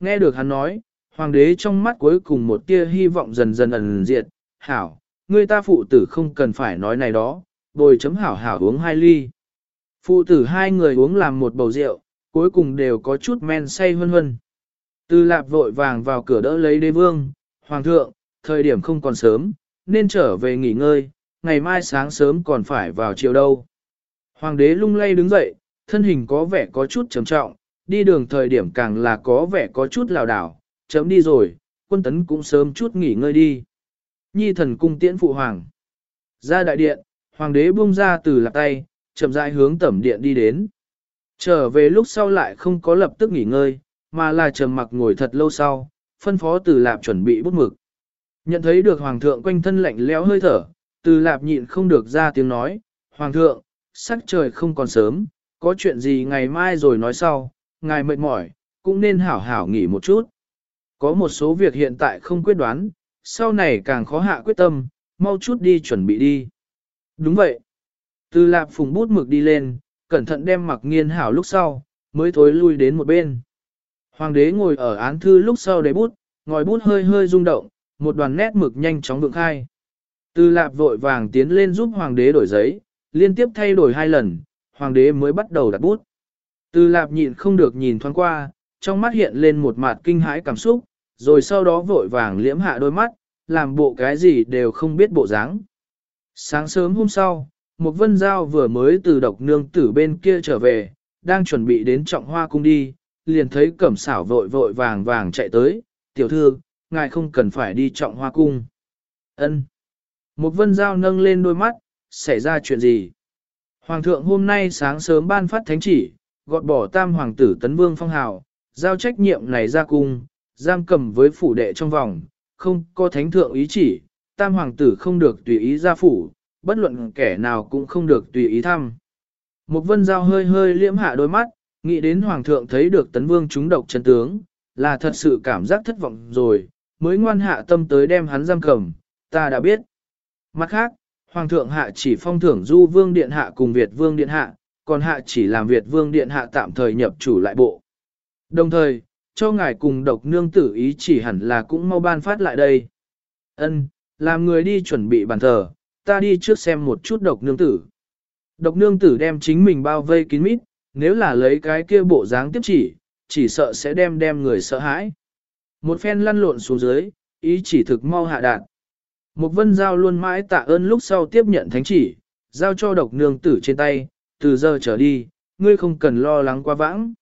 Nghe được hắn nói, hoàng đế trong mắt cuối cùng một tia hy vọng dần dần ẩn diệt, hảo, người ta phụ tử không cần phải nói này đó, bồi chấm hảo hảo uống hai ly. Phụ tử hai người uống làm một bầu rượu, cuối cùng đều có chút men say hân hân. Từ lạp vội vàng vào cửa đỡ lấy đế vương, hoàng thượng, thời điểm không còn sớm, nên trở về nghỉ ngơi, ngày mai sáng sớm còn phải vào chiều đâu. Hoàng đế lung lay đứng dậy, thân hình có vẻ có chút trầm trọng, đi đường thời điểm càng là có vẻ có chút lảo đảo, chấm đi rồi, quân tấn cũng sớm chút nghỉ ngơi đi. Nhi thần cung tiễn phụ hoàng. Ra đại điện, hoàng đế buông ra từ lạc tay, chậm rãi hướng tẩm điện đi đến. Trở về lúc sau lại không có lập tức nghỉ ngơi, mà là trầm mặc ngồi thật lâu sau, phân phó từ lạp chuẩn bị bút mực. Nhận thấy được hoàng thượng quanh thân lạnh lẽo hơi thở, từ lạp nhịn không được ra tiếng nói, hoàng thượng, sắc trời không còn sớm, có chuyện gì ngày mai rồi nói sau, ngài mệt mỏi, cũng nên hảo hảo nghỉ một chút. Có một số việc hiện tại không quyết đoán, sau này càng khó hạ quyết tâm, mau chút đi chuẩn bị đi. Đúng vậy. Từ lạp phùng bút mực đi lên, cẩn thận đem mặc nghiên hảo lúc sau, mới thối lui đến một bên. Hoàng đế ngồi ở án thư lúc sau đế bút, ngòi bút hơi hơi rung động, một đoàn nét mực nhanh chóng vượng khai. Từ lạp vội vàng tiến lên giúp hoàng đế đổi giấy, liên tiếp thay đổi hai lần, hoàng đế mới bắt đầu đặt bút. Từ lạp nhịn không được nhìn thoáng qua, trong mắt hiện lên một mặt kinh hãi cảm xúc, rồi sau đó vội vàng liễm hạ đôi mắt, làm bộ cái gì đều không biết bộ dáng. Sáng sớm hôm sau, một vân giao vừa mới từ độc nương tử bên kia trở về, đang chuẩn bị đến trọng hoa cung đi, liền thấy cẩm xảo vội vội vàng vàng chạy tới, tiểu thư, ngài không cần phải đi trọng hoa cung. ân Một vân giao nâng lên đôi mắt, xảy ra chuyện gì? Hoàng thượng hôm nay sáng sớm ban phát thánh chỉ, gọt bỏ tam hoàng tử tấn vương phong hào, giao trách nhiệm này ra cung, giam cầm với phủ đệ trong vòng, không có thánh thượng ý chỉ, tam hoàng tử không được tùy ý ra phủ, bất luận kẻ nào cũng không được tùy ý thăm. Một vân giao hơi hơi liễm hạ đôi mắt, nghĩ đến hoàng thượng thấy được tấn vương trúng độc chân tướng, là thật sự cảm giác thất vọng rồi, mới ngoan hạ tâm tới đem hắn giam cầm, ta đã biết. Mặt khác, hoàng thượng hạ chỉ phong thưởng du vương điện hạ cùng Việt vương điện hạ, còn hạ chỉ làm Việt vương điện hạ tạm thời nhập chủ lại bộ. Đồng thời, cho ngài cùng độc nương tử ý chỉ hẳn là cũng mau ban phát lại đây. Ân, làm người đi chuẩn bị bàn thờ, ta đi trước xem một chút độc nương tử. Độc nương tử đem chính mình bao vây kín mít, nếu là lấy cái kia bộ dáng tiếp chỉ, chỉ sợ sẽ đem đem người sợ hãi. Một phen lăn lộn xuống dưới, ý chỉ thực mau hạ đạn. Một vân giao luôn mãi tạ ơn lúc sau tiếp nhận thánh chỉ, giao cho độc nương tử trên tay, từ giờ trở đi, ngươi không cần lo lắng quá vãng.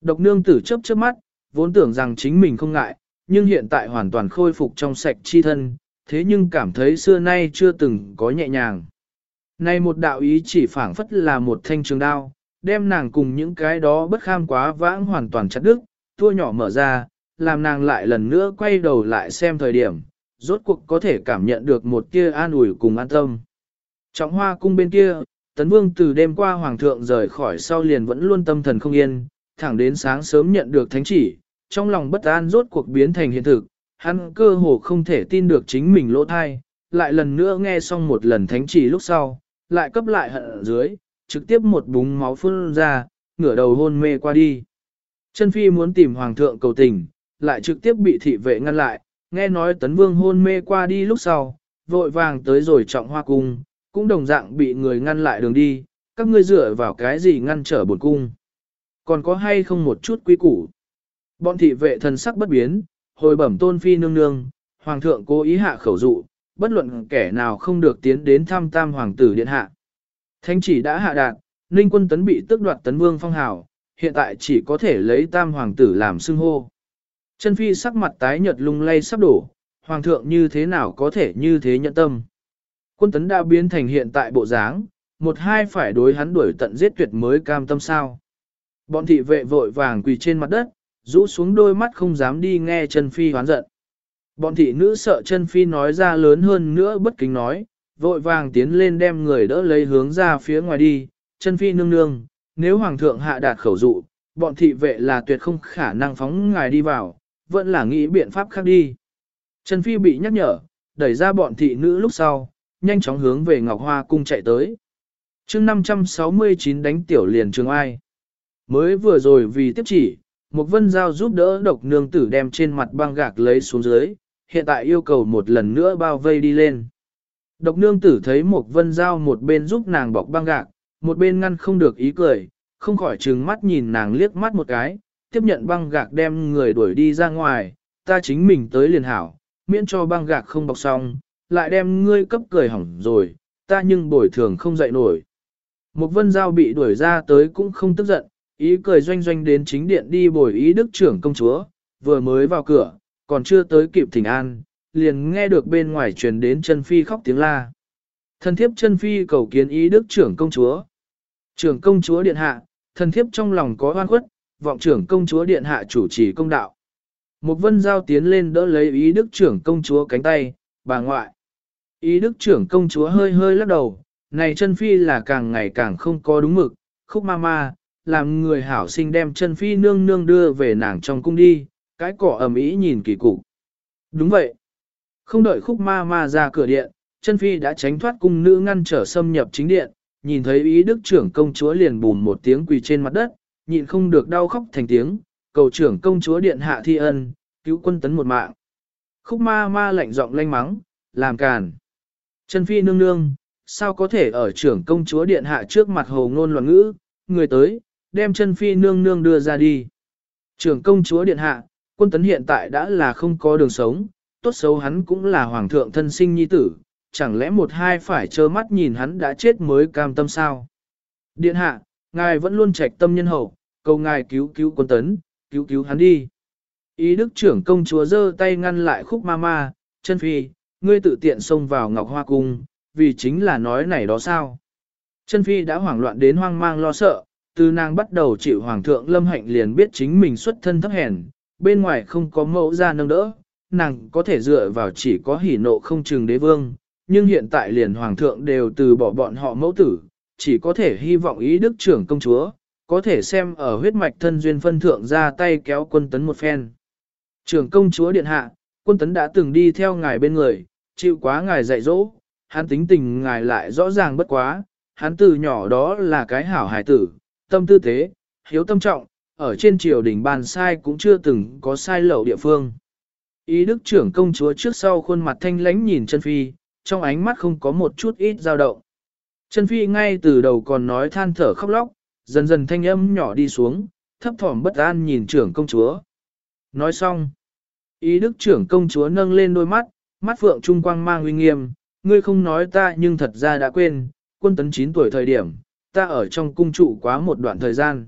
Độc nương tử chấp chớp mắt, vốn tưởng rằng chính mình không ngại, nhưng hiện tại hoàn toàn khôi phục trong sạch chi thân, thế nhưng cảm thấy xưa nay chưa từng có nhẹ nhàng. Nay một đạo ý chỉ phảng phất là một thanh trường đao, đem nàng cùng những cái đó bất kham quá vãng hoàn toàn chặt đứt, tua nhỏ mở ra, làm nàng lại lần nữa quay đầu lại xem thời điểm, rốt cuộc có thể cảm nhận được một tia an ủi cùng an tâm. Trọng hoa cung bên kia, Tấn Vương từ đêm qua Hoàng thượng rời khỏi sau liền vẫn luôn tâm thần không yên, thẳng đến sáng sớm nhận được thánh chỉ, trong lòng bất an rốt cuộc biến thành hiện thực, hắn cơ hồ không thể tin được chính mình lỗ thai, lại lần nữa nghe xong một lần thánh chỉ lúc sau, lại cấp lại hận ở dưới, trực tiếp một búng máu phun ra, ngửa đầu hôn mê qua đi. Chân phi muốn tìm hoàng thượng cầu tình, lại trực tiếp bị thị vệ ngăn lại, nghe nói tấn vương hôn mê qua đi lúc sau, vội vàng tới rồi trọng hoa cung, cũng đồng dạng bị người ngăn lại đường đi, các ngươi dựa vào cái gì ngăn trở bổn cung. Còn có hay không một chút quy củ. Bọn thị vệ thần sắc bất biến, hồi bẩm tôn phi nương nương, hoàng thượng cố ý hạ khẩu dụ, bất luận kẻ nào không được tiến đến thăm tam hoàng tử điện hạ. Thánh chỉ đã hạ đạt, ninh quân tấn bị tước đoạt tấn vương phong hào, hiện tại chỉ có thể lấy tam hoàng tử làm xưng hô. Chân phi sắc mặt tái nhợt lung lay sắp đổ, hoàng thượng như thế nào có thể như thế nhận tâm. Quân tấn đã biến thành hiện tại bộ dáng, một hai phải đối hắn đuổi tận giết tuyệt mới cam tâm sao. Bọn thị vệ vội vàng quỳ trên mặt đất, rũ xuống đôi mắt không dám đi nghe chân phi hoán giận. Bọn thị nữ sợ chân phi nói ra lớn hơn nữa bất kính nói, vội vàng tiến lên đem người đỡ lấy hướng ra phía ngoài đi, chân phi nương nương, nếu hoàng thượng hạ đạt khẩu dụ, bọn thị vệ là tuyệt không khả năng phóng ngài đi vào, vẫn là nghĩ biện pháp khác đi. Trần phi bị nhắc nhở, đẩy ra bọn thị nữ lúc sau, nhanh chóng hướng về Ngọc Hoa cung chạy tới. chương 569 đánh tiểu liền trường ai. Mới vừa rồi vì tiếp chỉ, một vân giao giúp đỡ độc nương tử đem trên mặt băng gạc lấy xuống dưới, hiện tại yêu cầu một lần nữa bao vây đi lên. Độc nương tử thấy một vân giao một bên giúp nàng bọc băng gạc, một bên ngăn không được ý cười, không khỏi trừng mắt nhìn nàng liếc mắt một cái, tiếp nhận băng gạc đem người đuổi đi ra ngoài, ta chính mình tới liền hảo, miễn cho băng gạc không bọc xong, lại đem ngươi cấp cười hỏng rồi, ta nhưng bồi thường không dậy nổi. Một vân giao bị đuổi ra tới cũng không tức giận, ý cười doanh doanh đến chính điện đi bồi ý đức trưởng công chúa, vừa mới vào cửa, còn chưa tới kịp thỉnh an, liền nghe được bên ngoài truyền đến chân phi khóc tiếng la. Thần thiếp chân phi cầu kiến ý đức trưởng công chúa. Trưởng công chúa điện hạ, thần thiếp trong lòng có oan khuất, vọng trưởng công chúa điện hạ chủ trì công đạo. Một vân giao tiến lên đỡ lấy ý đức trưởng công chúa cánh tay, bà ngoại. Ý đức trưởng công chúa hơi hơi lắc đầu, này chân phi là càng ngày càng không có đúng mực, khúc ma ma, làm người hảo sinh đem chân phi nương nương đưa về nàng trong cung đi, cái cỏ ẩm ý nhìn kỳ cục. Đúng vậy. Không đợi khúc ma ma ra cửa điện, chân phi đã tránh thoát cung nữ ngăn trở xâm nhập chính điện, nhìn thấy ý đức trưởng công chúa liền bùn một tiếng quỳ trên mặt đất, nhịn không được đau khóc thành tiếng, cầu trưởng công chúa điện hạ thi ân, cứu quân tấn một mạng. Khúc ma ma lạnh giọng lanh mắng, làm càn. Chân phi nương nương, sao có thể ở trưởng công chúa điện hạ trước mặt hồ ngôn loạn ngữ, người tới, đem chân phi nương nương đưa ra đi. Trưởng công chúa điện hạ, quân tấn hiện tại đã là không có đường sống, tốt xấu hắn cũng là hoàng thượng thân sinh nhi tử, chẳng lẽ một hai phải trơ mắt nhìn hắn đã chết mới cam tâm sao? Điện hạ, ngài vẫn luôn trạch tâm nhân hậu, cầu ngài cứu cứu quân tấn, cứu cứu hắn đi. Ý đức trưởng công chúa giơ tay ngăn lại khúc ma ma, chân phi, ngươi tự tiện xông vào ngọc hoa cung, vì chính là nói này đó sao. Chân phi đã hoảng loạn đến hoang mang lo sợ, từ nàng bắt đầu chịu hoàng thượng lâm hạnh liền biết chính mình xuất thân thấp hèn, bên ngoài không có mẫu ra nâng đỡ, nàng có thể dựa vào chỉ có hỉ nộ không chừng đế vương, nhưng hiện tại liền hoàng thượng đều từ bỏ bọn họ mẫu tử, chỉ có thể hy vọng ý đức trưởng công chúa, có thể xem ở huyết mạch thân duyên phân thượng ra tay kéo quân tấn một phen. Trưởng công chúa điện hạ, quân tấn đã từng đi theo ngài bên người, chịu quá ngài dạy dỗ, hắn tính tình ngài lại rõ ràng bất quá, hắn từ nhỏ đó là cái hảo hài tử, tâm tư tế, hiếu tâm trọng, ở trên triều đình bàn sai cũng chưa từng có sai lậu địa phương. Ý đức trưởng công chúa trước sau khuôn mặt thanh lánh nhìn chân phi, trong ánh mắt không có một chút ít dao động. Chân phi ngay từ đầu còn nói than thở khóc lóc, dần dần thanh âm nhỏ đi xuống, thấp thỏm bất an nhìn trưởng công chúa. Nói xong, ý đức trưởng công chúa nâng lên đôi mắt, mắt phượng trung quang mang uy nghiêm, ngươi không nói ta nhưng thật ra đã quên, quân tấn 9 tuổi thời điểm, ta ở trong cung trụ quá một đoạn thời gian.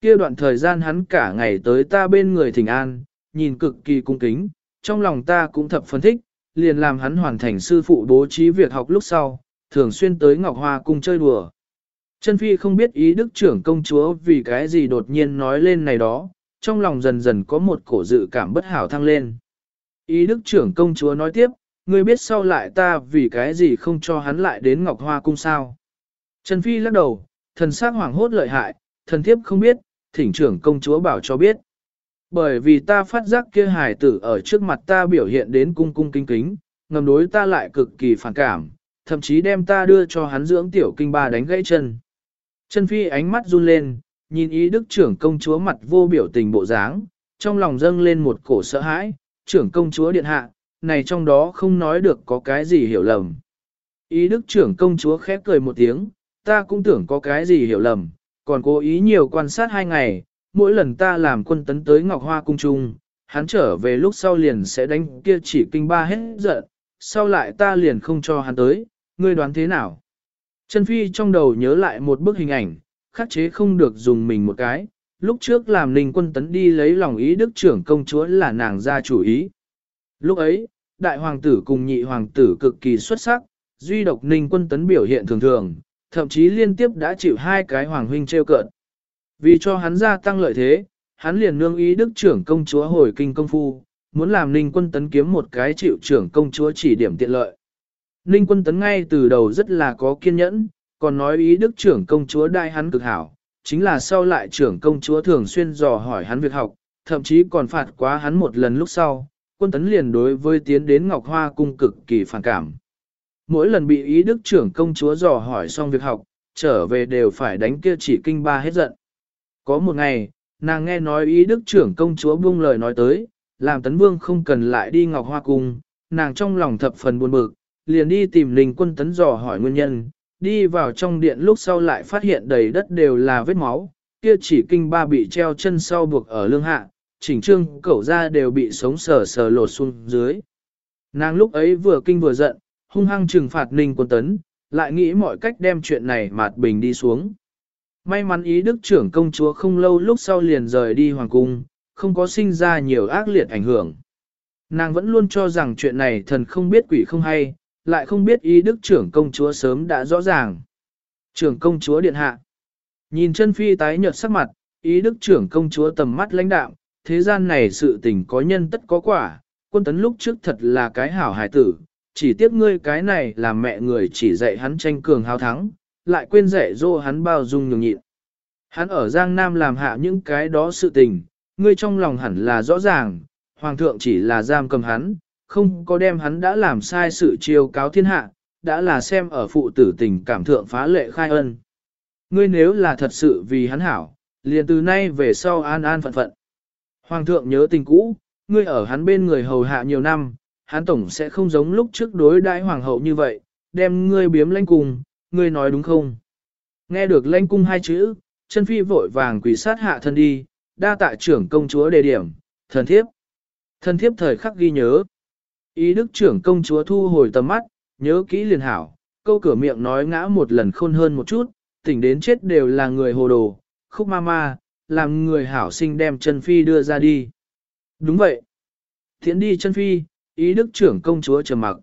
kia đoạn thời gian hắn cả ngày tới ta bên người thỉnh an, nhìn cực kỳ cung kính, trong lòng ta cũng thập phân thích, liền làm hắn hoàn thành sư phụ bố trí việc học lúc sau, thường xuyên tới Ngọc Hoa cung chơi đùa. Chân Phi không biết ý đức trưởng công chúa vì cái gì đột nhiên nói lên này đó, trong lòng dần dần có một cổ dự cảm bất hảo thăng lên. Ý đức trưởng công chúa nói tiếp, ngươi biết sau lại ta vì cái gì không cho hắn lại đến Ngọc Hoa cung sao. Trần Phi lắc đầu, thần sắc hoảng hốt lợi hại, thần thiếp không biết, thỉnh trưởng công chúa bảo cho biết. Bởi vì ta phát giác kia hài tử ở trước mặt ta biểu hiện đến cung cung kinh kính, ngầm đối ta lại cực kỳ phản cảm, thậm chí đem ta đưa cho hắn dưỡng tiểu kinh ba đánh gãy chân. Chân phi ánh mắt run lên, nhìn ý đức trưởng công chúa mặt vô biểu tình bộ dáng, trong lòng dâng lên một cổ sợ hãi, trưởng công chúa điện hạ, này trong đó không nói được có cái gì hiểu lầm. Ý đức trưởng công chúa khép cười một tiếng, ta cũng tưởng có cái gì hiểu lầm, còn cố ý nhiều quan sát hai ngày, mỗi lần ta làm quân tấn tới Ngọc Hoa Cung Trung, hắn trở về lúc sau liền sẽ đánh kia chỉ kinh ba hết giận, sau lại ta liền không cho hắn tới, ngươi đoán thế nào? Chân Phi trong đầu nhớ lại một bức hình ảnh, khắc chế không được dùng mình một cái, lúc trước làm ninh quân tấn đi lấy lòng ý đức trưởng công chúa là nàng ra chủ ý. Lúc ấy, đại hoàng tử cùng nhị hoàng tử cực kỳ xuất sắc, duy độc ninh quân tấn biểu hiện thường thường, thậm chí liên tiếp đã chịu hai cái hoàng huynh treo cợt. Vì cho hắn gia tăng lợi thế, hắn liền nương ý đức trưởng công chúa hồi kinh công phu, muốn làm ninh quân tấn kiếm một cái chịu trưởng công chúa chỉ điểm tiện lợi. Ninh quân tấn ngay từ đầu rất là có kiên nhẫn, còn nói ý đức trưởng công chúa đai hắn cực hảo, chính là sau lại trưởng công chúa thường xuyên dò hỏi hắn việc học, thậm chí còn phạt quá hắn một lần lúc sau, quân tấn liền đối với tiến đến Ngọc Hoa cung cực kỳ phản cảm. Mỗi lần bị ý đức trưởng công chúa dò hỏi xong việc học, trở về đều phải đánh kia chỉ kinh ba hết giận. Có một ngày, nàng nghe nói ý đức trưởng công chúa buông lời nói tới, làm tấn vương không cần lại đi ngọc hoa cung, nàng trong lòng thập phần buồn bực, liền đi tìm linh quân tấn dò hỏi nguyên nhân, đi vào trong điện lúc sau lại phát hiện đầy đất đều là vết máu, kia chỉ kinh ba bị treo chân sau buộc ở lưng hạ, chỉnh trương cẩu ra đều bị sống sờ sờ lột xuống dưới. Nàng lúc ấy vừa kinh vừa giận, hung hăng trừng phạt ninh quân tấn, lại nghĩ mọi cách đem chuyện này mạt bình đi xuống. May mắn ý đức trưởng công chúa không lâu lúc sau liền rời đi hoàng cung, không có sinh ra nhiều ác liệt ảnh hưởng. Nàng vẫn luôn cho rằng chuyện này thần không biết quỷ không hay, lại không biết ý đức trưởng công chúa sớm đã rõ ràng. Trưởng công chúa điện hạ. Nhìn chân phi tái nhợt sắc mặt, ý đức trưởng công chúa tầm mắt lãnh đạm, thế gian này sự tình có nhân tất có quả, quân tấn lúc trước thật là cái hảo hải tử, chỉ tiếc ngươi cái này là mẹ người chỉ dạy hắn tranh cường hào thắng, lại quên dạy dỗ hắn bao dung nhường nhịn. Hắn ở Giang Nam làm hạ những cái đó sự tình, ngươi trong lòng hẳn là rõ ràng, Hoàng thượng chỉ là giam cầm hắn, không có đem hắn đã làm sai sự chiêu cáo thiên hạ, đã là xem ở phụ tử tình cảm thượng phá lệ khai ân. Ngươi nếu là thật sự vì hắn hảo, liền từ nay về sau an an phận phận. Hoàng thượng nhớ tình cũ, ngươi ở hắn bên người hầu hạ nhiều năm, hắn tổng sẽ không giống lúc trước đối đãi hoàng hậu như vậy, đem ngươi biếm lãnh cung, ngươi nói đúng không? Nghe được lãnh cung hai chữ, chân phi vội vàng quỳ sát hạ thân đi, đa tạ trưởng công chúa đề điểm, thần thiếp. Thần thiếp thời khắc ghi nhớ. Ý đức trưởng công chúa thu hồi tầm mắt, nhớ kỹ liền hảo, câu cửa miệng nói ngã một lần khôn hơn một chút, tỉnh đến chết đều là người hồ đồ, khúc ma ma, làm người hảo sinh đem chân phi đưa ra đi. Đúng vậy. Thiện đi chân phi, ý đức trưởng công chúa trầm mặc.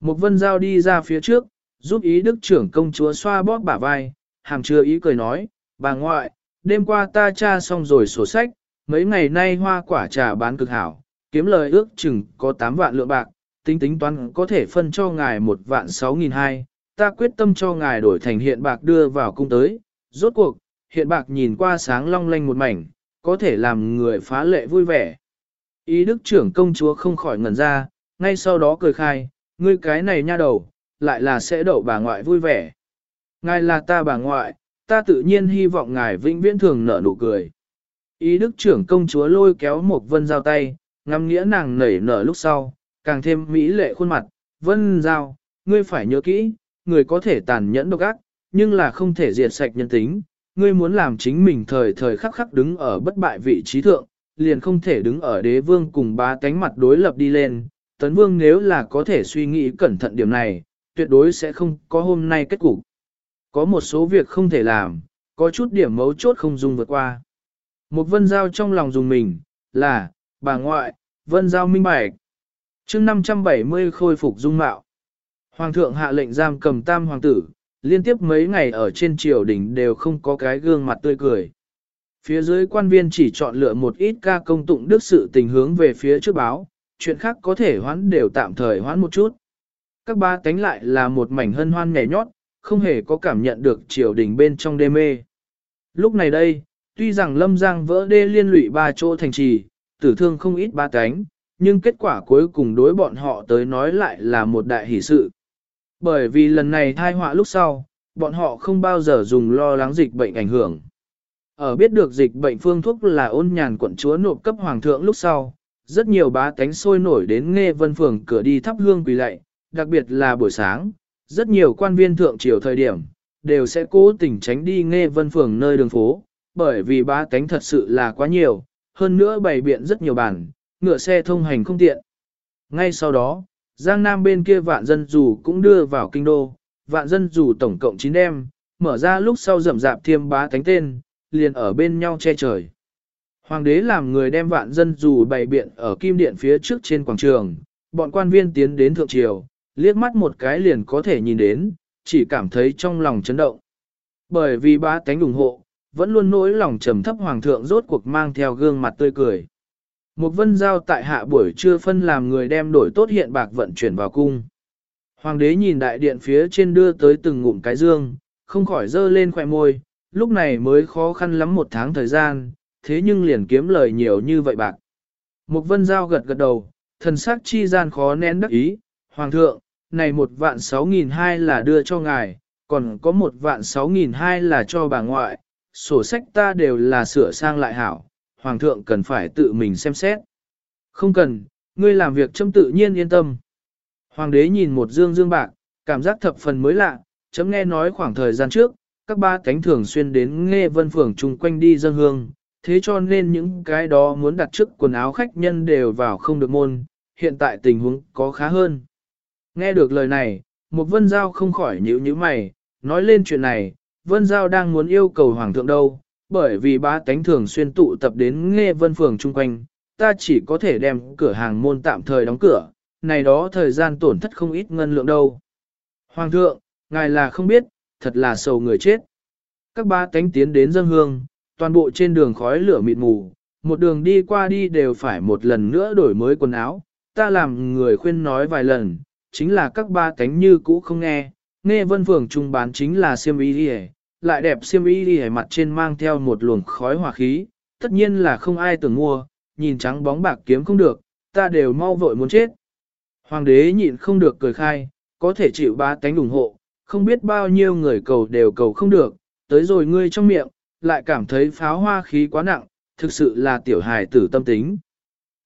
Một vân giao đi ra phía trước, giúp ý đức trưởng công chúa xoa bóp bả vai, hàm chưa ý cười nói, bà ngoại, đêm qua ta tra xong rồi sổ sách, mấy ngày nay hoa quả trà bán cực hảo, kiếm lời ước chừng có 8 vạn lượng bạc, tính tính toán có thể phân cho ngài một vạn sáu nghìn hai, ta quyết tâm cho ngài đổi thành hiện bạc đưa vào cung tới, rốt cuộc, hiện bạc nhìn qua sáng long lanh một mảnh, có thể làm người phá lệ vui vẻ. Ý đức trưởng công chúa không khỏi ngẩn ra, ngay sau đó cười khai, ngươi cái này nha đầu, lại là sẽ đậu bà ngoại vui vẻ. Ngài là ta bà ngoại, ta tự nhiên hy vọng ngài vĩnh viễn thường nở nụ cười. Ý đức trưởng công chúa lôi kéo một vân giao tay, ngắm nghĩa nàng nảy nở lúc sau, càng thêm mỹ lệ khuôn mặt, vân giao, ngươi phải nhớ kỹ, người có thể tàn nhẫn độc ác, nhưng là không thể diệt sạch nhân tính, ngươi muốn làm chính mình thời thời khắc khắc đứng ở bất bại vị trí thượng, liền không thể đứng ở đế vương cùng ba cánh mặt đối lập đi lên, tấn vương nếu là có thể suy nghĩ cẩn thận điểm này, tuyệt đối sẽ không có hôm nay kết cục. Có một số việc không thể làm, có chút điểm mấu chốt không dùng vượt qua. Một vân giao trong lòng dùng mình, là, bà ngoại, vân giao minh bạch. chương 570 khôi phục dung mạo. Hoàng thượng hạ lệnh giam cầm tam hoàng tử, liên tiếp mấy ngày ở trên triều đình đều không có cái gương mặt tươi cười. Phía dưới quan viên chỉ chọn lựa một ít ca công tụng đức sự tình hướng về phía trước báo, chuyện khác có thể hoãn đều tạm thời hoãn một chút. Các ba tánh lại là một mảnh hân hoan nhảy nhót, không hề có cảm nhận được triều đình bên trong đê mê. Lúc này đây, tuy rằng lâm giang vỡ đê liên lụy ba chỗ thành trì, tử thương không ít ba cánh, nhưng kết quả cuối cùng đối bọn họ tới nói lại là một đại hỷ sự. Bởi vì lần này thai họa lúc sau, bọn họ không bao giờ dùng lo lắng dịch bệnh ảnh hưởng. Ở biết được dịch bệnh phương thuốc là ôn nhàn quận chúa nộp cấp hoàng thượng lúc sau, rất nhiều bá tánh sôi nổi đến nghe vân phường cửa đi thắp hương quỳ lạy, đặc biệt là buổi sáng, rất nhiều quan viên thượng triều thời điểm, đều sẽ cố tình tránh đi nghe vân phường nơi đường phố, bởi vì bá tánh thật sự là quá nhiều, hơn nữa bày biện rất nhiều bản, ngựa xe thông hành không tiện. Ngay sau đó, Giang Nam bên kia vạn dân dù cũng đưa vào kinh đô, vạn dân dù tổng cộng 9 đêm, mở ra lúc sau rậm rạp thiêm bá thánh tên, liền ở bên nhau che trời. Hoàng đế làm người đem vạn dân dù bày biện ở kim điện phía trước trên quảng trường, bọn quan viên tiến đến thượng triều, liếc mắt một cái liền có thể nhìn đến, chỉ cảm thấy trong lòng chấn động. Bởi vì bá tánh ủng hộ, vẫn luôn nỗi lòng trầm thấp hoàng thượng rốt cuộc mang theo gương mặt tươi cười. Một vân giao tại hạ buổi trưa phân làm người đem đổi tốt hiện bạc vận chuyển vào cung. Hoàng đế nhìn đại điện phía trên đưa tới từng ngụm cái dương, không khỏi dơ lên khỏe môi, lúc này mới khó khăn lắm một tháng thời gian, thế nhưng liền kiếm lời nhiều như vậy bạc. Một vân giao gật gật đầu, thần sắc chi gian khó nén đắc ý, Hoàng thượng, này một vạn sáu nghìn hai là đưa cho ngài, còn có một vạn sáu nghìn hai là cho bà ngoại, sổ sách ta đều là sửa sang lại hảo, hoàng thượng cần phải tự mình xem xét. Không cần, ngươi làm việc châm tự nhiên yên tâm. Hoàng đế nhìn một dương dương bạc, cảm giác thập phần mới lạ, chấm nghe nói khoảng thời gian trước, các ba cánh thường xuyên đến nghe vân phường chung quanh đi dân hương, thế cho nên những cái đó muốn đặt trước quần áo khách nhân đều vào không được môn, hiện tại tình huống có khá hơn. Nghe được lời này, một vân giao không khỏi nhíu nhíu mày, nói lên chuyện này, vân giao đang muốn yêu cầu hoàng thượng đâu, bởi vì ba tánh thường xuyên tụ tập đến nghe vân phường chung quanh, ta chỉ có thể đem cửa hàng môn tạm thời đóng cửa, này đó thời gian tổn thất không ít ngân lượng đâu. Hoàng thượng, ngài là không biết, thật là sầu người chết. Các ba tánh tiến đến dân hương, toàn bộ trên đường khói lửa mịt mù, một đường đi qua đi đều phải một lần nữa đổi mới quần áo, ta làm người khuyên nói vài lần, chính là các ba tánh như cũ không nghe, nghe vân phường trung bán chính là siêm ý đi lại đẹp xiêm y đi mặt trên mang theo một luồng khói hỏa khí, tất nhiên là không ai tưởng mua, nhìn trắng bóng bạc kiếm không được, ta đều mau vội muốn chết. Hoàng đế nhịn không được cười khai, có thể chịu ba tánh ủng hộ, không biết bao nhiêu người cầu đều cầu không được, tới rồi ngươi trong miệng, lại cảm thấy pháo hoa khí quá nặng, thực sự là tiểu hài tử tâm tính.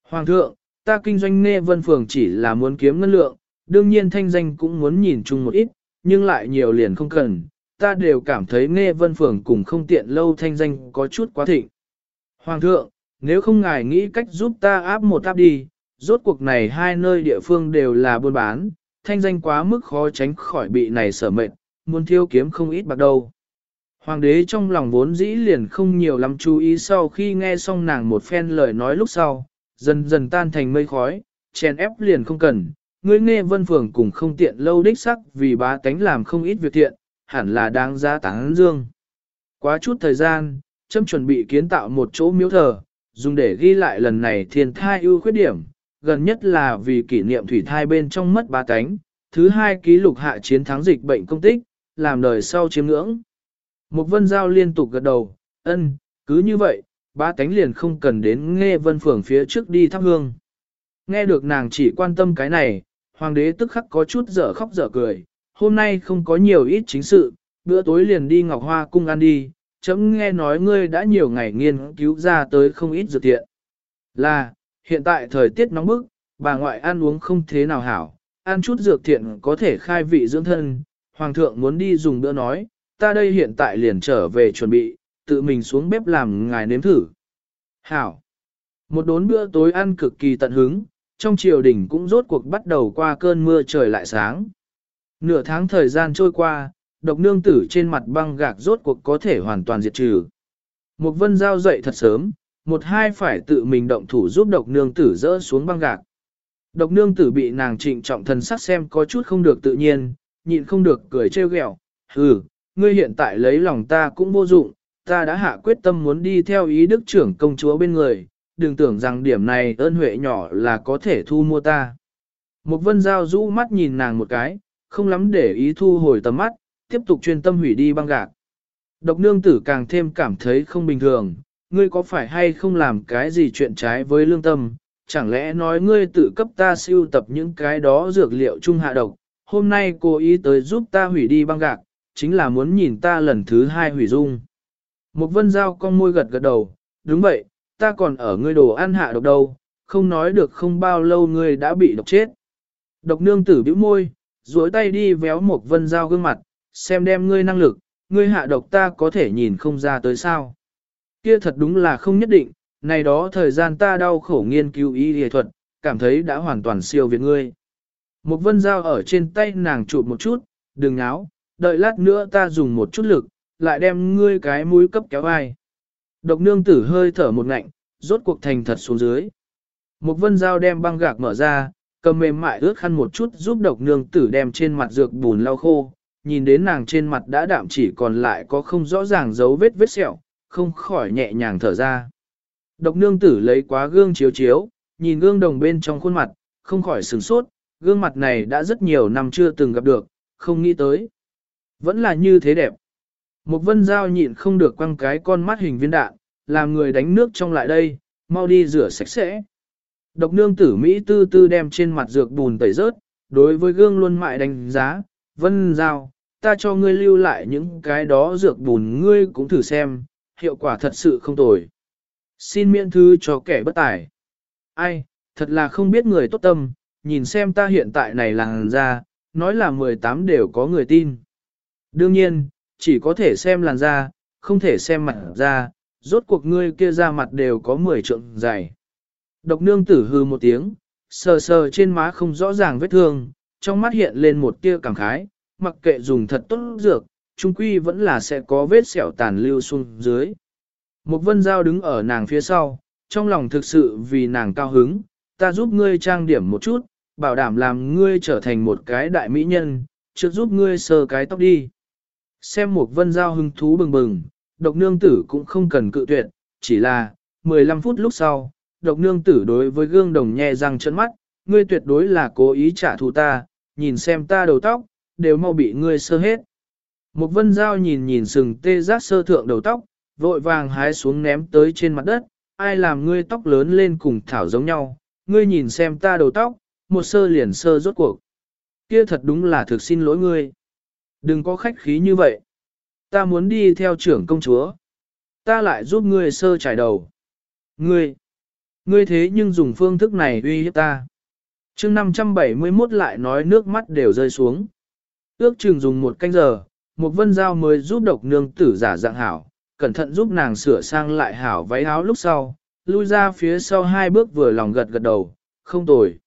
Hoàng thượng, ta kinh doanh nghe vân phường chỉ là muốn kiếm ngân lượng, đương nhiên thanh danh cũng muốn nhìn chung một ít, nhưng lại nhiều liền không cần, ta đều cảm thấy nghe vân phường cùng không tiện lâu thanh danh có chút quá thịnh. Hoàng thượng, nếu không ngài nghĩ cách giúp ta áp một áp đi, rốt cuộc này hai nơi địa phương đều là buôn bán, thanh danh quá mức khó tránh khỏi bị này sở mệnh, muốn thiêu kiếm không ít bạc đâu. Hoàng đế trong lòng vốn dĩ liền không nhiều lắm chú ý sau khi nghe xong nàng một phen lời nói lúc sau, dần dần tan thành mây khói, chèn ép liền không cần, ngươi nghe vân phường cùng không tiện lâu đích sắc vì bá tánh làm không ít việc thiện, hẳn là đáng giá tán dương. Quá chút thời gian, châm chuẩn bị kiến tạo một chỗ miếu thờ, dùng để ghi lại lần này thiên thai ưu khuyết điểm, gần nhất là vì kỷ niệm thủy thai bên trong mất ba tánh, thứ hai ký lục hạ chiến thắng dịch bệnh công tích, làm đời sau chiếm ngưỡng. Một vân giao liên tục gật đầu, ân, cứ như vậy, ba tánh liền không cần đến nghe vân phường phía trước đi thắp hương. Nghe được nàng chỉ quan tâm cái này, hoàng đế tức khắc có chút dở khóc dở cười, hôm nay không có nhiều ít chính sự, bữa tối liền đi Ngọc Hoa cung ăn đi, chấm nghe nói ngươi đã nhiều ngày nghiên cứu ra tới không ít dược thiện. Là, hiện tại thời tiết nóng bức, bà ngoại ăn uống không thế nào hảo, ăn chút dược thiện có thể khai vị dưỡng thân, hoàng thượng muốn đi dùng bữa nói, ta đây hiện tại liền trở về chuẩn bị, tự mình xuống bếp làm ngài nếm thử. Hảo! Một đốn bữa tối ăn cực kỳ tận hứng, trong triều đình cũng rốt cuộc bắt đầu qua cơn mưa trời lại sáng. Nửa tháng thời gian trôi qua, độc nương tử trên mặt băng gạc rốt cuộc có thể hoàn toàn diệt trừ. Một vân giao dậy thật sớm, một hai phải tự mình động thủ giúp độc nương tử dỡ xuống băng gạc. Độc nương tử bị nàng trịnh trọng thần sắc xem có chút không được tự nhiên, nhịn không được cười trêu ghẹo. hừ, ngươi hiện tại lấy lòng ta cũng vô dụng, ta đã hạ quyết tâm muốn đi theo ý đức trưởng công chúa bên người, đừng tưởng rằng điểm này ơn huệ nhỏ là có thể thu mua ta. Một vân giao rũ mắt nhìn nàng một cái, không lắm để ý thu hồi tầm mắt, tiếp tục chuyên tâm hủy đi băng gạc. Độc nương tử càng thêm cảm thấy không bình thường, ngươi có phải hay không làm cái gì chuyện trái với lương tâm, chẳng lẽ nói ngươi tự cấp ta siêu tập những cái đó dược liệu trung hạ độc, hôm nay cô ý tới giúp ta hủy đi băng gạc, chính là muốn nhìn ta lần thứ hai hủy dung. Một vân giao con môi gật gật đầu, đúng vậy, ta còn ở ngươi đồ ăn hạ độc đâu, không nói được không bao lâu ngươi đã bị độc chết. Độc nương tử bĩu môi, duỗi tay đi véo một vân giao gương mặt, xem đem ngươi năng lực, ngươi hạ độc ta có thể nhìn không ra tới sao. Kia thật đúng là không nhất định, này đó thời gian ta đau khổ nghiên cứu y y thuật, cảm thấy đã hoàn toàn siêu việt ngươi. Một vân dao ở trên tay nàng chụp một chút, đừng náo, đợi lát nữa ta dùng một chút lực, lại đem ngươi cái mũi cấp kéo vai. Độc nương tử hơi thở một ngạnh, rốt cuộc thành thật xuống dưới. Một vân dao đem băng gạc mở ra, cầm mềm mại ướt khăn một chút giúp độc nương tử đem trên mặt dược bùn lau khô, nhìn đến nàng trên mặt đã đạm chỉ còn lại có không rõ ràng dấu vết vết sẹo, không khỏi nhẹ nhàng thở ra. Độc nương tử lấy quá gương chiếu chiếu, nhìn gương đồng bên trong khuôn mặt, không khỏi sửng sốt, gương mặt này đã rất nhiều năm chưa từng gặp được, không nghĩ tới. Vẫn là như thế đẹp. Một vân dao nhịn không được quăng cái con mắt hình viên đạn, làm người đánh nước trong lại đây, mau đi rửa sạch sẽ. Độc nương tử Mỹ tư tư đem trên mặt dược bùn tẩy rớt, đối với gương luôn mại đánh giá, vân dao, ta cho ngươi lưu lại những cái đó dược bùn ngươi cũng thử xem, hiệu quả thật sự không tồi. Xin miễn thư cho kẻ bất tài. Ai, thật là không biết người tốt tâm, nhìn xem ta hiện tại này làn da, nói là 18 đều có người tin. Đương nhiên, chỉ có thể xem làn da, không thể xem mặt da, rốt cuộc ngươi kia ra mặt đều có 10 trượng dày. Độc nương tử hư một tiếng, sờ sờ trên má không rõ ràng vết thương, trong mắt hiện lên một tia cảm khái, mặc kệ dùng thật tốt dược, trung quy vẫn là sẽ có vết sẹo tàn lưu xuống dưới. Một vân dao đứng ở nàng phía sau, trong lòng thực sự vì nàng cao hứng, ta giúp ngươi trang điểm một chút, bảo đảm làm ngươi trở thành một cái đại mỹ nhân, trước giúp ngươi sờ cái tóc đi. Xem một vân dao hứng thú bừng bừng, độc nương tử cũng không cần cự tuyệt, chỉ là, 15 phút lúc sau, độc nương tử đối với gương đồng nhe răng trấn mắt, ngươi tuyệt đối là cố ý trả thù ta, nhìn xem ta đầu tóc, đều mau bị ngươi sơ hết. Một vân dao nhìn nhìn sừng tê giác sơ thượng đầu tóc, vội vàng hái xuống ném tới trên mặt đất, ai làm ngươi tóc lớn lên cùng thảo giống nhau, ngươi nhìn xem ta đầu tóc, một sơ liền sơ rốt cuộc. Kia thật đúng là thực xin lỗi ngươi. Đừng có khách khí như vậy. Ta muốn đi theo trưởng công chúa. Ta lại giúp ngươi sơ trải đầu. Ngươi, ngươi thế nhưng dùng phương thức này uy hiếp ta. chương 571 lại nói nước mắt đều rơi xuống. Ước chừng dùng một canh giờ, một vân giao mới giúp độc nương tử giả dạng hảo, cẩn thận giúp nàng sửa sang lại hảo váy áo lúc sau, lui ra phía sau hai bước vừa lòng gật gật đầu, không tồi.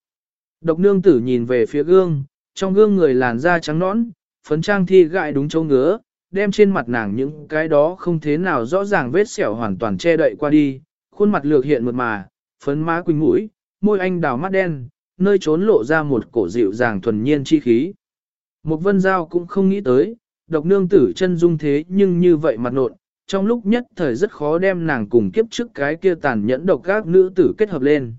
Độc nương tử nhìn về phía gương, trong gương người làn da trắng nõn, phấn trang thi gại đúng châu ngứa, đem trên mặt nàng những cái đó không thế nào rõ ràng vết sẹo hoàn toàn che đậy qua đi, khuôn mặt lược hiện mượt mà, phấn má quỳnh mũi, môi anh đào mắt đen, nơi trốn lộ ra một cổ dịu dàng thuần nhiên chi khí. Một vân giao cũng không nghĩ tới, độc nương tử chân dung thế nhưng như vậy mặt nộn, trong lúc nhất thời rất khó đem nàng cùng kiếp trước cái kia tàn nhẫn độc các nữ tử kết hợp lên.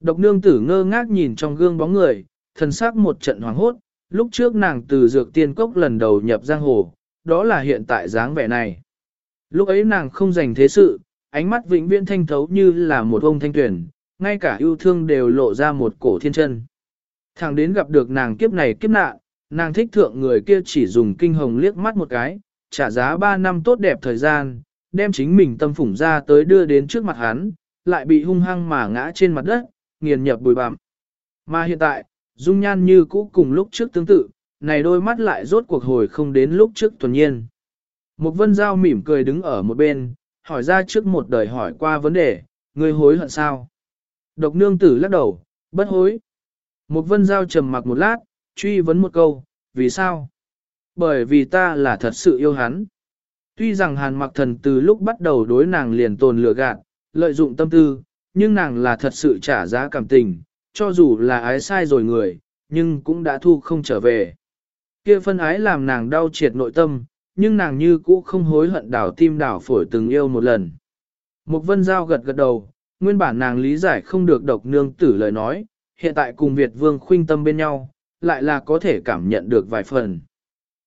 Độc nương tử ngơ ngác nhìn trong gương bóng người, thần sắc một trận hoàng hốt, lúc trước nàng từ dược tiên cốc lần đầu nhập giang hồ, đó là hiện tại dáng vẻ này. Lúc ấy nàng không dành thế sự, ánh mắt vĩnh viễn thanh thấu như là một ông thanh tuyển, ngay cả yêu thương đều lộ ra một cổ thiên chân. Thẳng đến gặp được nàng kiếp này kiếp nạn, nàng thích thượng người kia chỉ dùng kinh hồng liếc mắt một cái, trả giá 3 năm tốt đẹp thời gian, đem chính mình tâm phủng ra tới đưa đến trước mặt hắn, lại bị hung hăng mà ngã trên mặt đất, nghiền nhập bùi bặm. Mà hiện tại, dung nhan như cũ cùng lúc trước tương tự, này đôi mắt lại rốt cuộc hồi không đến lúc trước tuần nhiên. Một vân giao mỉm cười đứng ở một bên, hỏi ra trước một đời hỏi qua vấn đề, ngươi hối hận sao? Độc nương tử lắc đầu, bất hối. Một vân giao trầm mặc một lát, truy vấn một câu, vì sao? Bởi vì ta là thật sự yêu hắn. Tuy rằng hàn mặc thần từ lúc bắt đầu đối nàng liền tồn lừa gạt, lợi dụng tâm tư, nhưng nàng là thật sự trả giá cảm tình, cho dù là ái sai rồi người, nhưng cũng đã thu không trở về. Kia phân ái làm nàng đau triệt nội tâm, nhưng nàng như cũ không hối hận đảo tim đảo phổi từng yêu một lần. Mục vân giao gật gật đầu, nguyên bản nàng lý giải không được độc nương tử lời nói, hiện tại cùng Việt vương khuynh tâm bên nhau, lại là có thể cảm nhận được vài phần.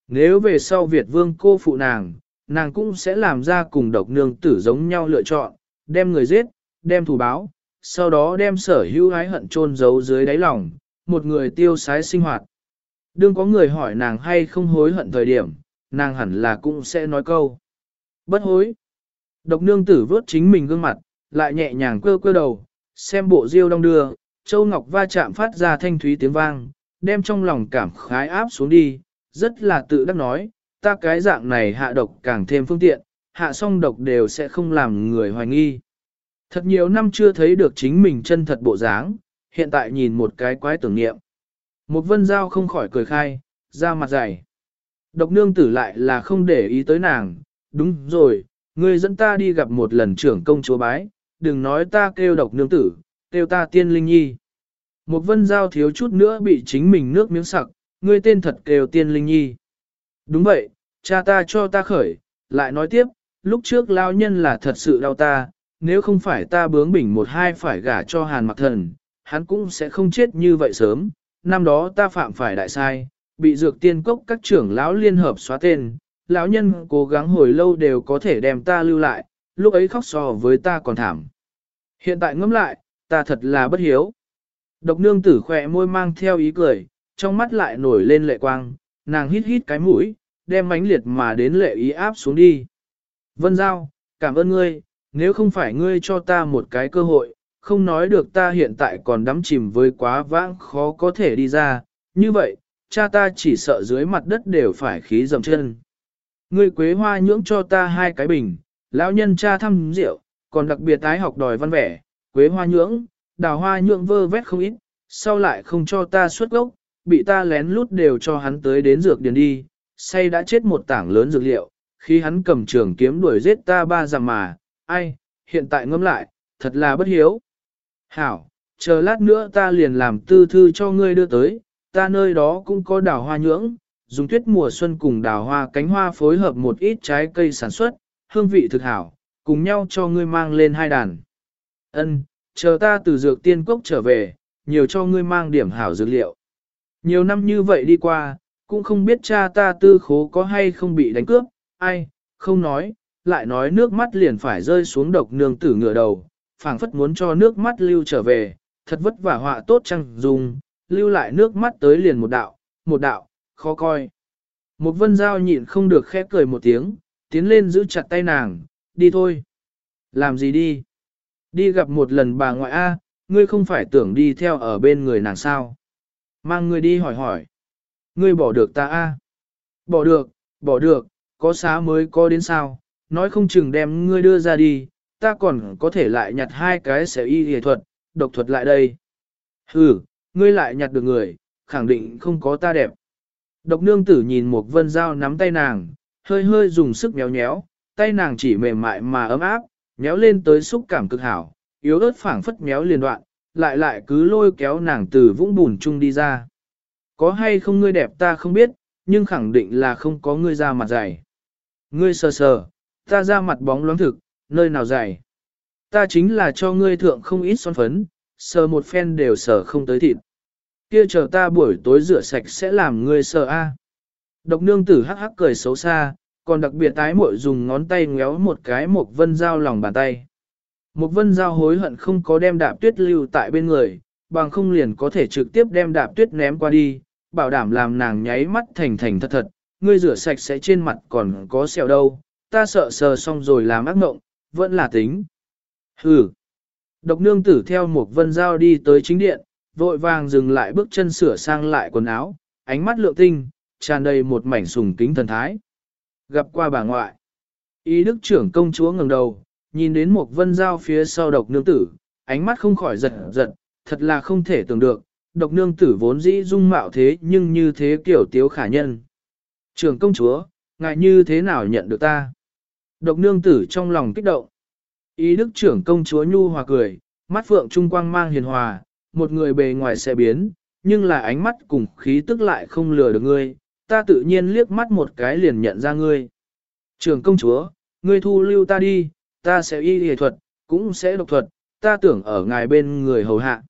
Nếu về sau Việt vương cô phụ nàng, nàng cũng sẽ làm ra cùng độc nương tử giống nhau lựa chọn, đem người giết, đem thù báo, sau đó đem sở hữu ái hận chôn giấu dưới đáy lòng, một người tiêu sái sinh hoạt. Đương có người hỏi nàng hay không hối hận thời điểm, nàng hẳn là cũng sẽ nói câu. Bất hối. Độc nương tử vớt chính mình gương mặt, lại nhẹ nhàng cơ cơ đầu, xem bộ diêu đong đưa, châu ngọc va chạm phát ra thanh thúy tiếng vang, đem trong lòng cảm khái áp xuống đi, rất là tự đắc nói, ta cái dạng này hạ độc càng thêm phương tiện, hạ song độc đều sẽ không làm người hoài nghi. Thật nhiều năm chưa thấy được chính mình chân thật bộ dáng, hiện tại nhìn một cái quái tưởng niệm. Một vân giao không khỏi cười khai, ra mặt dày. Độc nương tử lại là không để ý tới nàng, đúng rồi, ngươi dẫn ta đi gặp một lần trưởng công chúa bái, đừng nói ta kêu độc nương tử, kêu ta tiên linh nhi. Một vân giao thiếu chút nữa bị chính mình nước miếng sặc, ngươi tên thật kêu tiên linh nhi. Đúng vậy, cha ta cho ta khởi, lại nói tiếp, lúc trước lao nhân là thật sự đau ta, nếu không phải ta bướng bỉnh một hai phải gả cho hàn mặc thần, hắn cũng sẽ không chết như vậy sớm, năm đó ta phạm phải đại sai, bị dược tiên cốc các trưởng lão liên hợp xóa tên, lão nhân cố gắng hồi lâu đều có thể đem ta lưu lại, lúc ấy khóc so với ta còn thảm. Hiện tại ngẫm lại, ta thật là bất hiếu. Độc nương tử khỏe môi mang theo ý cười, trong mắt lại nổi lên lệ quang, nàng hít hít cái mũi, đem mánh liệt mà đến lệ ý áp xuống đi. Vân Giao, cảm ơn ngươi, nếu không phải ngươi cho ta một cái cơ hội, không nói được ta hiện tại còn đắm chìm với quá vãng khó có thể đi ra, như vậy, cha ta chỉ sợ dưới mặt đất đều phải khí dầm chân. Ngươi quế hoa nhưỡng cho ta hai cái bình, lão nhân cha thăm rượu, còn đặc biệt tái học đòi văn vẻ, quế hoa nhưỡng, đào hoa nhưỡng vơ vét không ít, sau lại không cho ta xuất gốc, bị ta lén lút đều cho hắn tới đến dược điền đi, say đã chết một tảng lớn dược liệu, khi hắn cầm trường kiếm đuổi giết ta ba dặm mà, ai, hiện tại ngâm lại, thật là bất hiếu. Hảo, chờ lát nữa ta liền làm tư thư cho ngươi đưa tới, ta nơi đó cũng có đào hoa nhưỡng, dùng tuyết mùa xuân cùng đào hoa cánh hoa phối hợp một ít trái cây sản xuất, hương vị thực hảo, cùng nhau cho ngươi mang lên hai đàn. Ân, chờ ta từ dược tiên cốc trở về, nhiều cho ngươi mang điểm hảo dược liệu. Nhiều năm như vậy đi qua, cũng không biết cha ta tư khố có hay không bị đánh cướp, ai, không nói, lại nói nước mắt liền phải rơi xuống độc nương tử ngựa đầu, phảng phất muốn cho nước mắt lưu trở về, thật vất vả họa tốt chăng dùng, lưu lại nước mắt tới liền một đạo, một đạo, khó coi. Một vân giao nhịn không được khép cười một tiếng, tiến lên giữ chặt tay nàng, đi thôi. Làm gì đi? Đi gặp một lần bà ngoại A, ngươi không phải tưởng đi theo ở bên người nàng sao? Mang ngươi đi hỏi hỏi. Ngươi bỏ được ta A? Bỏ được, bỏ được, có xá mới có đến sao? Nói không chừng đem ngươi đưa ra đi, ta còn có thể lại nhặt hai cái sẽ y y thuật, độc thuật lại đây. Ừ, ngươi lại nhặt được người, khẳng định không có ta đẹp. Độc nương tử nhìn một vân dao nắm tay nàng, hơi hơi dùng sức méo nhéo, tay nàng chỉ mềm mại mà ấm áp, méo lên tới xúc cảm cực hảo, yếu ớt phảng phất méo liền đoạn, lại lại cứ lôi kéo nàng từ vũng bùn chung đi ra. Có hay không ngươi đẹp ta không biết, nhưng khẳng định là không có ngươi ra mặt dày. Ngươi sờ sờ, ta ra mặt bóng loáng thực, nơi nào dày. Ta chính là cho ngươi thượng không ít son phấn, sờ một phen đều sờ không tới thịt. Kia chờ ta buổi tối rửa sạch sẽ làm ngươi sờ a. Độc nương tử hắc hắc cười xấu xa, còn đặc biệt tái muội dùng ngón tay ngéo một cái một vân dao lòng bàn tay. Một vân dao hối hận không có đem đạp tuyết lưu tại bên người, bằng không liền có thể trực tiếp đem đạp tuyết ném qua đi, bảo đảm làm nàng nháy mắt thành thành thật thật, ngươi rửa sạch sẽ trên mặt còn có sẹo đâu, ta sợ sờ xong rồi làm ác mộng, vẫn là tính. Hừ. Độc nương tử theo một vân Giao đi tới chính điện, vội vàng dừng lại bước chân sửa sang lại quần áo, ánh mắt lượng tinh, tràn đầy một mảnh sùng kính thần thái. Gặp qua bà ngoại. Ý đức trưởng công chúa ngẩng đầu, nhìn đến một vân Giao phía sau độc nương tử, ánh mắt không khỏi giật giật, thật là không thể tưởng được, độc nương tử vốn dĩ dung mạo thế nhưng như thế kiểu tiếu khả nhân. Trưởng công chúa, ngại như thế nào nhận được ta? Độc nương tử trong lòng kích động. Ý đức trưởng công chúa nhu hòa cười, mắt phượng trung quang mang hiền hòa, một người bề ngoài sẽ biến, nhưng là ánh mắt cùng khí tức lại không lừa được ngươi, ta tự nhiên liếc mắt một cái liền nhận ra ngươi. Trưởng công chúa, ngươi thu lưu ta đi, ta sẽ y y thuật, cũng sẽ độc thuật, ta tưởng ở ngài bên người hầu hạ.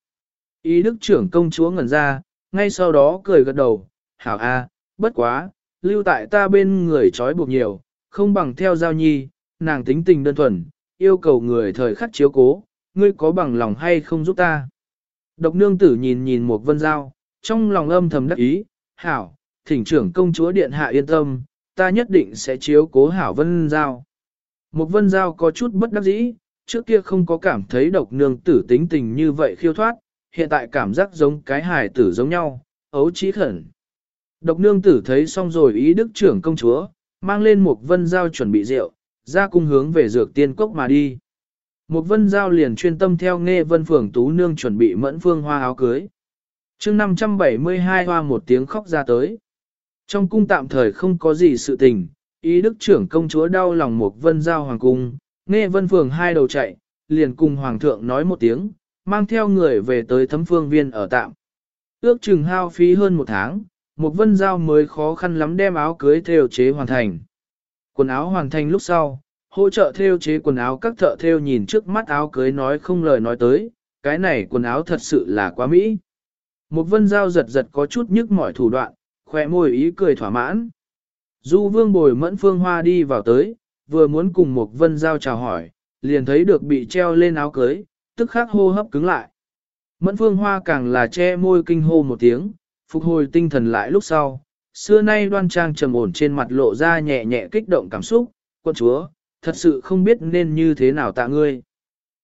Ý đức trưởng công chúa ngẩn ra, ngay sau đó cười gật đầu, hảo a, bất quá, lưu tại ta bên người trói buộc nhiều, không bằng theo giao nhi, nàng tính tình đơn thuần, yêu cầu người thời khắc chiếu cố, ngươi có bằng lòng hay không giúp ta. Độc nương tử nhìn nhìn một vân giao, trong lòng âm thầm đắc ý, hảo, thỉnh trưởng công chúa điện hạ yên tâm, ta nhất định sẽ chiếu cố hảo vân giao. Một vân giao có chút bất đắc dĩ, trước kia không có cảm thấy độc nương tử tính tình như vậy khiêu thoát, hiện tại cảm giác giống cái hài tử giống nhau, ấu trí khẩn. Độc nương tử thấy xong rồi ý đức trưởng công chúa, mang lên một vân giao chuẩn bị rượu, ra cung hướng về dược tiên cốc mà đi. Một vân giao liền chuyên tâm theo nghe vân phường tú nương chuẩn bị mẫn phương hoa áo cưới. mươi 572 hoa một tiếng khóc ra tới. Trong cung tạm thời không có gì sự tình, ý đức trưởng công chúa đau lòng một vân giao hoàng cung, nghe vân phường hai đầu chạy, liền cùng hoàng thượng nói một tiếng, mang theo người về tới thấm phương viên ở tạm. Ước chừng hao phí hơn một tháng, một vân giao mới khó khăn lắm đem áo cưới theo chế hoàn thành. Quần áo hoàn thành lúc sau, hỗ trợ theo chế quần áo các thợ theo nhìn trước mắt áo cưới nói không lời nói tới, cái này quần áo thật sự là quá mỹ. Một vân giao giật giật có chút nhức mỏi thủ đoạn, khỏe môi ý cười thỏa mãn. Du vương bồi mẫn phương hoa đi vào tới, vừa muốn cùng một vân giao chào hỏi, liền thấy được bị treo lên áo cưới, tức khắc hô hấp cứng lại. Mẫn phương hoa càng là che môi kinh hô một tiếng, phục hồi tinh thần lại lúc sau, xưa nay đoan trang trầm ổn trên mặt lộ ra nhẹ nhẹ kích động cảm xúc, quân chúa, thật sự không biết nên như thế nào tạ ngươi.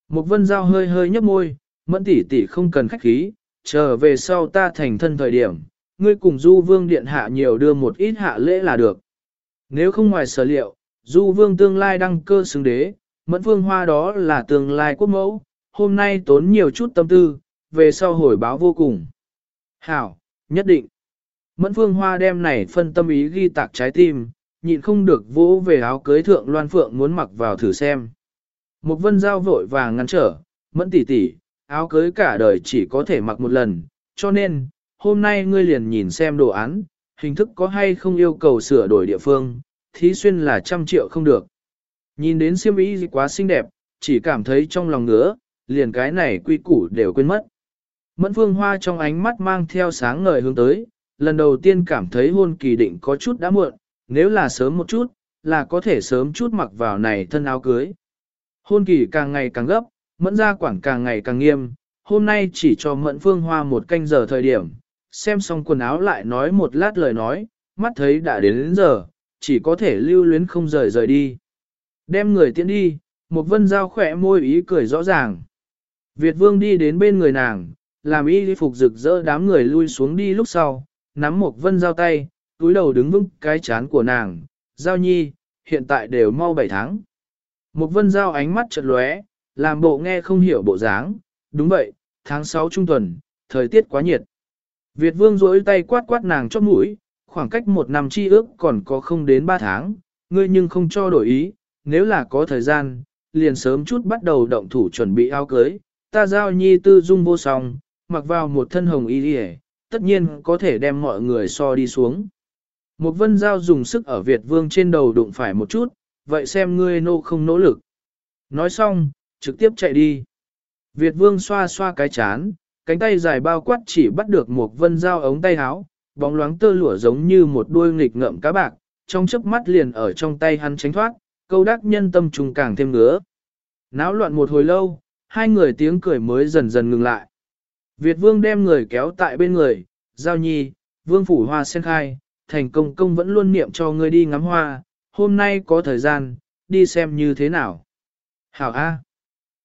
Một vân giao hơi hơi nhấp môi, mẫn tỷ tỷ không cần khách khí, trở về sau ta thành thân thời điểm, ngươi cùng du vương điện hạ nhiều đưa một ít hạ lễ là được. Nếu không ngoài sở liệu, du vương tương lai đăng cơ xứng đế, mẫn vương hoa đó là tương lai quốc mẫu, hôm nay tốn nhiều chút tâm tư, về sau hồi báo vô cùng. Hảo, nhất định. Mẫn phương hoa đem này phân tâm ý ghi tạc trái tim, nhịn không được vỗ về áo cưới thượng loan phượng muốn mặc vào thử xem. Một vân giao vội vàng ngăn trở, mẫn tỷ tỷ, áo cưới cả đời chỉ có thể mặc một lần, cho nên, hôm nay ngươi liền nhìn xem đồ án, hình thức có hay không yêu cầu sửa đổi địa phương, thí xuyên là trăm triệu không được. Nhìn đến siêm ý quá xinh đẹp, chỉ cảm thấy trong lòng ngứa, liền cái này quy củ đều quên mất. Mẫn phương hoa trong ánh mắt mang theo sáng ngời hướng tới, lần đầu tiên cảm thấy hôn kỳ định có chút đã muộn, nếu là sớm một chút, là có thể sớm chút mặc vào này thân áo cưới. Hôn kỳ càng ngày càng gấp, mẫn ra quảng càng ngày càng nghiêm, hôm nay chỉ cho mẫn phương hoa một canh giờ thời điểm, xem xong quần áo lại nói một lát lời nói, mắt thấy đã đến, đến giờ, chỉ có thể lưu luyến không rời rời đi. Đem người tiễn đi, một vân dao khỏe môi ý cười rõ ràng. Việt vương đi đến bên người nàng, làm y phục rực rỡ đám người lui xuống đi lúc sau, nắm một vân giao tay, túi đầu đứng vững cái chán của nàng, giao nhi, hiện tại đều mau 7 tháng. Một vân giao ánh mắt chợt lóe, làm bộ nghe không hiểu bộ dáng, đúng vậy, tháng 6 trung tuần, thời tiết quá nhiệt. Việt vương rỗi tay quát quát nàng chót mũi, khoảng cách một năm chi ước còn có không đến 3 tháng, ngươi nhưng không cho đổi ý, nếu là có thời gian, liền sớm chút bắt đầu động thủ chuẩn bị áo cưới, ta giao nhi tư dung vô song, mặc vào một thân hồng y đi tất nhiên có thể đem mọi người so đi xuống. Một vân giao dùng sức ở Việt vương trên đầu đụng phải một chút, vậy xem ngươi nô không nỗ lực. Nói xong, trực tiếp chạy đi. Việt vương xoa xoa cái chán, cánh tay dài bao quát chỉ bắt được một vân giao ống tay áo, bóng loáng tơ lụa giống như một đuôi nghịch ngợm cá bạc, trong chớp mắt liền ở trong tay hắn tránh thoát, câu đắc nhân tâm trùng càng thêm ngứa. Náo loạn một hồi lâu, hai người tiếng cười mới dần dần ngừng lại. Việt vương đem người kéo tại bên người, giao nhi, vương phủ hoa sen khai, thành công công vẫn luôn niệm cho ngươi đi ngắm hoa, hôm nay có thời gian, đi xem như thế nào. Hảo A.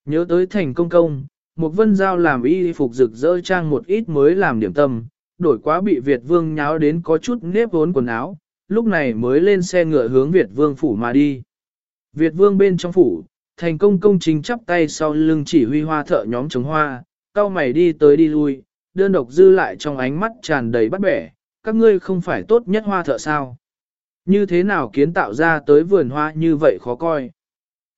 Nhớ tới thành công công, một vân giao làm y phục rực rỡ trang một ít mới làm điểm tâm, đổi quá bị Việt vương nháo đến có chút nếp vốn quần áo, lúc này mới lên xe ngựa hướng Việt vương phủ mà đi. Việt vương bên trong phủ, thành công công chính chắp tay sau lưng chỉ huy hoa thợ nhóm trồng hoa, cao mày đi tới đi lui, đơn độc dư lại trong ánh mắt tràn đầy bắt bẻ, các ngươi không phải tốt nhất hoa thợ sao. Như thế nào kiến tạo ra tới vườn hoa như vậy khó coi.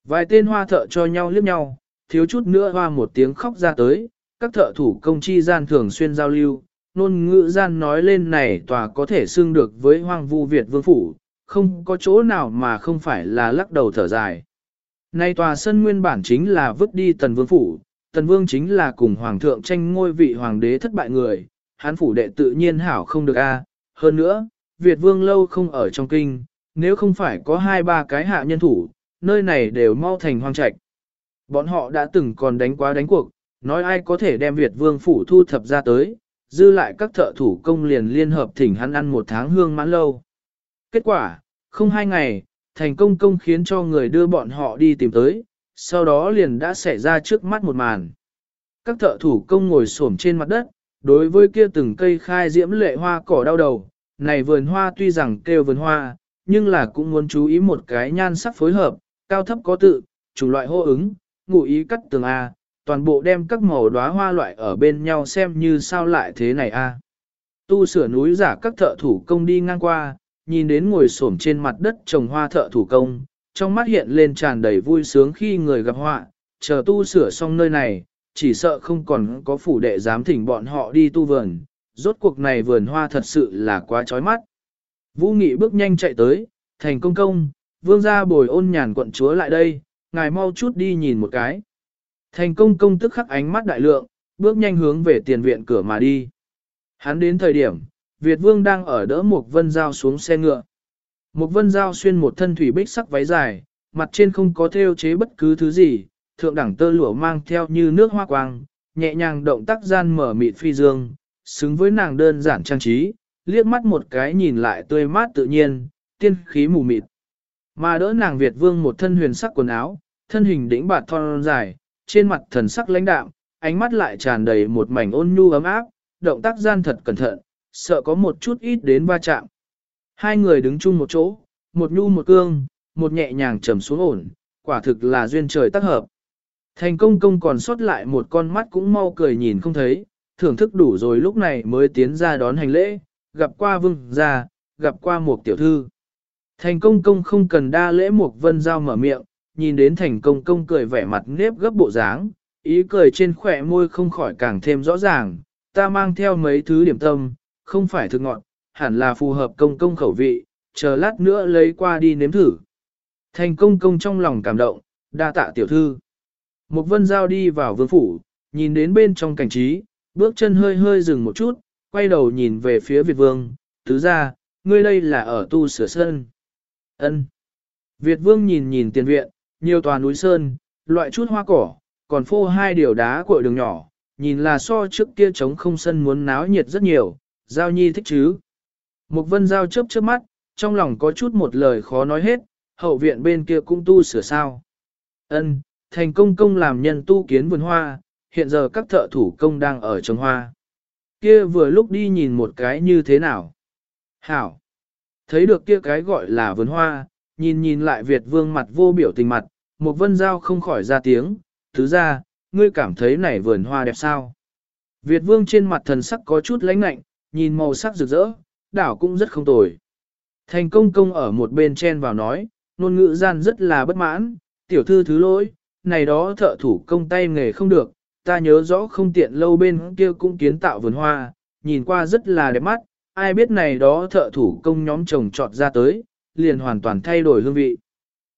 Vài tên hoa thợ cho nhau liếc nhau, thiếu chút nữa hoa một tiếng khóc ra tới, các thợ thủ công chi gian thường xuyên giao lưu, nôn ngữ gian nói lên này tòa có thể xưng được với hoang vu Việt vương phủ, không có chỗ nào mà không phải là lắc đầu thở dài. Nay tòa sân nguyên bản chính là vứt đi tần vương phủ, tần vương chính là cùng hoàng thượng tranh ngôi vị hoàng đế thất bại người, hán phủ đệ tự nhiên hảo không được a. hơn nữa, Việt vương lâu không ở trong kinh, nếu không phải có hai ba cái hạ nhân thủ, nơi này đều mau thành hoang trạch. Bọn họ đã từng còn đánh quá đánh cuộc, nói ai có thể đem Việt vương phủ thu thập ra tới, dư lại các thợ thủ công liền liên hợp thỉnh hắn ăn một tháng hương mãn lâu. Kết quả, không hai ngày, thành công công khiến cho người đưa bọn họ đi tìm tới, sau đó liền đã xảy ra trước mắt một màn. Các thợ thủ công ngồi xổm trên mặt đất, đối với kia từng cây khai diễm lệ hoa cỏ đau đầu, này vườn hoa tuy rằng kêu vườn hoa, nhưng là cũng muốn chú ý một cái nhan sắc phối hợp, cao thấp có tự, chủ loại hô ứng, ngụ ý cắt tường A, toàn bộ đem các màu đóa hoa loại ở bên nhau xem như sao lại thế này A. Tu sửa núi giả các thợ thủ công đi ngang qua, nhìn đến ngồi xổm trên mặt đất trồng hoa thợ thủ công, trong mắt hiện lên tràn đầy vui sướng khi người gặp họa, chờ tu sửa xong nơi này, chỉ sợ không còn có phủ đệ dám thỉnh bọn họ đi tu vườn, rốt cuộc này vườn hoa thật sự là quá chói mắt. Vũ Nghị bước nhanh chạy tới, thành công công, vương gia bồi ôn nhàn quận chúa lại đây, ngài mau chút đi nhìn một cái. Thành công công tức khắc ánh mắt đại lượng, bước nhanh hướng về tiền viện cửa mà đi. Hắn đến thời điểm, Việt vương đang ở đỡ một vân dao xuống xe ngựa. Một vân dao xuyên một thân thủy bích sắc váy dài, mặt trên không có thêu chế bất cứ thứ gì, thượng đẳng tơ lụa mang theo như nước hoa quang, nhẹ nhàng động tác gian mở mịt phi dương, xứng với nàng đơn giản trang trí, liếc mắt một cái nhìn lại tươi mát tự nhiên, tiên khí mù mịt. Mà đỡ nàng Việt vương một thân huyền sắc quần áo, thân hình đĩnh bạt thon dài, trên mặt thần sắc lãnh đạm, ánh mắt lại tràn đầy một mảnh ôn nhu ấm áp, động tác gian thật cẩn thận, sợ có một chút ít đến va chạm. Hai người đứng chung một chỗ, một nhu một cương, một nhẹ nhàng trầm xuống ổn, quả thực là duyên trời tác hợp. Thành công công còn sót lại một con mắt cũng mau cười nhìn không thấy, thưởng thức đủ rồi lúc này mới tiến ra đón hành lễ, gặp qua vương gia, gặp qua một tiểu thư. Thành công công không cần đa lễ một vân giao mở miệng, nhìn đến thành công công cười vẻ mặt nếp gấp bộ dáng, ý cười trên khỏe môi không khỏi càng thêm rõ ràng, ta mang theo mấy thứ điểm tâm, không phải thực ngọn, hẳn là phù hợp công công khẩu vị, chờ lát nữa lấy qua đi nếm thử. Thành công công trong lòng cảm động, đa tạ tiểu thư. Một vân giao đi vào vương phủ, nhìn đến bên trong cảnh trí, bước chân hơi hơi dừng một chút, quay đầu nhìn về phía Việt vương, tứ ra, ngươi đây là ở tu sửa sơn. ân Việt vương nhìn nhìn tiền viện, nhiều tòa núi sơn, loại chút hoa cỏ, còn phô hai điều đá cội đường nhỏ, nhìn là so trước kia trống không sân muốn náo nhiệt rất nhiều, giao nhi thích chứ. Mục vân giao chớp chớp mắt, trong lòng có chút một lời khó nói hết, hậu viện bên kia cũng tu sửa sao. Ân, thành công công làm nhân tu kiến vườn hoa, hiện giờ các thợ thủ công đang ở trồng hoa. Kia vừa lúc đi nhìn một cái như thế nào. Hảo. Thấy được kia cái gọi là vườn hoa, nhìn nhìn lại Việt vương mặt vô biểu tình mặt, một vân giao không khỏi ra tiếng, thứ ra, ngươi cảm thấy này vườn hoa đẹp sao. Việt vương trên mặt thần sắc có chút lãnh lạnh, nhìn màu sắc rực rỡ, đảo cũng rất không tồi. Thành công công ở một bên chen vào nói, ngôn ngữ gian rất là bất mãn, tiểu thư thứ lỗi, này đó thợ thủ công tay nghề không được, ta nhớ rõ không tiện lâu bên kia cũng kiến tạo vườn hoa, nhìn qua rất là đẹp mắt, ai biết này đó thợ thủ công nhóm trồng trọt ra tới, liền hoàn toàn thay đổi hương vị.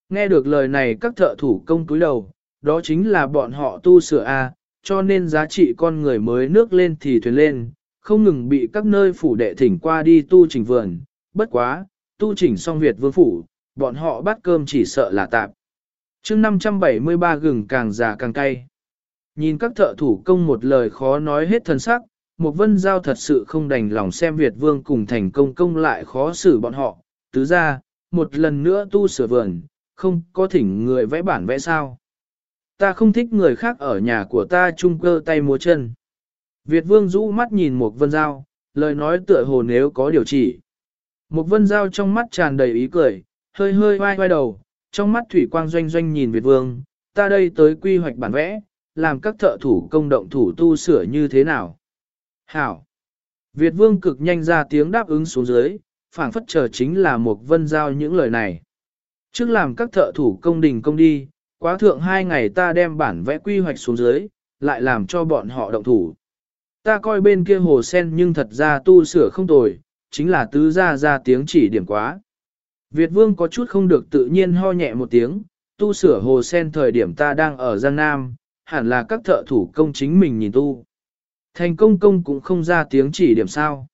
Nghe được lời này các thợ thủ công cúi đầu, đó chính là bọn họ tu sửa A, cho nên giá trị con người mới nước lên thì thuyền lên, không ngừng bị các nơi phủ đệ thỉnh qua đi tu chỉnh vườn, bất quá, tu chỉnh xong Việt vương phủ, bọn họ bắt cơm chỉ sợ là tạp. chương 573 gừng càng già càng cay. Nhìn các thợ thủ công một lời khó nói hết thân sắc, một vân giao thật sự không đành lòng xem Việt vương cùng thành công công lại khó xử bọn họ, tứ ra, một lần nữa tu sửa vườn, không có thỉnh người vẽ bản vẽ sao. Ta không thích người khác ở nhà của ta chung cơ tay múa chân. Việt vương rũ mắt nhìn một vân giao, lời nói tựa hồ nếu có điều chỉ. Một vân giao trong mắt tràn đầy ý cười, hơi hơi vai vai đầu, trong mắt thủy quang doanh doanh nhìn Việt vương, ta đây tới quy hoạch bản vẽ, làm các thợ thủ công động thủ tu sửa như thế nào. Hảo! Việt vương cực nhanh ra tiếng đáp ứng xuống dưới, phảng phất chờ chính là một vân giao những lời này. Trước làm các thợ thủ công đình công đi, quá thượng hai ngày ta đem bản vẽ quy hoạch xuống dưới, lại làm cho bọn họ động thủ. Ta coi bên kia hồ sen nhưng thật ra tu sửa không tồi, chính là tứ ra ra tiếng chỉ điểm quá. Việt vương có chút không được tự nhiên ho nhẹ một tiếng, tu sửa hồ sen thời điểm ta đang ở Giang Nam, hẳn là các thợ thủ công chính mình nhìn tu. Thành công công cũng không ra tiếng chỉ điểm sao.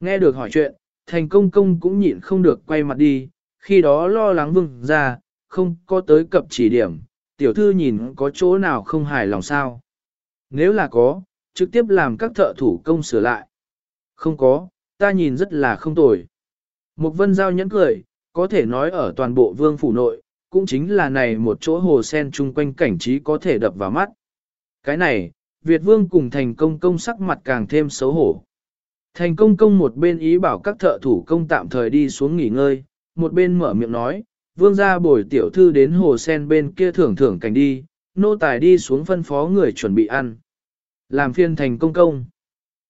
Nghe được hỏi chuyện, thành công công cũng nhịn không được quay mặt đi, khi đó lo lắng vương ra, không có tới cập chỉ điểm, tiểu thư nhìn có chỗ nào không hài lòng sao. Nếu là có, trực tiếp làm các thợ thủ công sửa lại. Không có, ta nhìn rất là không tồi. Một vân giao nhẫn cười, có thể nói ở toàn bộ vương phủ nội, cũng chính là này một chỗ hồ sen chung quanh cảnh trí có thể đập vào mắt. Cái này, Việt vương cùng thành công công sắc mặt càng thêm xấu hổ. Thành công công một bên ý bảo các thợ thủ công tạm thời đi xuống nghỉ ngơi, một bên mở miệng nói, vương gia bồi tiểu thư đến hồ sen bên kia thưởng thưởng cảnh đi, nô tài đi xuống phân phó người chuẩn bị ăn. Làm phiên thành công công.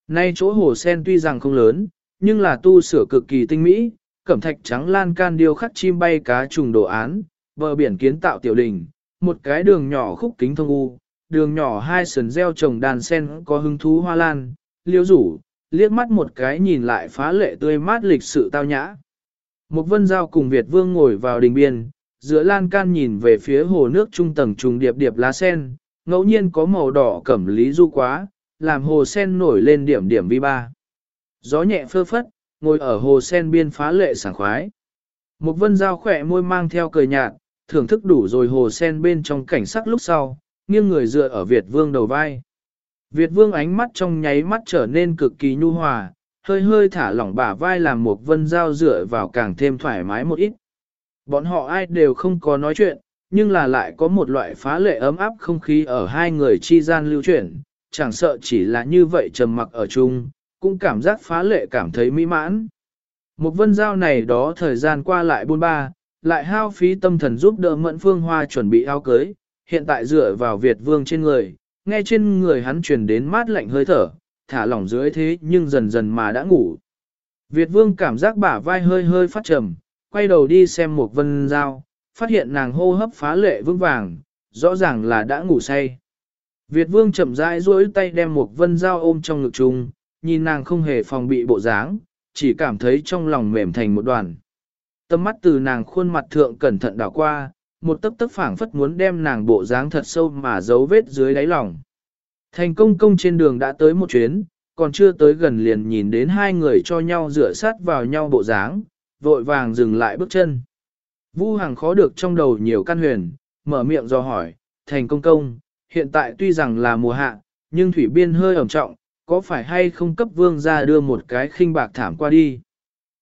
Nay chỗ hồ sen tuy rằng không lớn, nhưng là tu sửa cực kỳ tinh mỹ, cẩm thạch trắng lan can điêu khắc chim bay cá trùng đồ án, bờ biển kiến tạo tiểu đình, một cái đường nhỏ khúc kính thông u, đường nhỏ hai sườn gieo trồng đàn sen có hứng thú hoa lan, liêu rủ, liếc mắt một cái nhìn lại phá lệ tươi mát lịch sự tao nhã. Một vân giao cùng Việt vương ngồi vào đình biên, giữa lan can nhìn về phía hồ nước trung tầng trùng điệp điệp lá sen, ngẫu nhiên có màu đỏ cẩm lý du quá, làm hồ sen nổi lên điểm điểm vi ba. Gió nhẹ phơ phất, ngồi ở hồ sen biên phá lệ sảng khoái. Một vân dao khỏe môi mang theo cười nhạt, thưởng thức đủ rồi hồ sen bên trong cảnh sắc lúc sau, nghiêng người dựa ở Việt vương đầu vai. Việt vương ánh mắt trong nháy mắt trở nên cực kỳ nhu hòa, hơi hơi thả lỏng bả vai làm một vân dao dựa vào càng thêm thoải mái một ít. Bọn họ ai đều không có nói chuyện, nhưng là lại có một loại phá lệ ấm áp không khí ở hai người chi gian lưu chuyển, chẳng sợ chỉ là như vậy trầm mặc ở chung, cũng cảm giác phá lệ cảm thấy mỹ mãn. Một vân giao này đó thời gian qua lại buôn ba, lại hao phí tâm thần giúp đỡ mẫn phương hoa chuẩn bị áo cưới, hiện tại dựa vào Việt vương trên người, nghe trên người hắn truyền đến mát lạnh hơi thở, thả lỏng dưới thế nhưng dần dần mà đã ngủ. Việt vương cảm giác bả vai hơi hơi phát trầm, quay đầu đi xem một vân giao, phát hiện nàng hô hấp phá lệ vững vàng, rõ ràng là đã ngủ say. Việt vương chậm rãi duỗi tay đem một vân dao ôm trong ngực chung, nhìn nàng không hề phòng bị bộ dáng, chỉ cảm thấy trong lòng mềm thành một đoàn. Tâm mắt từ nàng khuôn mặt thượng cẩn thận đảo qua, một tấc tấc phảng phất muốn đem nàng bộ dáng thật sâu mà giấu vết dưới đáy lòng. Thành công công trên đường đã tới một chuyến, còn chưa tới gần liền nhìn đến hai người cho nhau rửa sát vào nhau bộ dáng, vội vàng dừng lại bước chân. Vu Hằng khó được trong đầu nhiều căn huyền, mở miệng do hỏi, thành công công, hiện tại tuy rằng là mùa hạ, nhưng thủy biên hơi ẩm trọng, có phải hay không cấp vương ra đưa một cái khinh bạc thảm qua đi.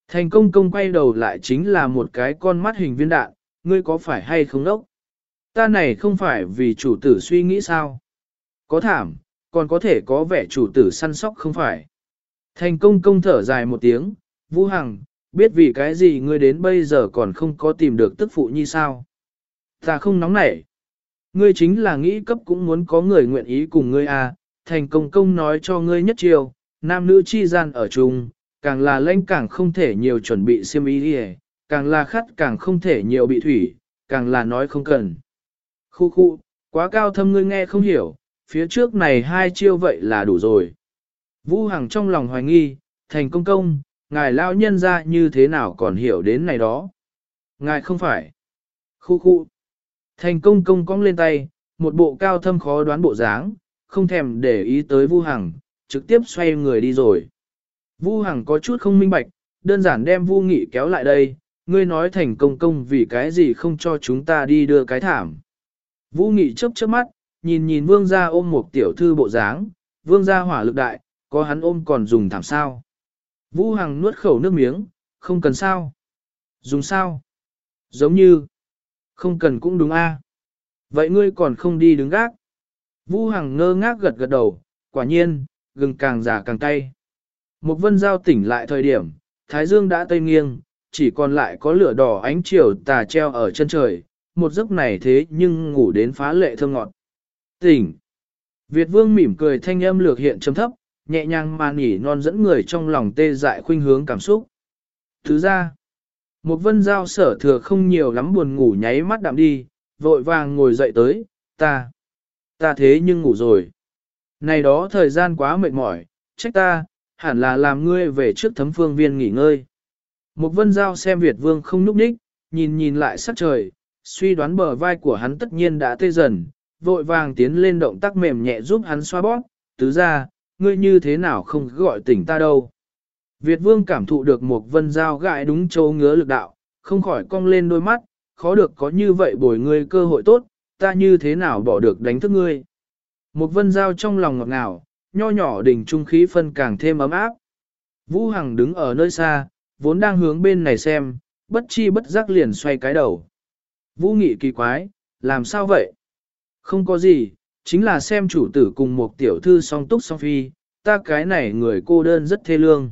Thành công công quay đầu lại chính là một cái con mắt hình viên đạn, ngươi có phải hay không đốc? Ta này không phải vì chủ tử suy nghĩ sao? Có thảm, còn có thể có vẻ chủ tử săn sóc không phải. Thành công công thở dài một tiếng, Vũ Hằng, biết vì cái gì ngươi đến bây giờ còn không có tìm được tức phụ như sao? Ta không nóng nảy. Ngươi chính là nghĩ cấp cũng muốn có người nguyện ý cùng ngươi à, thành công công nói cho ngươi nhất chiều, nam nữ chi gian ở chung, càng là lãnh càng không thể nhiều chuẩn bị siêm ý đi càng là khắt càng không thể nhiều bị thủy, càng là nói không cần. Khu khu, quá cao thâm ngươi nghe không hiểu, phía trước này hai chiêu vậy là đủ rồi. Vũ Hằng trong lòng hoài nghi, thành công công, ngài lao nhân ra như thế nào còn hiểu đến này đó. Ngài không phải. Khu khu. Thành công công cong lên tay, một bộ cao thâm khó đoán bộ dáng, không thèm để ý tới Vu Hằng, trực tiếp xoay người đi rồi. Vu Hằng có chút không minh bạch, đơn giản đem Vu Nghị kéo lại đây, ngươi nói thành công công vì cái gì không cho chúng ta đi đưa cái thảm. Vu Nghị chớp chớp mắt, nhìn nhìn vương gia ôm một tiểu thư bộ dáng, vương gia hỏa lực đại, có hắn ôm còn dùng thảm sao. Vu Hằng nuốt khẩu nước miếng, không cần sao. Dùng sao? Giống như, không cần cũng đúng a. Vậy ngươi còn không đi đứng gác. Vu Hằng ngơ ngác gật gật đầu, quả nhiên, gừng càng già càng cay. Một vân giao tỉnh lại thời điểm, Thái Dương đã tây nghiêng, chỉ còn lại có lửa đỏ ánh chiều tà treo ở chân trời, một giấc này thế nhưng ngủ đến phá lệ thơm ngọt. Tỉnh! Việt vương mỉm cười thanh âm lược hiện chấm thấp, nhẹ nhàng mà nỉ non dẫn người trong lòng tê dại khuynh hướng cảm xúc. Thứ ra, một vân giao sở thừa không nhiều lắm buồn ngủ nháy mắt đạm đi, vội vàng ngồi dậy tới, ta, ta thế nhưng ngủ rồi. Này đó thời gian quá mệt mỏi, trách ta, hẳn là làm ngươi về trước thấm phương viên nghỉ ngơi. Một vân giao xem Việt vương không núp đích, nhìn nhìn lại sắc trời, suy đoán bờ vai của hắn tất nhiên đã tê dần, vội vàng tiến lên động tác mềm nhẹ giúp hắn xoa bóp, tứ ra, ngươi như thế nào không gọi tỉnh ta đâu. Việt vương cảm thụ được một vân giao gãi đúng châu ngứa lực đạo, không khỏi cong lên đôi mắt, khó được có như vậy bồi ngươi cơ hội tốt, ta như thế nào bỏ được đánh thức ngươi. Một vân giao trong lòng ngọt ngào, nho nhỏ đỉnh trung khí phân càng thêm ấm áp. Vũ Hằng đứng ở nơi xa, vốn đang hướng bên này xem, bất chi bất giác liền xoay cái đầu. Vũ Nghị kỳ quái, làm sao vậy? Không có gì, chính là xem chủ tử cùng một tiểu thư song túc song phi, ta cái này người cô đơn rất thê lương.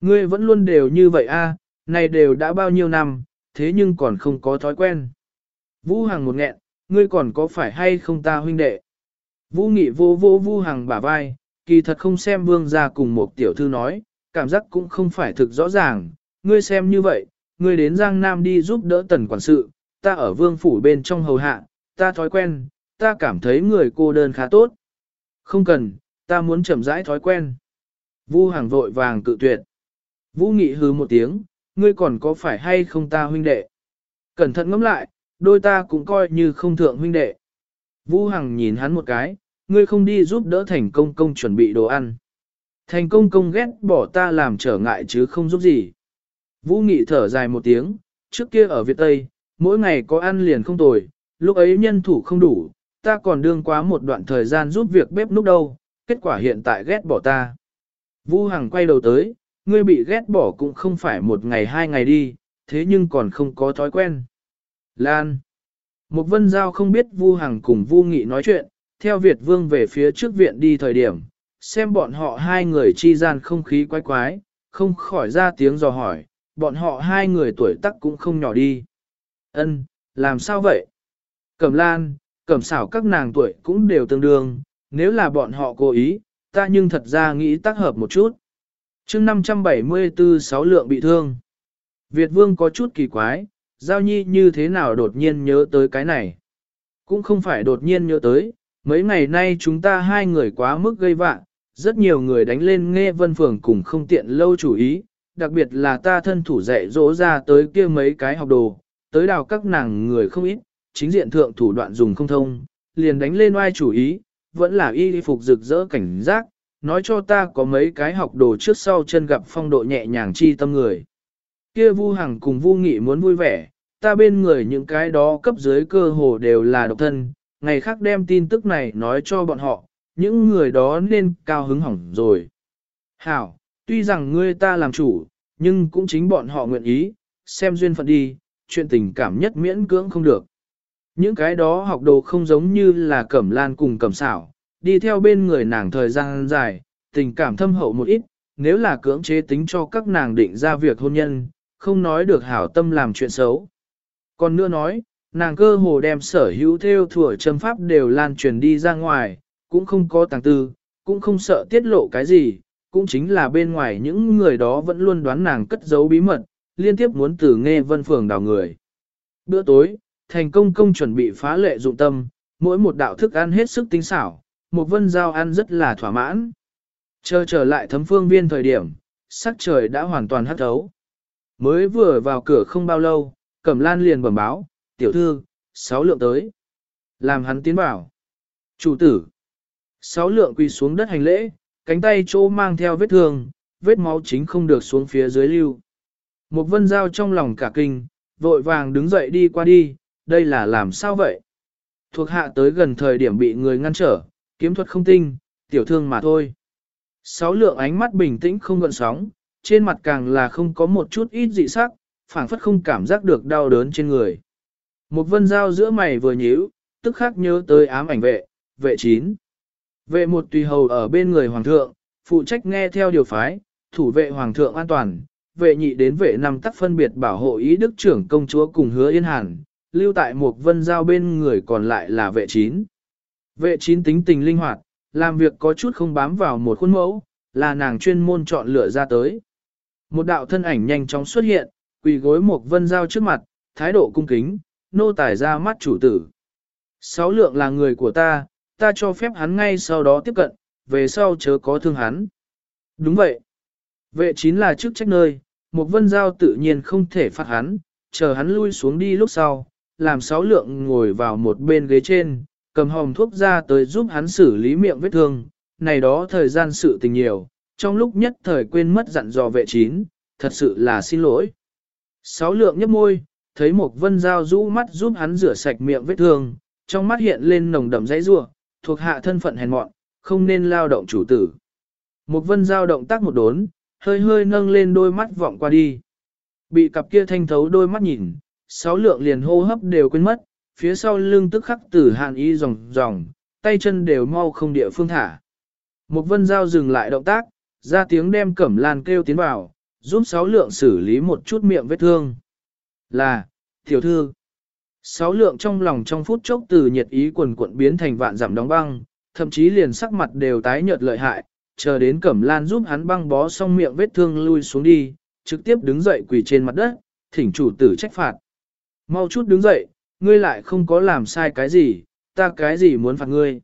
Ngươi vẫn luôn đều như vậy a, này đều đã bao nhiêu năm, thế nhưng còn không có thói quen. Vũ Hằng một nghẹn, ngươi còn có phải hay không ta huynh đệ? Vũ Nghị vô vô Vũ Hằng bả vai, kỳ thật không xem vương ra cùng một tiểu thư nói, cảm giác cũng không phải thực rõ ràng, ngươi xem như vậy, ngươi đến Giang Nam đi giúp đỡ tần quản sự, ta ở vương phủ bên trong hầu hạ, ta thói quen, ta cảm thấy người cô đơn khá tốt. Không cần, ta muốn chậm rãi thói quen. Vu Hằng vội vàng cự tuyệt. Vũ Nghị hừ một tiếng, ngươi còn có phải hay không ta huynh đệ? Cẩn thận ngẫm lại, đôi ta cũng coi như không thượng huynh đệ. Vũ Hằng nhìn hắn một cái, ngươi không đi giúp đỡ thành công công chuẩn bị đồ ăn. Thành công công ghét bỏ ta làm trở ngại chứ không giúp gì. Vũ Nghị thở dài một tiếng, trước kia ở Việt Tây, mỗi ngày có ăn liền không tồi, lúc ấy nhân thủ không đủ, ta còn đương quá một đoạn thời gian giúp việc bếp núc đâu, kết quả hiện tại ghét bỏ ta. Vu Hằng quay đầu tới, ngươi bị ghét bỏ cũng không phải một ngày hai ngày đi, thế nhưng còn không có thói quen. Lan. Một vân giao không biết Vu Hằng cùng Vu Nghị nói chuyện, theo Việt Vương về phía trước viện đi thời điểm, xem bọn họ hai người chi gian không khí quái quái, không khỏi ra tiếng dò hỏi, bọn họ hai người tuổi tác cũng không nhỏ đi. Ân, làm sao vậy? Cẩm lan, cẩm xảo các nàng tuổi cũng đều tương đương, nếu là bọn họ cố ý, ta nhưng thật ra nghĩ tác hợp một chút. chương 574 sáu lượng bị thương. Việt vương có chút kỳ quái, giao nhi như thế nào đột nhiên nhớ tới cái này. Cũng không phải đột nhiên nhớ tới, mấy ngày nay chúng ta hai người quá mức gây vạn, rất nhiều người đánh lên nghe vân phường cùng không tiện lâu chủ ý, đặc biệt là ta thân thủ dạy dỗ ra tới kia mấy cái học đồ, tới đào các nàng người không ít, chính diện thượng thủ đoạn dùng không thông, liền đánh lên oai chủ ý, vẫn là y phục rực rỡ cảnh giác, nói cho ta có mấy cái học đồ trước sau chân gặp phong độ nhẹ nhàng chi tâm người. Kia Vu Hằng cùng Vu Nghị muốn vui vẻ, ta bên người những cái đó cấp dưới cơ hồ đều là độc thân, ngày khác đem tin tức này nói cho bọn họ, những người đó nên cao hứng hỏng rồi. Hảo, tuy rằng ngươi ta làm chủ, nhưng cũng chính bọn họ nguyện ý, xem duyên phận đi, chuyện tình cảm nhất miễn cưỡng không được. Những cái đó học đồ không giống như là cẩm lan cùng cẩm xảo, đi theo bên người nàng thời gian dài, tình cảm thâm hậu một ít, nếu là cưỡng chế tính cho các nàng định ra việc hôn nhân, không nói được hảo tâm làm chuyện xấu. Còn nữa nói, nàng cơ hồ đem sở hữu theo thừa châm pháp đều lan truyền đi ra ngoài, cũng không có tàng tư, cũng không sợ tiết lộ cái gì, cũng chính là bên ngoài những người đó vẫn luôn đoán nàng cất giấu bí mật, liên tiếp muốn từ nghe vân phường đào người. Bữa tối, thành công công chuẩn bị phá lệ dụng tâm, mỗi một đạo thức ăn hết sức tinh xảo, một vân giao ăn rất là thỏa mãn. Chờ trở lại thấm phương viên thời điểm, sắc trời đã hoàn toàn hắt thấu. Mới vừa vào cửa không bao lâu, Cẩm Lan liền bẩm báo, tiểu thư, sáu lượng tới. Làm hắn tiến bảo. Chủ tử. Sáu lượng quỳ xuống đất hành lễ, cánh tay chỗ mang theo vết thương, vết máu chính không được xuống phía dưới lưu. Một vân giao trong lòng cả kinh, vội vàng đứng dậy đi qua đi, đây là làm sao vậy? Thuộc hạ tới gần thời điểm bị người ngăn trở, kiếm thuật không tinh, tiểu thương mà thôi. Sáu lượng ánh mắt bình tĩnh không gợn sóng, trên mặt càng là không có một chút ít dị sắc, phảng phất không cảm giác được đau đớn trên người. Một vân dao giữa mày vừa nhíu, tức khắc nhớ tới ám ảnh vệ, vệ chín. Vệ một tùy hầu ở bên người hoàng thượng, phụ trách nghe theo điều phái, thủ vệ hoàng thượng an toàn, vệ nhị đến vệ năm tắc phân biệt bảo hộ ý đức trưởng công chúa cùng hứa yên hàn, lưu tại một vân giao bên người còn lại là vệ chín. Vệ chín tính tình linh hoạt, làm việc có chút không bám vào một khuôn mẫu, là nàng chuyên môn chọn lựa ra tới. Một đạo thân ảnh nhanh chóng xuất hiện, quỳ gối một vân giao trước mặt, thái độ cung kính, nô tài ra mắt chủ tử. Sáu lượng là người của ta, ta cho phép hắn ngay sau đó tiếp cận, về sau chớ có thương hắn. Đúng vậy. Vệ chín là chức trách nơi, một vân giao tự nhiên không thể phạt hắn, chờ hắn lui xuống đi lúc sau, làm sáu lượng ngồi vào một bên ghế trên, cầm hòm thuốc ra tới giúp hắn xử lý miệng vết thương, này đó thời gian sự tình nhiều, trong lúc nhất thời quên mất dặn dò vệ chín, thật sự là xin lỗi. Sáu lượng nhấp môi, thấy một vân dao rũ mắt giúp hắn rửa sạch miệng vết thương, trong mắt hiện lên nồng đậm dãy rua, thuộc hạ thân phận hèn mọn, không nên lao động chủ tử. Một vân dao động tác một đốn, hơi hơi nâng lên đôi mắt vọng qua đi. Bị cặp kia thanh thấu đôi mắt nhìn, sáu lượng liền hô hấp đều quên mất, phía sau lưng tức khắc tử hàn y ròng ròng, tay chân đều mau không địa phương thả. Một vân Giao dừng lại động tác, ra tiếng đem cẩm lan kêu tiến vào, giúp sáu lượng xử lý một chút miệng vết thương. Là, tiểu thư. Sáu lượng trong lòng trong phút chốc từ nhiệt ý quần cuộn biến thành vạn giảm đóng băng, thậm chí liền sắc mặt đều tái nhợt lợi hại, chờ đến cẩm lan giúp hắn băng bó xong miệng vết thương lui xuống đi, trực tiếp đứng dậy quỳ trên mặt đất, thỉnh chủ tử trách phạt. Mau chút đứng dậy, ngươi lại không có làm sai cái gì, ta cái gì muốn phạt ngươi.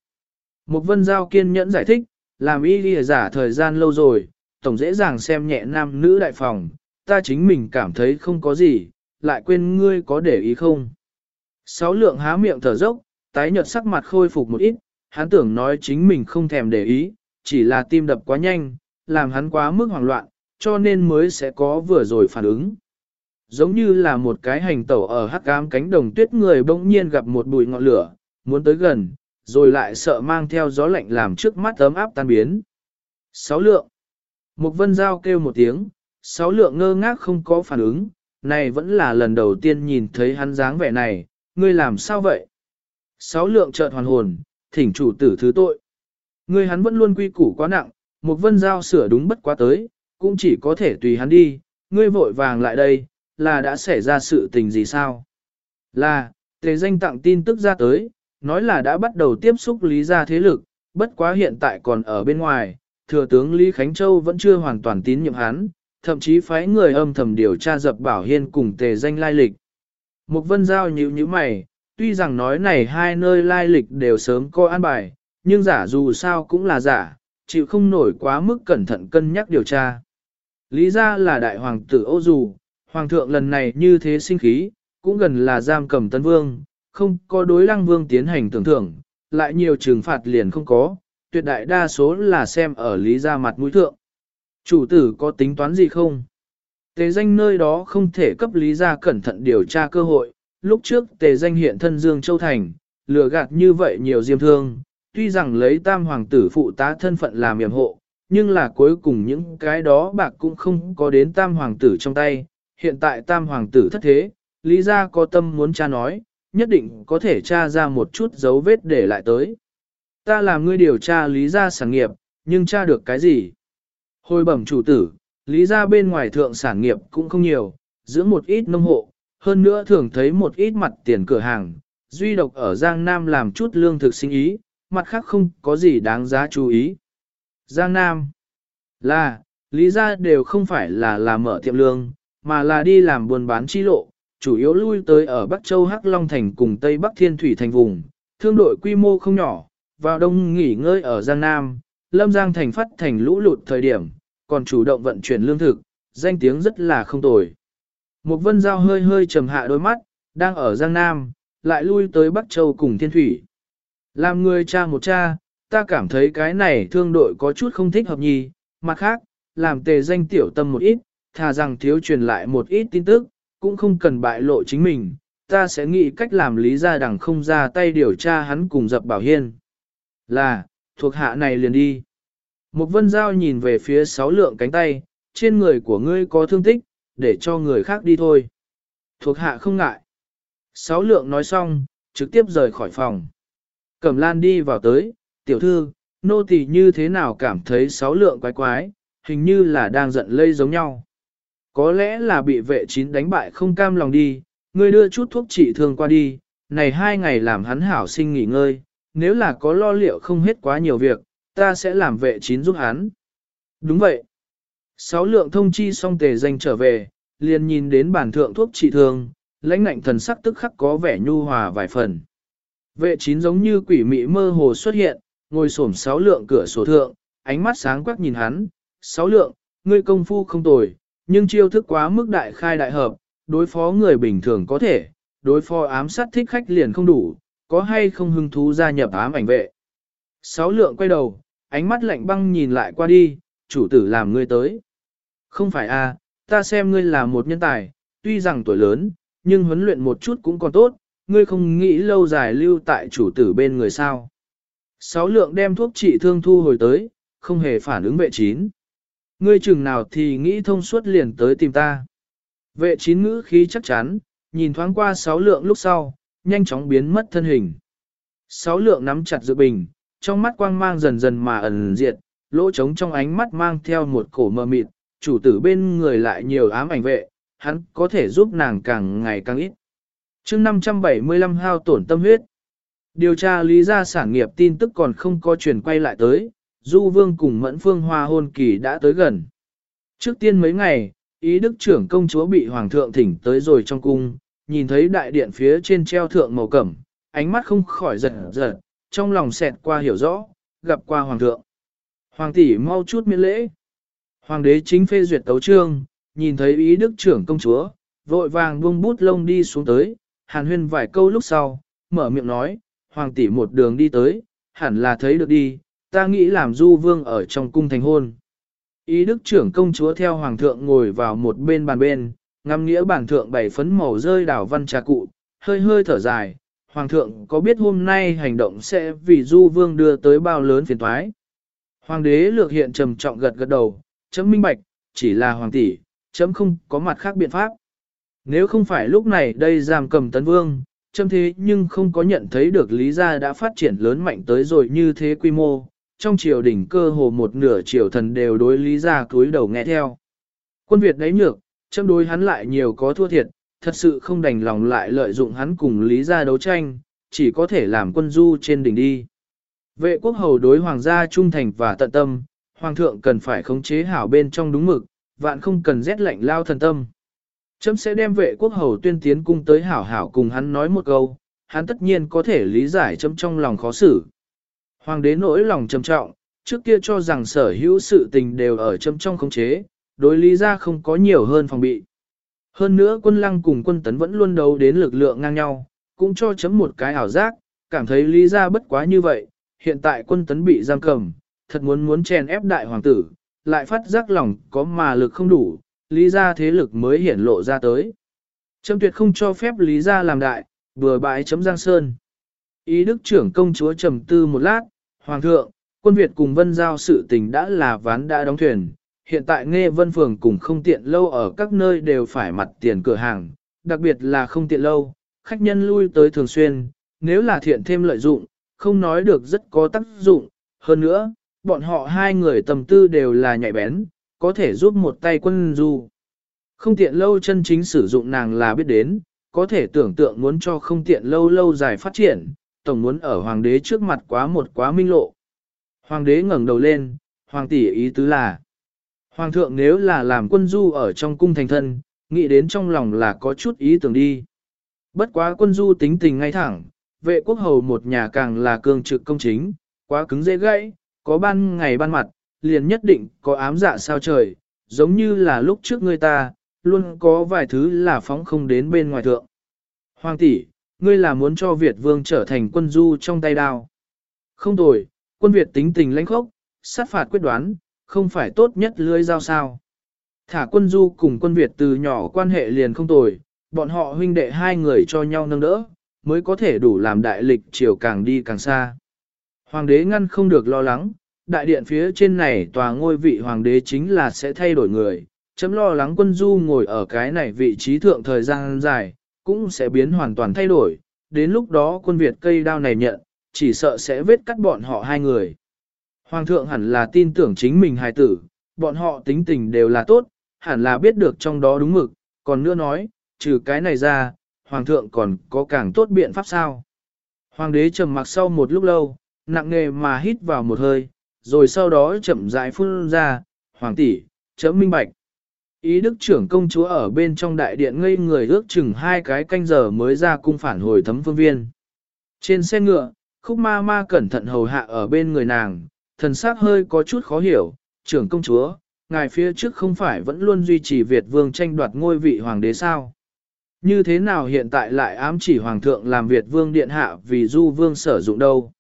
Một vân giao kiên nhẫn giải thích, làm y ghi giả thời gian lâu rồi, tổng dễ dàng xem nhẹ nam nữ đại phòng, ta chính mình cảm thấy không có gì, lại quên ngươi có để ý không. Sáu lượng há miệng thở dốc, tái nhợt sắc mặt khôi phục một ít, hắn tưởng nói chính mình không thèm để ý, chỉ là tim đập quá nhanh, làm hắn quá mức hoảng loạn, cho nên mới sẽ có vừa rồi phản ứng. Giống như là một cái hành tẩu ở hắc ám cánh đồng tuyết người bỗng nhiên gặp một bụi ngọn lửa, muốn tới gần, rồi lại sợ mang theo gió lạnh làm trước mắt ấm áp tan biến. Sáu lượng. Một vân giao kêu một tiếng, sáu lượng ngơ ngác không có phản ứng, này vẫn là lần đầu tiên nhìn thấy hắn dáng vẻ này, ngươi làm sao vậy? Sáu lượng chợt hoàn hồn, thỉnh chủ tử thứ tội. Ngươi hắn vẫn luôn quy củ quá nặng, một vân giao sửa đúng bất quá tới, cũng chỉ có thể tùy hắn đi, ngươi vội vàng lại đây, là đã xảy ra sự tình gì sao? Là, tề danh tặng tin tức ra tới, nói là đã bắt đầu tiếp xúc lý gia thế lực, bất quá hiện tại còn ở bên ngoài, thừa tướng Lý Khánh Châu vẫn chưa hoàn toàn tín nhiệm hắn, thậm chí phái người âm thầm điều tra dập bảo hiên cùng tề danh lai lịch. Mục vân giao nhíu như mày, tuy rằng nói này hai nơi lai lịch đều sớm coi an bài, nhưng giả dù sao cũng là giả, chịu không nổi quá mức cẩn thận cân nhắc điều tra. Lý ra là đại hoàng tử ô dù, hoàng thượng lần này như thế sinh khí, cũng gần là giam cầm tân vương, không có đối lăng vương tiến hành tưởng thưởng, lại nhiều trừng phạt liền không có, tuyệt đại đa số là xem ở lý ra mặt mũi thượng. Chủ tử có tính toán gì không? Tề danh nơi đó không thể cấp lý ra cẩn thận điều tra cơ hội, lúc trước tề danh hiện thân Dương Châu Thành, lừa gạt như vậy nhiều diêm thương, tuy rằng lấy tam hoàng tử phụ tá thân phận làm yểm hộ, nhưng là cuối cùng những cái đó bạc cũng không có đến tam hoàng tử trong tay, hiện tại tam hoàng tử thất thế, lý ra có tâm muốn cha nói, nhất định có thể tra ra một chút dấu vết để lại tới. Ta làm ngươi điều tra lý ra sản nghiệp, nhưng tra được cái gì? Hồi bẩm chủ tử, lý ra bên ngoài thượng sản nghiệp cũng không nhiều, giữa một ít nông hộ, hơn nữa thường thấy một ít mặt tiền cửa hàng, duy độc ở Giang Nam làm chút lương thực sinh ý, mặt khác không có gì đáng giá chú ý. Giang Nam là, lý ra đều không phải là làm mở tiệm lương, mà là đi làm buôn bán chi lộ, chủ yếu lui tới ở Bắc Châu Hắc Long Thành cùng Tây Bắc Thiên Thủy Thành vùng, thương đội quy mô không nhỏ, vào đông nghỉ ngơi ở Giang Nam, Lâm Giang Thành phát thành lũ lụt thời điểm, còn chủ động vận chuyển lương thực, danh tiếng rất là không tồi. Một vân giao hơi hơi trầm hạ đôi mắt, đang ở Giang Nam, lại lui tới Bắc Châu cùng Thiên Thủy. Làm người cha một cha, ta cảm thấy cái này thương đội có chút không thích hợp nhì, mặt khác, làm tề danh tiểu tâm một ít, thà rằng thiếu truyền lại một ít tin tức, cũng không cần bại lộ chính mình, ta sẽ nghĩ cách làm lý gia đằng không ra tay điều tra hắn cùng dập bảo hiên. Là, thuộc hạ này liền đi. Một vân giao nhìn về phía sáu lượng cánh tay, trên người của ngươi có thương tích, để cho người khác đi thôi. Thuộc hạ không ngại. Sáu lượng nói xong, trực tiếp rời khỏi phòng. Cẩm lan đi vào tới, tiểu thư, nô tỳ như thế nào cảm thấy sáu lượng quái quái, hình như là đang giận lây giống nhau. Có lẽ là bị vệ chín đánh bại không cam lòng đi, ngươi đưa chút thuốc trị thương qua đi, này hai ngày làm hắn hảo sinh nghỉ ngơi, nếu là có lo liệu không hết quá nhiều việc, ta sẽ làm vệ chín giúp hắn. Đúng vậy. Sáu lượng thông chi xong tề danh trở về, liền nhìn đến bản thượng thuốc trị thương, lãnh ngạnh thần sắc tức khắc có vẻ nhu hòa vài phần. Vệ chín giống như quỷ mị mơ hồ xuất hiện, ngồi xổm sáu lượng cửa sổ thượng, ánh mắt sáng quắc nhìn hắn, sáu lượng, ngươi công phu không tồi, nhưng chiêu thức quá mức đại khai đại hợp, đối phó người bình thường có thể, đối phó ám sát thích khách liền không đủ, có hay không hứng thú gia nhập ám ảnh vệ. Sáu lượng quay đầu, ánh mắt lạnh băng nhìn lại qua đi, chủ tử làm ngươi tới. Không phải a, à, ta xem ngươi là một nhân tài, tuy rằng tuổi lớn, nhưng huấn luyện một chút cũng còn tốt, ngươi không nghĩ lâu dài lưu tại chủ tử bên người sao. Sáu lượng đem thuốc trị thương thu hồi tới, không hề phản ứng vệ chín. Ngươi chừng nào thì nghĩ thông suốt liền tới tìm ta. Vệ chín ngữ khí chắc chắn, nhìn thoáng qua sáu lượng lúc sau, nhanh chóng biến mất thân hình. Sáu lượng nắm chặt dự bình, trong mắt quang mang dần dần mà ẩn diệt, lỗ trống trong ánh mắt mang theo một cổ mờ mịt, chủ tử bên người lại nhiều ám ảnh vệ, hắn có thể giúp nàng càng ngày càng ít. chương 575 hao tổn tâm huyết. Điều tra lý ra sản nghiệp tin tức còn không có truyền quay lại tới, Du Vương cùng Mẫn Phương Hoa hôn kỳ đã tới gần. Trước tiên mấy ngày, ý đức trưởng công chúa bị Hoàng thượng thỉnh tới rồi trong cung, nhìn thấy đại điện phía trên treo thượng màu cẩm, ánh mắt không khỏi giật giật, trong lòng xẹt qua hiểu rõ, gặp qua Hoàng thượng. Hoàng tỷ mau chút miễn lễ. Hoàng đế chính phê duyệt tấu trương, nhìn thấy ý đức trưởng công chúa, vội vàng buông bút lông đi xuống tới, hàn huyên vài câu lúc sau, mở miệng nói, Hoàng tỷ một đường đi tới, hẳn là thấy được đi, ta nghĩ làm du vương ở trong cung thành hôn. Ý đức trưởng công chúa theo hoàng thượng ngồi vào một bên bàn bên, ngắm nghĩa bản thượng bảy phấn màu rơi đảo văn trà cụ, hơi hơi thở dài, hoàng thượng có biết hôm nay hành động sẽ vì du vương đưa tới bao lớn phiền toái. Hoàng đế lược hiện trầm trọng gật gật đầu, chấm minh bạch, chỉ là hoàng tỷ, chấm không có mặt khác biện pháp. Nếu không phải lúc này đây giam cầm tấn vương, chấm thế nhưng không có nhận thấy được lý gia đã phát triển lớn mạnh tới rồi như thế quy mô, trong triều đỉnh cơ hồ một nửa triều thần đều đối lý gia cúi đầu nghe theo. Quân Việt đấy nhược, châm đối hắn lại nhiều có thua thiệt, thật sự không đành lòng lại lợi dụng hắn cùng lý gia đấu tranh, chỉ có thể làm quân du trên đỉnh đi. Vệ quốc hầu đối hoàng gia trung thành và tận tâm, hoàng thượng cần phải khống chế hảo bên trong đúng mực, vạn không cần rét lạnh lao thần tâm. Chấm sẽ đem vệ quốc hầu tuyên tiến cung tới hảo hảo cùng hắn nói một câu, hắn tất nhiên có thể lý giải chấm trong lòng khó xử. Hoàng đế nỗi lòng trầm trọng, trước kia cho rằng sở hữu sự tình đều ở châm trong khống chế, đối lý ra không có nhiều hơn phòng bị. Hơn nữa quân lăng cùng quân tấn vẫn luôn đấu đến lực lượng ngang nhau, cũng cho chấm một cái ảo giác, cảm thấy lý ra bất quá như vậy, hiện tại quân tấn bị giam cầm, thật muốn muốn chèn ép đại hoàng tử, lại phát giác lòng có mà lực không đủ, lý ra thế lực mới hiển lộ ra tới. Chấm tuyệt không cho phép lý ra làm đại, vừa bãi chấm giang sơn. Ý đức trưởng công chúa trầm tư một lát, hoàng thượng, quân Việt cùng vân giao sự tình đã là ván đã đóng thuyền. Hiện tại nghe vân phường cùng không tiện lâu ở các nơi đều phải mặt tiền cửa hàng, đặc biệt là không tiện lâu, khách nhân lui tới thường xuyên, nếu là thiện thêm lợi dụng, không nói được rất có tác dụng. Hơn nữa, bọn họ hai người tầm tư đều là nhạy bén, có thể giúp một tay quân du. Không tiện lâu chân chính sử dụng nàng là biết đến, có thể tưởng tượng muốn cho không tiện lâu lâu dài phát triển, tổng muốn ở hoàng đế trước mặt quá một quá minh lộ. Hoàng đế ngẩng đầu lên, hoàng tỷ ý tứ là, hoàng thượng nếu là làm quân du ở trong cung thành thân, nghĩ đến trong lòng là có chút ý tưởng đi. Bất quá quân du tính tình ngay thẳng, vệ quốc hầu một nhà càng là cường trực công chính, quá cứng dễ gãy, có ban ngày ban mặt, liền nhất định có ám dạ sao trời, giống như là lúc trước người ta, luôn có vài thứ là phóng không đến bên ngoài thượng. Hoàng tỷ, ngươi là muốn cho Việt vương trở thành quân du trong tay đao. Không tồi, quân Việt tính tình lãnh khốc, sát phạt quyết đoán, không phải tốt nhất lưới giao sao. Thả quân du cùng quân Việt từ nhỏ quan hệ liền không tồi, bọn họ huynh đệ hai người cho nhau nâng đỡ, mới có thể đủ làm đại lịch chiều càng đi càng xa. Hoàng đế ngăn không được lo lắng, đại điện phía trên này tòa ngôi vị hoàng đế chính là sẽ thay đổi người, chấm lo lắng quân du ngồi ở cái này vị trí thượng thời gian dài, cũng sẽ biến hoàn toàn thay đổi, đến lúc đó quân Việt cây đao này nhận, chỉ sợ sẽ vết cắt bọn họ hai người. Hoàng thượng hẳn là tin tưởng chính mình hài tử, bọn họ tính tình đều là tốt, hẳn là biết được trong đó đúng mực, còn nữa nói, trừ cái này ra, Hoàng thượng còn có càng tốt biện pháp sao. Hoàng đế trầm mặc sau một lúc lâu, nặng nề mà hít vào một hơi, rồi sau đó chậm rãi phun ra, Hoàng tỷ, chấm minh bạch. Ý đức trưởng công chúa ở bên trong đại điện ngây người ước chừng hai cái canh giờ mới ra cung phản hồi thấm phương viên. Trên xe ngựa, khúc ma ma cẩn thận hầu hạ ở bên người nàng, thần sắc hơi có chút khó hiểu, trưởng công chúa, ngài phía trước không phải vẫn luôn duy trì Việt vương tranh đoạt ngôi vị hoàng đế sao? Như thế nào hiện tại lại ám chỉ hoàng thượng làm Việt vương điện hạ vì du vương sở dụng đâu?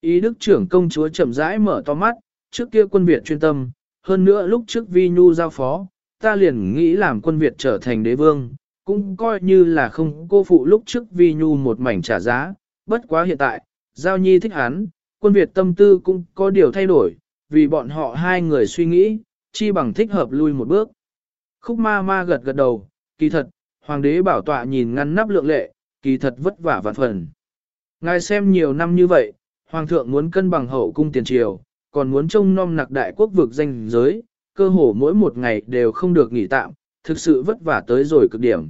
Ý đức trưởng công chúa chậm rãi mở to mắt, trước kia quân Việt chuyên tâm, hơn nữa lúc trước vi nhu giao phó, ta liền nghĩ làm quân Việt trở thành đế vương, cũng coi như là không cô phụ lúc trước vi nhu một mảnh trả giá, bất quá hiện tại, giao nhi thích hắn, quân Việt tâm tư cũng có điều thay đổi, vì bọn họ hai người suy nghĩ, chi bằng thích hợp lui một bước. Khúc ma ma gật gật đầu, kỳ thật, hoàng đế bảo tọa nhìn ngăn nắp lượng lệ, kỳ thật vất vả vạn phần. Ngài xem nhiều năm như vậy, hoàng thượng muốn cân bằng hậu cung tiền triều, còn muốn trông nom nặc đại quốc vực danh giới, cơ hồ mỗi một ngày đều không được nghỉ tạm, thực sự vất vả tới rồi cực điểm.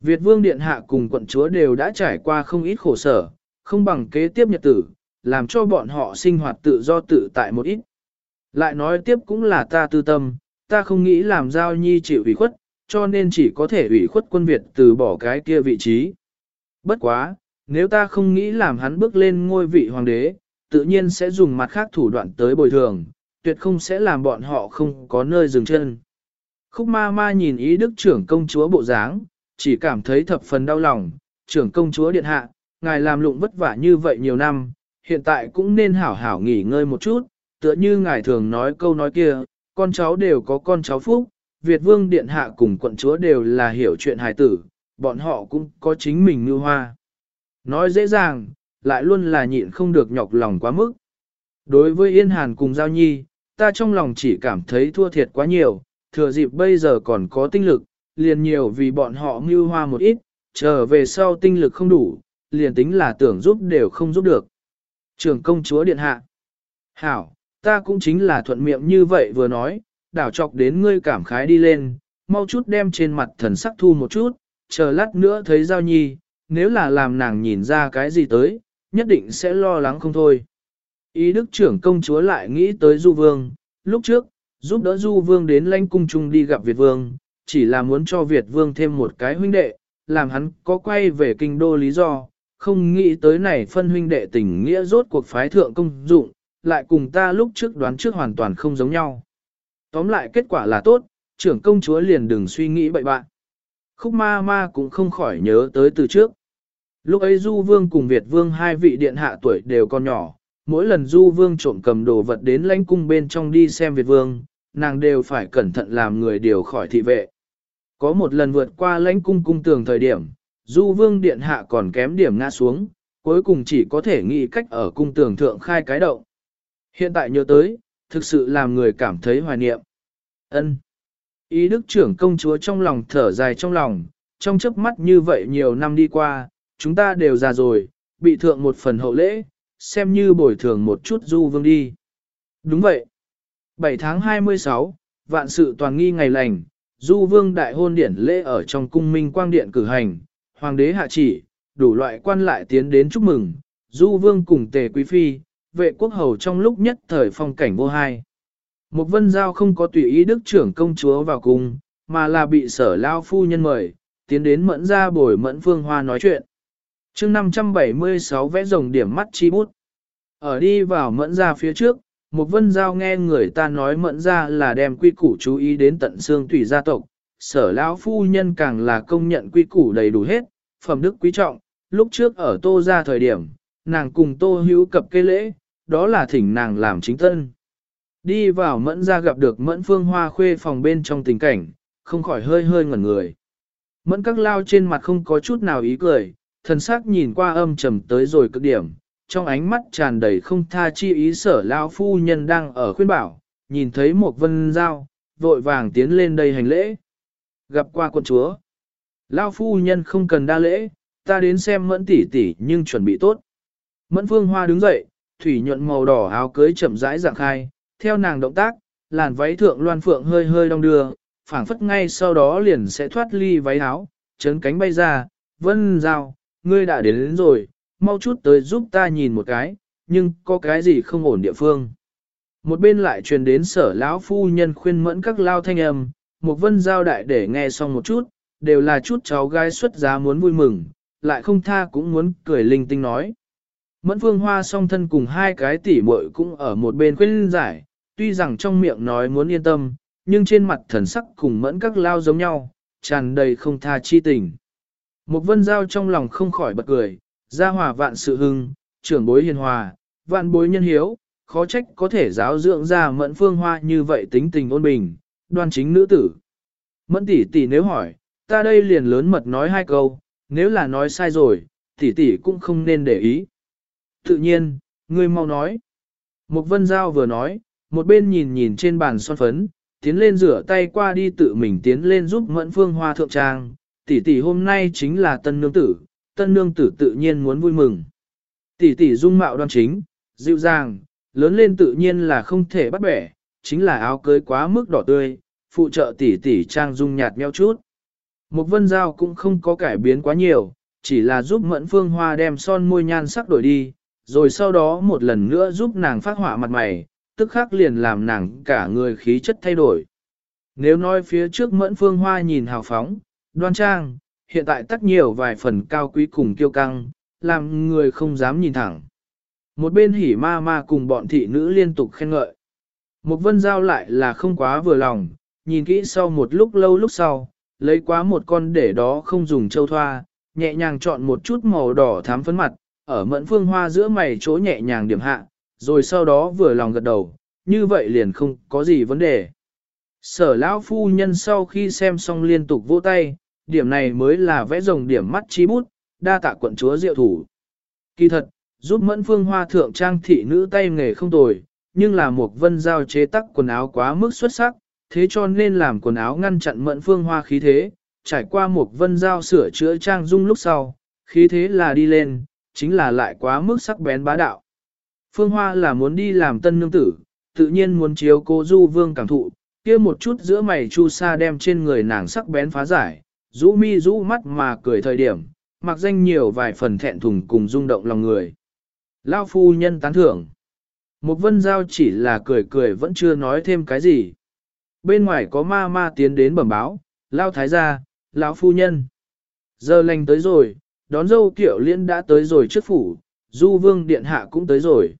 Việt vương điện hạ cùng quận chúa đều đã trải qua không ít khổ sở, không bằng kế tiếp nhật tử, làm cho bọn họ sinh hoạt tự do tự tại một ít. Lại nói tiếp cũng là ta tư tâm, ta không nghĩ làm giao nhi chịu ủy khuất, cho nên chỉ có thể ủy khuất quân Việt từ bỏ cái kia vị trí. Bất quá, nếu ta không nghĩ làm hắn bước lên ngôi vị hoàng đế, tự nhiên sẽ dùng mặt khác thủ đoạn tới bồi thường, tuyệt không sẽ làm bọn họ không có nơi dừng chân. Khúc ma ma nhìn ý đức trưởng công chúa bộ dáng, chỉ cảm thấy thập phần đau lòng, trưởng công chúa điện hạ, ngài làm lụng vất vả như vậy nhiều năm, hiện tại cũng nên hảo hảo nghỉ ngơi một chút, tựa như ngài thường nói câu nói kia, con cháu đều có con cháu phúc, Việt vương điện hạ cùng quận chúa đều là hiểu chuyện hài tử, bọn họ cũng có chính mình như hoa. Nói dễ dàng, lại luôn là nhịn không được nhọc lòng quá mức. Đối với Yên Hàn cùng Giao Nhi, ta trong lòng chỉ cảm thấy thua thiệt quá nhiều, thừa dịp bây giờ còn có tinh lực, liền nhiều vì bọn họ mưu hoa một ít, trở về sau tinh lực không đủ, liền tính là tưởng giúp đều không giúp được. Trường công chúa điện hạ. Hảo, ta cũng chính là thuận miệng như vậy vừa nói, đảo chọc đến ngươi cảm khái đi lên, mau chút đem trên mặt thần sắc thu một chút, chờ lát nữa thấy giao nhi, nếu là làm nàng nhìn ra cái gì tới, nhất định sẽ lo lắng không thôi. Ý đức trưởng công chúa lại nghĩ tới Du Vương, lúc trước, giúp đỡ Du Vương đến lãnh cung chung đi gặp Việt Vương, chỉ là muốn cho Việt Vương thêm một cái huynh đệ, làm hắn có quay về kinh đô lý do, không nghĩ tới này phân huynh đệ tình nghĩa rốt cuộc phái thượng công dụng, lại cùng ta lúc trước đoán trước hoàn toàn không giống nhau. Tóm lại kết quả là tốt, trưởng công chúa liền đừng suy nghĩ bậy bạn. Khúc ma ma cũng không khỏi nhớ tới từ trước. Lúc ấy Du Vương cùng Việt Vương hai vị điện hạ tuổi đều còn nhỏ, mỗi lần Du Vương trộm cầm đồ vật đến lãnh cung bên trong đi xem Việt Vương, nàng đều phải cẩn thận làm người điều khỏi thị vệ. Có một lần vượt qua lãnh cung cung tường thời điểm, Du Vương điện hạ còn kém điểm ngã xuống, cuối cùng chỉ có thể nghĩ cách ở cung tường thượng khai cái động. Hiện tại nhớ tới, thực sự làm người cảm thấy hoài niệm. Ân. Ý đức trưởng công chúa trong lòng thở dài trong lòng, trong chớp mắt như vậy nhiều năm đi qua, chúng ta đều già rồi, bị thượng một phần hậu lễ, xem như bồi thường một chút du vương đi. Đúng vậy. 7 tháng 26, vạn sự toàn nghi ngày lành, du vương đại hôn điển lễ ở trong cung minh quang điện cử hành, hoàng đế hạ chỉ, đủ loại quan lại tiến đến chúc mừng, du vương cùng tề quý phi, vệ quốc hầu trong lúc nhất thời phong cảnh vô hai. Một vân giao không có tùy ý đức trưởng công chúa vào cung, mà là bị sở lao phu nhân mời, tiến đến mẫn ra bồi mẫn phương hoa nói chuyện chương 576 vẽ rồng điểm mắt chi bút. Ở đi vào mẫn ra phía trước, một vân giao nghe người ta nói mẫn ra là đem quy củ chú ý đến tận xương tùy gia tộc, sở lão phu nhân càng là công nhận quy củ đầy đủ hết, phẩm đức quý trọng, lúc trước ở tô ra thời điểm, nàng cùng tô hữu cập cây lễ, đó là thỉnh nàng làm chính thân Đi vào mẫn ra gặp được mẫn phương hoa khuê phòng bên trong tình cảnh, không khỏi hơi hơi ngẩn người. Mẫn các lao trên mặt không có chút nào ý cười, thần sắc nhìn qua âm trầm tới rồi cực điểm, trong ánh mắt tràn đầy không tha chi ý sở lao phu nhân đang ở khuyên bảo, nhìn thấy một vân giao, vội vàng tiến lên đây hành lễ. Gặp qua quận chúa, lao phu nhân không cần đa lễ, ta đến xem mẫn tỷ tỷ nhưng chuẩn bị tốt. Mẫn phương hoa đứng dậy, thủy nhuận màu đỏ áo cưới chậm rãi dạng khai, theo nàng động tác, làn váy thượng loan phượng hơi hơi đong đưa, phảng phất ngay sau đó liền sẽ thoát ly váy áo, chấn cánh bay ra, vân giao, ngươi đã đến, đến rồi, mau chút tới giúp ta nhìn một cái, nhưng có cái gì không ổn địa phương. Một bên lại truyền đến sở lão phu nhân khuyên mẫn các lao thanh âm, một vân giao đại để nghe xong một chút, đều là chút cháu gái xuất giá muốn vui mừng, lại không tha cũng muốn cười linh tinh nói. Mẫn phương hoa song thân cùng hai cái tỷ muội cũng ở một bên khuyên giải, tuy rằng trong miệng nói muốn yên tâm, nhưng trên mặt thần sắc cùng mẫn các lao giống nhau, tràn đầy không tha chi tình. Một vân giao trong lòng không khỏi bật cười, gia hòa vạn sự hưng, trưởng bối hiền hòa, vạn bối nhân hiếu, khó trách có thể giáo dưỡng ra mẫn phương hoa như vậy tính tình ôn bình, đoan chính nữ tử. Mẫn tỷ tỷ nếu hỏi, ta đây liền lớn mật nói hai câu, nếu là nói sai rồi, tỷ tỷ cũng không nên để ý. Tự nhiên, ngươi mau nói. Một vân giao vừa nói, một bên nhìn nhìn trên bàn son phấn, tiến lên rửa tay qua đi tự mình tiến lên giúp mẫn phương hoa thượng trang, tỷ tỷ hôm nay chính là tân nương tử, tân nương tử tự nhiên muốn vui mừng. Tỷ tỷ dung mạo đoan chính, dịu dàng, lớn lên tự nhiên là không thể bắt bẻ, chính là áo cưới quá mức đỏ tươi, phụ trợ tỷ tỷ trang dung nhạt nhẽo chút. Một vân giao cũng không có cải biến quá nhiều, chỉ là giúp mẫn phương hoa đem son môi nhan sắc đổi đi, rồi sau đó một lần nữa giúp nàng phát họa mặt mày, tức khắc liền làm nàng cả người khí chất thay đổi. Nếu nói phía trước mẫn phương hoa nhìn hào phóng, Đoan trang, hiện tại tắt nhiều vài phần cao quý cùng kiêu căng, làm người không dám nhìn thẳng. Một bên hỉ ma ma cùng bọn thị nữ liên tục khen ngợi. Một vân giao lại là không quá vừa lòng, nhìn kỹ sau một lúc lâu lúc sau, lấy quá một con để đó không dùng châu thoa, nhẹ nhàng chọn một chút màu đỏ thám phấn mặt, ở mẫn phương hoa giữa mày chỗ nhẹ nhàng điểm hạ, rồi sau đó vừa lòng gật đầu, như vậy liền không có gì vấn đề. Sở lão phu nhân sau khi xem xong liên tục vỗ tay, điểm này mới là vẽ rồng điểm mắt trí bút, đa tạ quận chúa diệu thủ. Kỳ thật, giúp mẫn phương hoa thượng trang thị nữ tay nghề không tồi, nhưng là một vân giao chế tác quần áo quá mức xuất sắc, thế cho nên làm quần áo ngăn chặn mẫn phương hoa khí thế, trải qua một vân giao sửa chữa trang dung lúc sau, khí thế là đi lên, chính là lại quá mức sắc bén bá đạo. Phương Hoa là muốn đi làm tân nương tử, tự nhiên muốn chiếu cô Du Vương cảm thụ, kia một chút giữa mày chu sa đem trên người nàng sắc bén phá giải, rũ mi rũ mắt mà cười thời điểm, mặc danh nhiều vài phần thẹn thùng cùng rung động lòng người. Lao phu nhân tán thưởng. Một vân giao chỉ là cười cười vẫn chưa nói thêm cái gì. Bên ngoài có ma ma tiến đến bẩm báo, Lao thái gia, lão phu nhân. Giờ lành tới rồi, đón dâu kiểu liên đã tới rồi trước phủ, du vương điện hạ cũng tới rồi.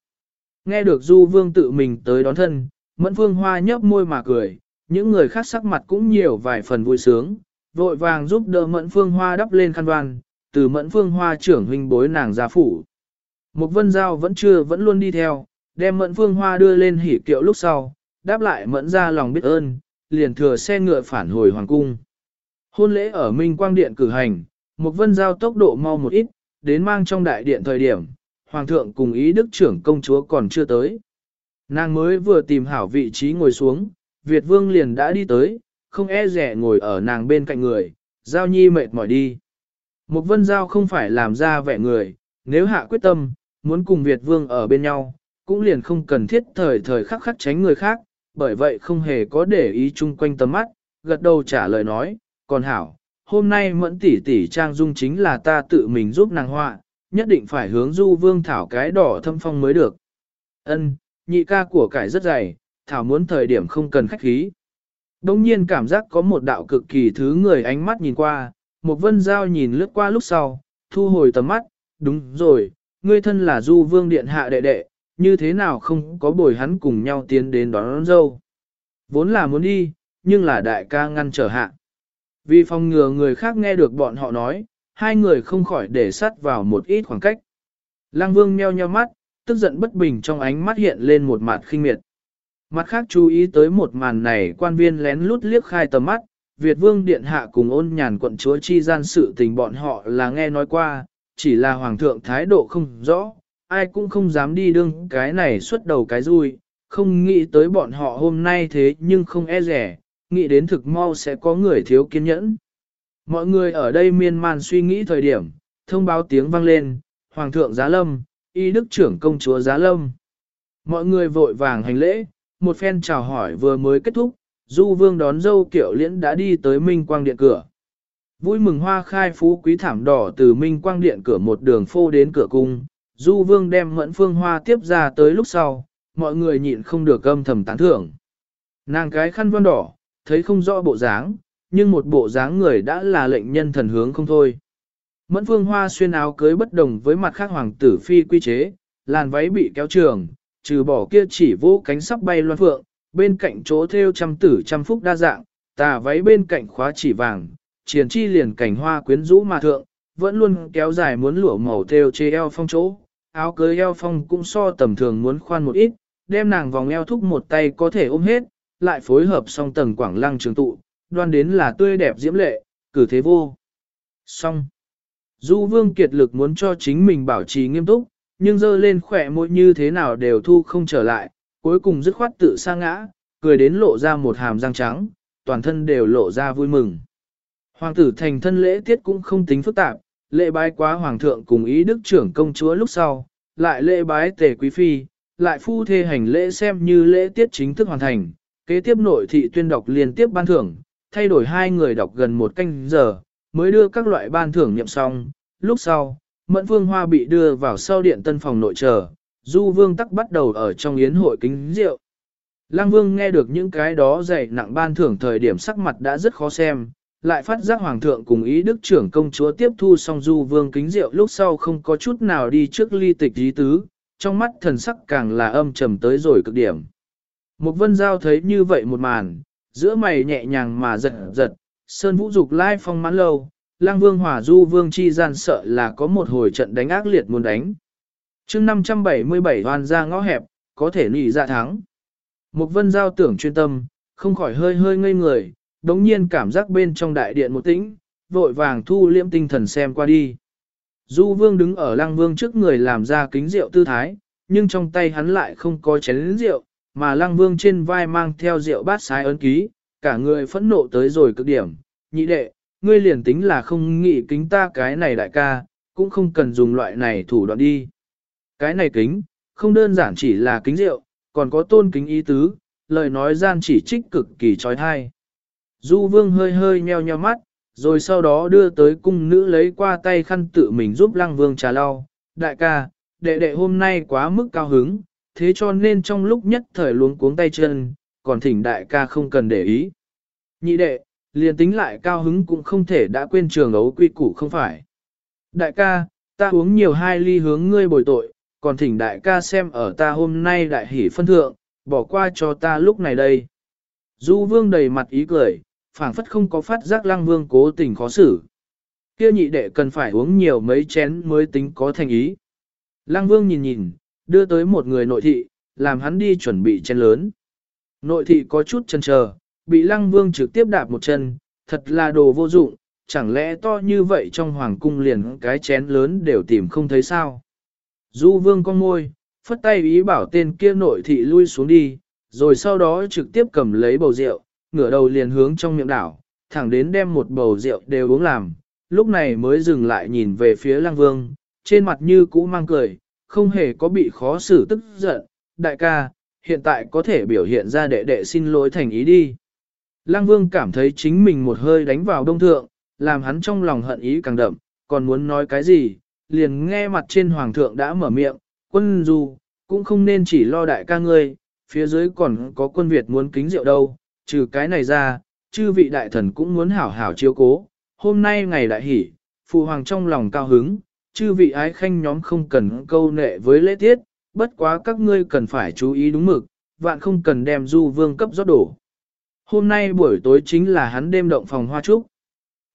Nghe được du vương tự mình tới đón thân, mẫn phương hoa nhấp môi mà cười, những người khác sắc mặt cũng nhiều vài phần vui sướng, vội vàng giúp đỡ mẫn phương hoa đắp lên khăn đoan, từ mẫn phương hoa trưởng huynh bối nàng ra phủ. Một vân giao vẫn chưa vẫn luôn đi theo, đem mẫn phương hoa đưa lên hỉ kiệu lúc sau, đáp lại mẫn ra lòng biết ơn, liền thừa xe ngựa phản hồi hoàng cung. Hôn lễ ở Minh Quang Điện cử hành, một vân giao tốc độ mau một ít, đến mang trong đại điện thời điểm, hoàng thượng cùng ý đức trưởng công chúa còn chưa tới. Nàng mới vừa tìm hảo vị trí ngồi xuống, Việt vương liền đã đi tới, không e rẻ ngồi ở nàng bên cạnh người, giao nhi mệt mỏi đi. Một vân giao không phải làm ra vẻ người, nếu hạ quyết tâm, muốn cùng Việt vương ở bên nhau, cũng liền không cần thiết thời thời khắc khắc tránh người khác, bởi vậy không hề có để ý chung quanh tầm mắt, gật đầu trả lời nói, còn hảo, hôm nay mẫn tỷ tỷ trang dung chính là ta tự mình giúp nàng họa, nhất định phải hướng du vương thảo cái đỏ thâm phong mới được. Ân, nhị ca của cải rất dày, thảo muốn thời điểm không cần khách khí. Đông nhiên cảm giác có một đạo cực kỳ thứ người ánh mắt nhìn qua, một vân giao nhìn lướt qua lúc sau, thu hồi tầm mắt, đúng rồi, ngươi thân là du vương điện hạ đệ đệ, như thế nào không có bồi hắn cùng nhau tiến đến đón, đón dâu. Vốn là muốn đi, nhưng là đại ca ngăn trở hạ. Vì phòng ngừa người khác nghe được bọn họ nói, hai người không khỏi để sắt vào một ít khoảng cách. Lăng vương meo nheo mắt, tức giận bất bình trong ánh mắt hiện lên một mặt khinh miệt. Mặt khác chú ý tới một màn này quan viên lén lút liếc khai tầm mắt, Việt vương điện hạ cùng ôn nhàn quận chúa chi gian sự tình bọn họ là nghe nói qua, chỉ là hoàng thượng thái độ không rõ, ai cũng không dám đi đương cái này xuất đầu cái rui, không nghĩ tới bọn họ hôm nay thế nhưng không e rẻ, nghĩ đến thực mau sẽ có người thiếu kiên nhẫn. Mọi người ở đây miên man suy nghĩ thời điểm, thông báo tiếng vang lên, Hoàng thượng Giá Lâm, y đức trưởng công chúa Giá Lâm. Mọi người vội vàng hành lễ, một phen chào hỏi vừa mới kết thúc, Du Vương đón dâu kiểu liễn đã đi tới Minh Quang Điện cửa. Vui mừng hoa khai phú quý thảm đỏ từ Minh Quang Điện cửa một đường phô đến cửa cung, Du Vương đem mẫn phương hoa tiếp ra tới lúc sau, mọi người nhịn không được âm thầm tán thưởng. Nàng cái khăn vân đỏ, thấy không rõ bộ dáng, nhưng một bộ dáng người đã là lệnh nhân thần hướng không thôi. Mẫn phương hoa xuyên áo cưới bất đồng với mặt khác hoàng tử phi quy chế, làn váy bị kéo trường, trừ bỏ kia chỉ vô cánh sắp bay loan phượng, bên cạnh chỗ thêu trăm tử trăm phúc đa dạng, tà váy bên cạnh khóa chỉ vàng, triển chi liền cảnh hoa quyến rũ mà thượng, vẫn luôn kéo dài muốn lụa màu thêu chê eo phong chỗ, áo cưới eo phong cũng so tầm thường muốn khoan một ít, đem nàng vòng eo thúc một tay có thể ôm hết, lại phối hợp song tầng quảng lăng trường tụ, đoan đến là tươi đẹp diễm lệ, cử thế vô. Song. Du vương kiệt lực muốn cho chính mình bảo trì nghiêm túc, nhưng dơ lên khỏe môi như thế nào đều thu không trở lại, cuối cùng dứt khoát tự sa ngã, cười đến lộ ra một hàm răng trắng, toàn thân đều lộ ra vui mừng. Hoàng tử thành thân lễ tiết cũng không tính phức tạp, lễ bái quá hoàng thượng cùng ý đức trưởng công chúa lúc sau, lại lễ bái tề quý phi, lại phu thê hành lễ xem như lễ tiết chính thức hoàn thành, kế tiếp nội thị tuyên đọc liên tiếp ban thưởng, thay đổi hai người đọc gần một canh giờ, mới đưa các loại ban thưởng nhậm xong, lúc sau, Mẫn Vương Hoa bị đưa vào sau điện tân phòng nội chờ, Du Vương tắc bắt đầu ở trong yến hội kính rượu. Lăng Vương nghe được những cái đó dày nặng ban thưởng thời điểm sắc mặt đã rất khó xem, lại phát giác Hoàng thượng cùng ý đức trưởng công chúa tiếp thu xong Du Vương kính rượu lúc sau không có chút nào đi trước ly tịch dí tứ, trong mắt thần sắc càng là âm trầm tới rồi cực điểm. Một vân giao thấy như vậy một màn, giữa mày nhẹ nhàng mà giật giật, sơn vũ dục lai phong mãn lâu, lang vương hỏa du vương chi gian sợ là có một hồi trận đánh ác liệt muốn đánh. chương 577 hoàn ra ngõ hẹp, có thể nỉ ra thắng. Một vân giao tưởng chuyên tâm, không khỏi hơi hơi ngây người, đống nhiên cảm giác bên trong đại điện một tĩnh, vội vàng thu liễm tinh thần xem qua đi. Du vương đứng ở lang vương trước người làm ra kính rượu tư thái, nhưng trong tay hắn lại không có chén rượu, mà Lang vương trên vai mang theo rượu bát sái ấn ký, cả người phẫn nộ tới rồi cực điểm, nhị đệ, ngươi liền tính là không nghĩ kính ta cái này đại ca, cũng không cần dùng loại này thủ đoạn đi. Cái này kính, không đơn giản chỉ là kính rượu, còn có tôn kính ý tứ, lời nói gian chỉ trích cực kỳ trói thai. Du vương hơi hơi nheo nheo mắt, rồi sau đó đưa tới cung nữ lấy qua tay khăn tự mình giúp lăng vương trà lau. Đại ca, đệ đệ hôm nay quá mức cao hứng, thế cho nên trong lúc nhất thời luống cuống tay chân, còn thỉnh đại ca không cần để ý. Nhị đệ, liền tính lại cao hứng cũng không thể đã quên trường ấu quy củ không phải. Đại ca, ta uống nhiều hai ly hướng ngươi bồi tội, còn thỉnh đại ca xem ở ta hôm nay đại hỷ phân thượng, bỏ qua cho ta lúc này đây. Du vương đầy mặt ý cười, phảng phất không có phát giác lăng vương cố tình khó xử. Kia nhị đệ cần phải uống nhiều mấy chén mới tính có thành ý. Lăng vương nhìn nhìn, đưa tới một người nội thị, làm hắn đi chuẩn bị chén lớn. Nội thị có chút chần chờ, bị lăng vương trực tiếp đạp một chân, thật là đồ vô dụng, chẳng lẽ to như vậy trong hoàng cung liền cái chén lớn đều tìm không thấy sao. Du vương con môi, phất tay ý bảo tên kia nội thị lui xuống đi, rồi sau đó trực tiếp cầm lấy bầu rượu, ngửa đầu liền hướng trong miệng đảo, thẳng đến đem một bầu rượu đều uống làm, lúc này mới dừng lại nhìn về phía lăng vương, trên mặt như cũ mang cười, không hề có bị khó xử tức giận, đại ca, hiện tại có thể biểu hiện ra đệ đệ xin lỗi thành ý đi. Lăng vương cảm thấy chính mình một hơi đánh vào đông thượng, làm hắn trong lòng hận ý càng đậm, còn muốn nói cái gì, liền nghe mặt trên hoàng thượng đã mở miệng, quân du, cũng không nên chỉ lo đại ca ngươi, phía dưới còn có quân Việt muốn kính rượu đâu, trừ cái này ra, chư vị đại thần cũng muốn hảo hảo chiếu cố, hôm nay ngày đại hỷ, phụ hoàng trong lòng cao hứng, chư vị ái khanh nhóm không cần câu nệ với lễ tiết, bất quá các ngươi cần phải chú ý đúng mực, vạn không cần đem du vương cấp rót đổ. Hôm nay buổi tối chính là hắn đêm động phòng hoa trúc.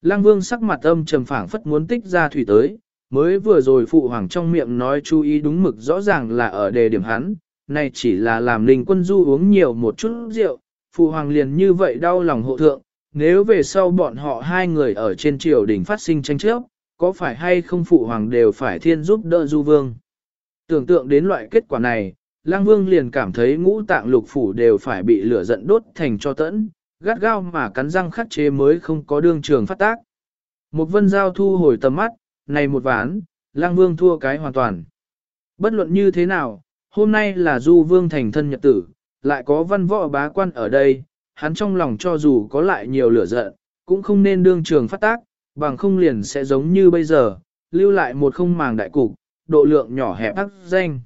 Lăng vương sắc mặt âm trầm phảng phất muốn tích ra thủy tới, mới vừa rồi phụ hoàng trong miệng nói chú ý đúng mực rõ ràng là ở đề điểm hắn, này chỉ là làm linh quân du uống nhiều một chút rượu, phụ hoàng liền như vậy đau lòng hộ thượng, nếu về sau bọn họ hai người ở trên triều đình phát sinh tranh chấp, có phải hay không phụ hoàng đều phải thiên giúp đỡ du vương. Tưởng tượng đến loại kết quả này, lang vương liền cảm thấy ngũ tạng lục phủ đều phải bị lửa giận đốt thành cho tẫn, gắt gao mà cắn răng khắc chế mới không có đương trường phát tác. Một vân giao thu hồi tầm mắt, này một ván, lang vương thua cái hoàn toàn. Bất luận như thế nào, hôm nay là du vương thành thân nhật tử, lại có văn võ bá quan ở đây, hắn trong lòng cho dù có lại nhiều lửa giận, cũng không nên đương trường phát tác, bằng không liền sẽ giống như bây giờ, lưu lại một không màng đại cục, độ lượng nhỏ hẹp ác danh.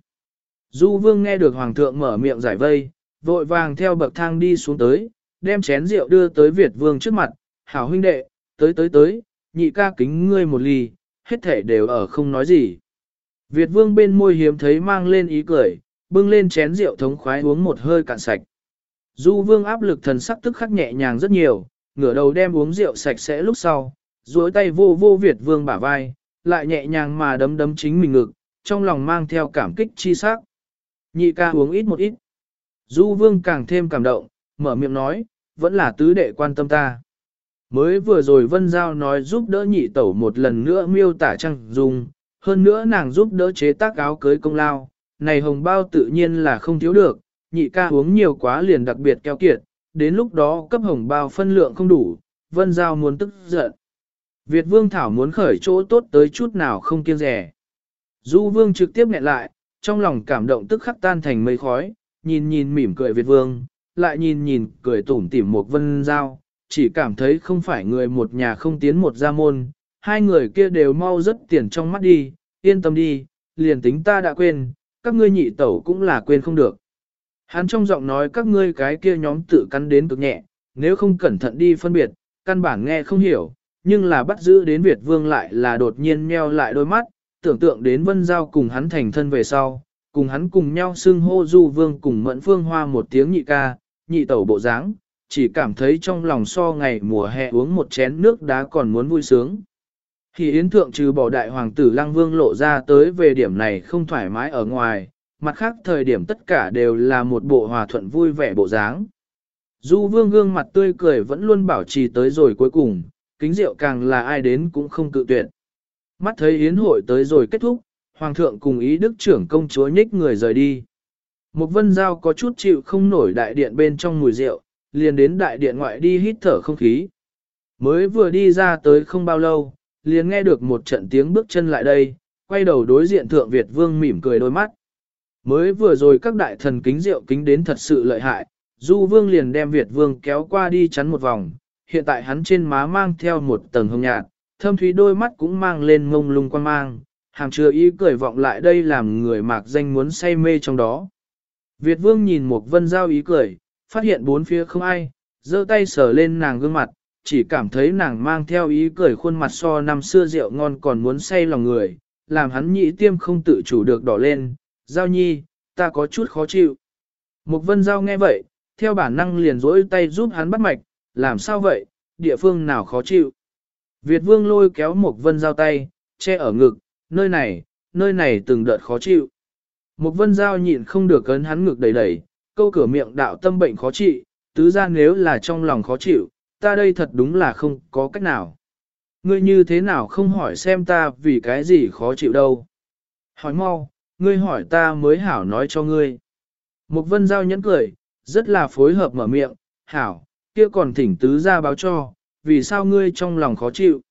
Du vương nghe được hoàng thượng mở miệng giải vây, vội vàng theo bậc thang đi xuống tới, đem chén rượu đưa tới Việt vương trước mặt, hảo huynh đệ, tới tới tới, nhị ca kính ngươi một ly, hết thể đều ở không nói gì. Việt vương bên môi hiếm thấy mang lên ý cười, bưng lên chén rượu thống khoái uống một hơi cạn sạch. Du vương áp lực thần sắc tức khắc nhẹ nhàng rất nhiều, ngửa đầu đem uống rượu sạch sẽ lúc sau, duỗi tay vô vô Việt vương bả vai, lại nhẹ nhàng mà đấm đấm chính mình ngực, trong lòng mang theo cảm kích chi sắc. Nhị ca uống ít một ít. Du vương càng thêm cảm động, mở miệng nói, vẫn là tứ đệ quan tâm ta. Mới vừa rồi Vân Giao nói giúp đỡ nhị tẩu một lần nữa miêu tả trăng dung, hơn nữa nàng giúp đỡ chế tác áo cưới công lao, này hồng bao tự nhiên là không thiếu được, nhị ca uống nhiều quá liền đặc biệt keo kiệt, đến lúc đó cấp hồng bao phân lượng không đủ, Vân Giao muốn tức giận. Việt Vương Thảo muốn khởi chỗ tốt tới chút nào không kiêng rẻ. Du Vương trực tiếp nghẹn lại, trong lòng cảm động tức khắc tan thành mây khói, nhìn nhìn mỉm cười Việt Vương, lại nhìn nhìn cười tủm tỉm một Vân Giao, chỉ cảm thấy không phải người một nhà không tiến một gia môn, hai người kia đều mau rất tiền trong mắt đi, yên tâm đi, liền tính ta đã quên, các ngươi nhị tẩu cũng là quên không được. Hắn trong giọng nói các ngươi cái kia nhóm tự cắn đến cực nhẹ, nếu không cẩn thận đi phân biệt, căn bản nghe không hiểu, nhưng là bắt giữ đến Việt Vương lại là đột nhiên nheo lại đôi mắt, tưởng tượng đến Vân Giao cùng hắn thành thân về sau, cùng hắn cùng nhau xưng hô Du Vương cùng Mẫn Phương Hoa một tiếng nhị ca, nhị tẩu bộ dáng, chỉ cảm thấy trong lòng so ngày mùa hè uống một chén nước đá còn muốn vui sướng. Thì Yến Thượng trừ bỏ đại hoàng tử Lăng Vương lộ ra tới về điểm này không thoải mái ở ngoài, mặt khác thời điểm tất cả đều là một bộ hòa thuận vui vẻ bộ dáng. Du Vương gương mặt tươi cười vẫn luôn bảo trì tới rồi cuối cùng, kính rượu càng là ai đến cũng không cự tuyệt. Mắt thấy Yến hội tới rồi kết thúc, Hoàng thượng cùng ý đức trưởng công chúa nhích người rời đi. Một vân giao có chút chịu không nổi đại điện bên trong mùi rượu, liền đến đại điện ngoại đi hít thở không khí. Mới vừa đi ra tới không bao lâu, liền nghe được một trận tiếng bước chân lại đây, quay đầu đối diện thượng Việt vương mỉm cười đôi mắt. Mới vừa rồi các đại thần kính rượu kính đến thật sự lợi hại, Du Vương liền đem Việt Vương kéo qua đi chắn một vòng, hiện tại hắn trên má mang theo một tầng hồng nhạt, thâm thúy đôi mắt cũng mang lên mông lung quan mang, hàm chứa ý cười vọng lại đây làm người mạc danh muốn say mê trong đó. Việt Vương nhìn một vân giao ý cười, phát hiện bốn phía không ai, giơ tay sờ lên nàng gương mặt, chỉ cảm thấy nàng mang theo ý cười khuôn mặt so năm xưa rượu ngon còn muốn say lòng người, làm hắn nhị tiêm không tự chủ được đỏ lên, giao nhi, ta có chút khó chịu. Một vân giao nghe vậy, theo bản năng liền rỗi tay giúp hắn bắt mạch, làm sao vậy, địa phương nào khó chịu. Việt vương lôi kéo Mục vân giao tay, che ở ngực, nơi này, nơi này từng đợt khó chịu. Mục vân giao nhịn không được cấn hắn ngực đầy đầy, câu cửa miệng đạo tâm bệnh khó trị, tứ ra nếu là trong lòng khó chịu, ta đây thật đúng là không có cách nào. Ngươi như thế nào không hỏi xem ta vì cái gì khó chịu đâu. Hỏi mau, ngươi hỏi ta mới hảo nói cho ngươi. Mục vân giao nhẫn cười, rất là phối hợp mở miệng, hảo, kia còn thỉnh tứ ra báo cho, vì sao ngươi trong lòng khó chịu.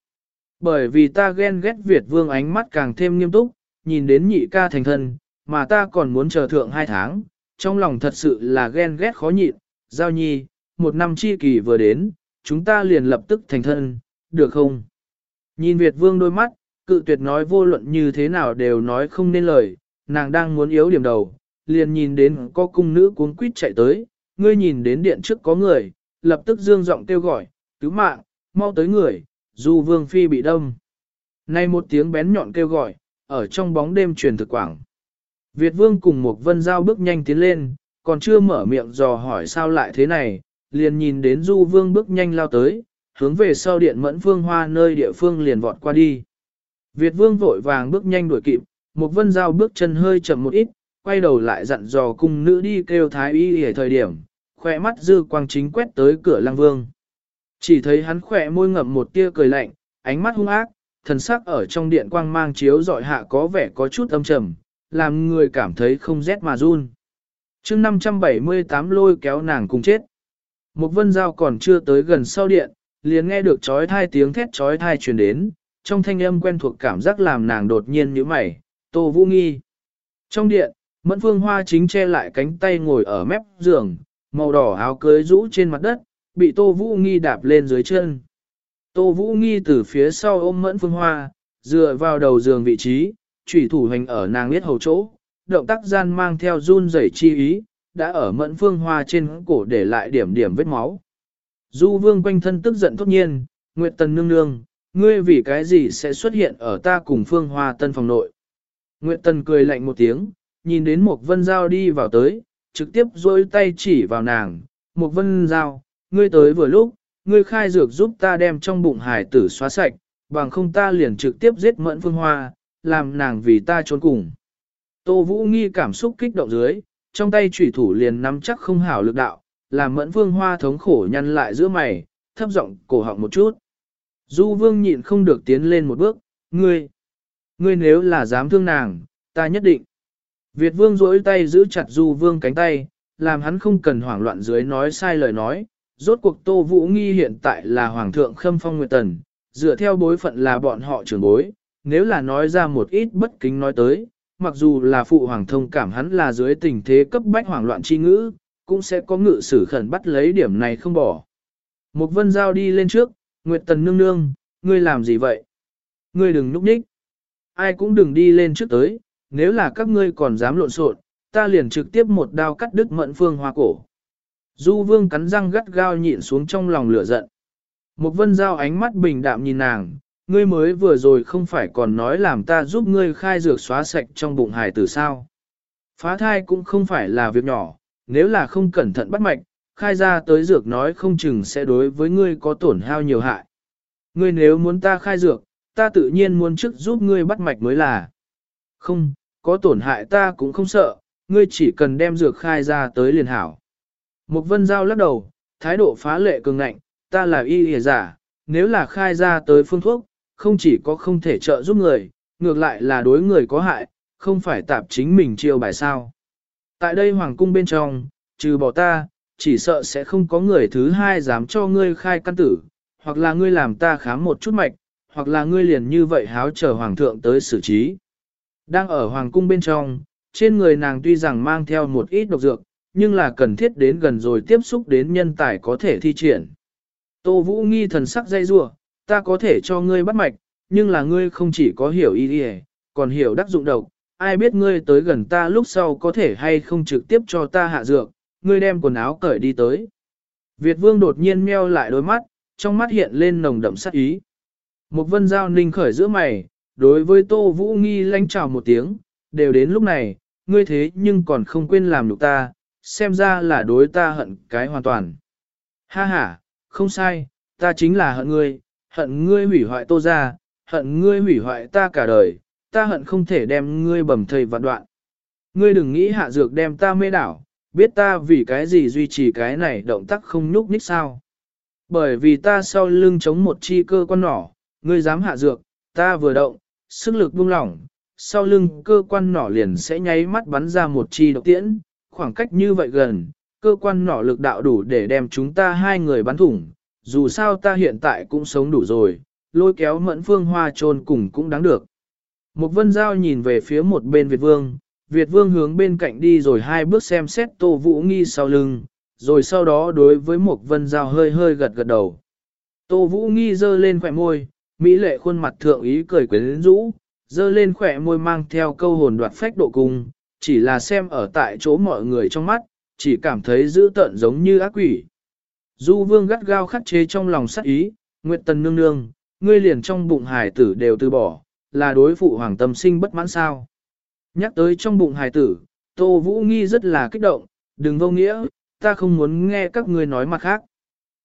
Bởi vì ta ghen ghét Việt vương ánh mắt càng thêm nghiêm túc, nhìn đến nhị ca thành thân, mà ta còn muốn chờ thượng hai tháng, trong lòng thật sự là ghen ghét khó nhịn, giao nhi, một năm chi kỳ vừa đến, chúng ta liền lập tức thành thân, được không? Nhìn Việt vương đôi mắt, cự tuyệt nói vô luận như thế nào đều nói không nên lời, nàng đang muốn yếu điểm đầu, liền nhìn đến có cung nữ cuống quýt chạy tới, ngươi nhìn đến điện trước có người, lập tức dương giọng kêu gọi, cứu mạng, mau tới người, dù vương phi bị đâm. Nay một tiếng bén nhọn kêu gọi, ở trong bóng đêm truyền thực quảng. Việt vương cùng một vân giao bước nhanh tiến lên, còn chưa mở miệng dò hỏi sao lại thế này, liền nhìn đến du vương bước nhanh lao tới, hướng về sau điện mẫn phương hoa nơi địa phương liền vọt qua đi. Việt vương vội vàng bước nhanh đuổi kịp, một vân giao bước chân hơi chậm một ít, quay đầu lại dặn dò cung nữ đi kêu thái y ở thời điểm, khỏe mắt dư quang chính quét tới cửa lăng vương. Chỉ thấy hắn khỏe môi ngậm một tia cười lạnh, ánh mắt hung ác, thần sắc ở trong điện quang mang chiếu dọi hạ có vẻ có chút âm trầm, làm người cảm thấy không rét mà run. chương 578 lôi kéo nàng cùng chết. Một vân dao còn chưa tới gần sau điện, liền nghe được chói thai tiếng thét chói thai truyền đến, trong thanh âm quen thuộc cảm giác làm nàng đột nhiên nhíu mày, tô vũ nghi. Trong điện, Mẫn phương hoa chính che lại cánh tay ngồi ở mép giường, màu đỏ áo cưới rũ trên mặt đất, bị Tô Vũ Nghi đạp lên dưới chân. Tô Vũ Nghi từ phía sau ôm mẫn phương hoa, dựa vào đầu giường vị trí, trùy thủ hành ở nàng biết hầu chỗ, động tác gian mang theo run rẩy chi ý, đã ở mẫn phương hoa trên cổ để lại điểm điểm vết máu. Du vương quanh thân tức giận thốt nhiên, Nguyệt Tần nương nương, ngươi vì cái gì sẽ xuất hiện ở ta cùng phương hoa tân phòng nội. Nguyệt Tần cười lạnh một tiếng, nhìn đến một vân giao đi vào tới, trực tiếp dôi tay chỉ vào nàng, một vân giao, ngươi tới vừa lúc, ngươi khai dược giúp ta đem trong bụng hải tử xóa sạch, bằng không ta liền trực tiếp giết mẫn phương hoa, làm nàng vì ta trốn cùng. Tô Vũ nghi cảm xúc kích động dưới, trong tay chủy thủ liền nắm chắc không hảo lực đạo, làm mẫn phương hoa thống khổ nhăn lại giữa mày, thấp giọng cổ họng một chút. Du vương nhịn không được tiến lên một bước, ngươi, ngươi nếu là dám thương nàng, ta nhất định. Việt vương duỗi tay giữ chặt du vương cánh tay, làm hắn không cần hoảng loạn dưới nói sai lời nói. Rốt cuộc Tô Vũ Nghi hiện tại là Hoàng thượng Khâm Phong Nguyệt Tần, dựa theo bối phận là bọn họ trưởng bối, nếu là nói ra một ít bất kính nói tới, mặc dù là phụ hoàng thông cảm hắn là dưới tình thế cấp bách hoảng loạn chi ngữ, cũng sẽ có ngự sử khẩn bắt lấy điểm này không bỏ. Một vân giao đi lên trước, Nguyệt Tần nương nương, ngươi làm gì vậy? Ngươi đừng núp nhích. Ai cũng đừng đi lên trước tới, nếu là các ngươi còn dám lộn xộn, ta liền trực tiếp một đao cắt đứt mận phương hoa cổ. Du vương cắn răng gắt gao nhịn xuống trong lòng lửa giận. Một vân giao ánh mắt bình đạm nhìn nàng, ngươi mới vừa rồi không phải còn nói làm ta giúp ngươi khai dược xóa sạch trong bụng hài tử sao. Phá thai cũng không phải là việc nhỏ, nếu là không cẩn thận bắt mạch, khai ra tới dược nói không chừng sẽ đối với ngươi có tổn hao nhiều hại. Ngươi nếu muốn ta khai dược, ta tự nhiên muốn trước giúp ngươi bắt mạch mới là. Không, có tổn hại ta cũng không sợ, ngươi chỉ cần đem dược khai ra tới liền hảo. Mục vân giao lắc đầu, thái độ phá lệ cường ngạnh, ta là y hề giả, nếu là khai ra tới phương thuốc, không chỉ có không thể trợ giúp người, ngược lại là đối người có hại, không phải tạp chính mình chiêu bài sao. Tại đây hoàng cung bên trong, trừ bỏ ta, chỉ sợ sẽ không có người thứ hai dám cho ngươi khai căn tử, hoặc là ngươi làm ta khám một chút mạch, hoặc là ngươi liền như vậy háo chờ hoàng thượng tới xử trí. Đang ở hoàng cung bên trong, trên người nàng tuy rằng mang theo một ít độc dược, nhưng là cần thiết đến gần rồi tiếp xúc đến nhân tài có thể thi triển. Tô Vũ nghi thần sắc dây rua, ta có thể cho ngươi bắt mạch, nhưng là ngươi không chỉ có hiểu ý đi còn hiểu đắc dụng độc, ai biết ngươi tới gần ta lúc sau có thể hay không trực tiếp cho ta hạ dược, ngươi đem quần áo cởi đi tới. Việt vương đột nhiên meo lại đôi mắt, trong mắt hiện lên nồng đậm sắc ý. Một vân giao ninh khởi giữa mày, đối với tô vũ nghi lánh chào một tiếng, đều đến lúc này, ngươi thế nhưng còn không quên làm nhục ta, xem ra là đối ta hận cái hoàn toàn. Ha ha, không sai, ta chính là hận ngươi, hận ngươi hủy hoại tô ra, hận ngươi hủy hoại ta cả đời, ta hận không thể đem ngươi bầm thầy vạn đoạn. Ngươi đừng nghĩ hạ dược đem ta mê đảo, biết ta vì cái gì duy trì cái này động tác không nhúc nhích sao. Bởi vì ta sau lưng chống một chi cơ quan nỏ, ngươi dám hạ dược, ta vừa động, sức lực buông lỏng, sau lưng cơ quan nỏ liền sẽ nháy mắt bắn ra một chi độc tiễn, khoảng cách như vậy gần, cơ quan nỏ lực đạo đủ để đem chúng ta hai người bắn thủng, dù sao ta hiện tại cũng sống đủ rồi, lôi kéo mẫn phương hoa trôn cùng cũng đáng được. Một vân giao nhìn về phía một bên Việt Vương, Việt Vương hướng bên cạnh đi rồi hai bước xem xét Tô Vũ Nghi sau lưng, rồi sau đó đối với một vân giao hơi hơi gật gật đầu. Tô Vũ Nghi dơ lên khỏe môi, Mỹ lệ khuôn mặt thượng ý cười quyến rũ, dơ lên khỏe môi mang theo câu hồn đoạt phách độ cung, chỉ là xem ở tại chỗ mọi người trong mắt, chỉ cảm thấy dữ tợn giống như ác quỷ. Du vương gắt gao khắc chế trong lòng sắc ý, Nguyệt Tần nương nương, ngươi liền trong bụng hải tử đều từ bỏ, là đối phụ hoàng tâm sinh bất mãn sao. Nhắc tới trong bụng hải tử, Tô Vũ Nghi rất là kích động, đừng vô nghĩa, ta không muốn nghe các ngươi nói mặt khác.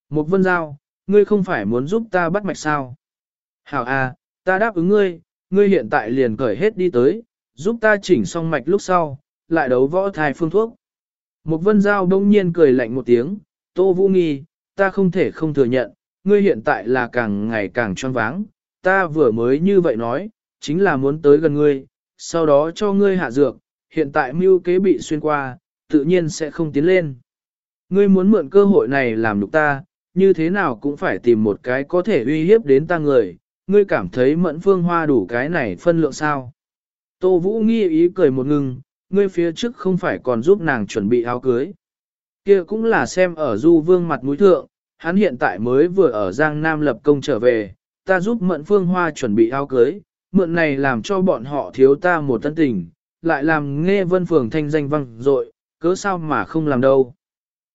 Một vân giao, ngươi không phải muốn giúp ta bắt mạch sao? Hảo à, ta đáp ứng ngươi, ngươi hiện tại liền cởi hết đi tới, giúp ta chỉnh xong mạch lúc sau, lại đấu võ thai phương thuốc. Một vân giao đông nhiên cười lạnh một tiếng, Tô Vũ Nghi, ta không thể không thừa nhận, ngươi hiện tại là càng ngày càng tròn váng, ta vừa mới như vậy nói, chính là muốn tới gần ngươi, sau đó cho ngươi hạ dược, hiện tại mưu kế bị xuyên qua, tự nhiên sẽ không tiến lên. Ngươi muốn mượn cơ hội này làm nhục ta, như thế nào cũng phải tìm một cái có thể uy hiếp đến ta người, ngươi cảm thấy mẫn phương hoa đủ cái này phân lượng sao. Tô Vũ nghi ý cười một ngừng, ngươi phía trước không phải còn giúp nàng chuẩn bị áo cưới. kia cũng là xem ở du vương mặt mũi thượng, hắn hiện tại mới vừa ở Giang Nam lập công trở về, ta giúp mẫn phương hoa chuẩn bị áo cưới, mượn này làm cho bọn họ thiếu ta một tân tình, lại làm nghe vân phường thanh danh văng dội. cớ sao mà không làm đâu.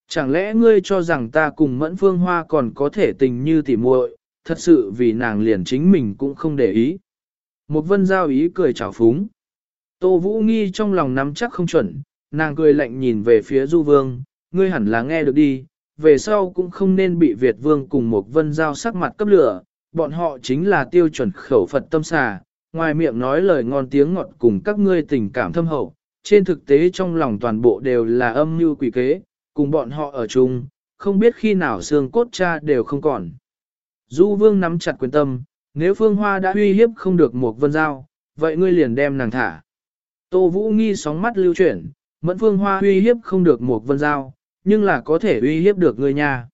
Chẳng lẽ ngươi cho rằng ta cùng mẫn phương hoa còn có thể tình như tỉ muội, thật sự vì nàng liền chính mình cũng không để ý. Một vân giao ý cười chào phúng. Tô Vũ Nghi trong lòng nắm chắc không chuẩn, nàng cười lạnh nhìn về phía Du Vương, ngươi hẳn là nghe được đi, về sau cũng không nên bị Việt Vương cùng một vân giao sắc mặt cấp lửa, bọn họ chính là tiêu chuẩn khẩu Phật tâm xà, ngoài miệng nói lời ngon tiếng ngọt cùng các ngươi tình cảm thâm hậu, trên thực tế trong lòng toàn bộ đều là âm mưu quỷ kế, cùng bọn họ ở chung, không biết khi nào xương cốt cha đều không còn. Du Vương nắm chặt quyền tâm, nếu Phương Hoa đã uy hiếp không được một vân giao, vậy ngươi liền đem nàng thả. Tô Vũ nghi sóng mắt lưu chuyển, mẫn Phương Hoa uy hiếp không được một vân giao, nhưng là có thể uy hiếp được ngươi nha.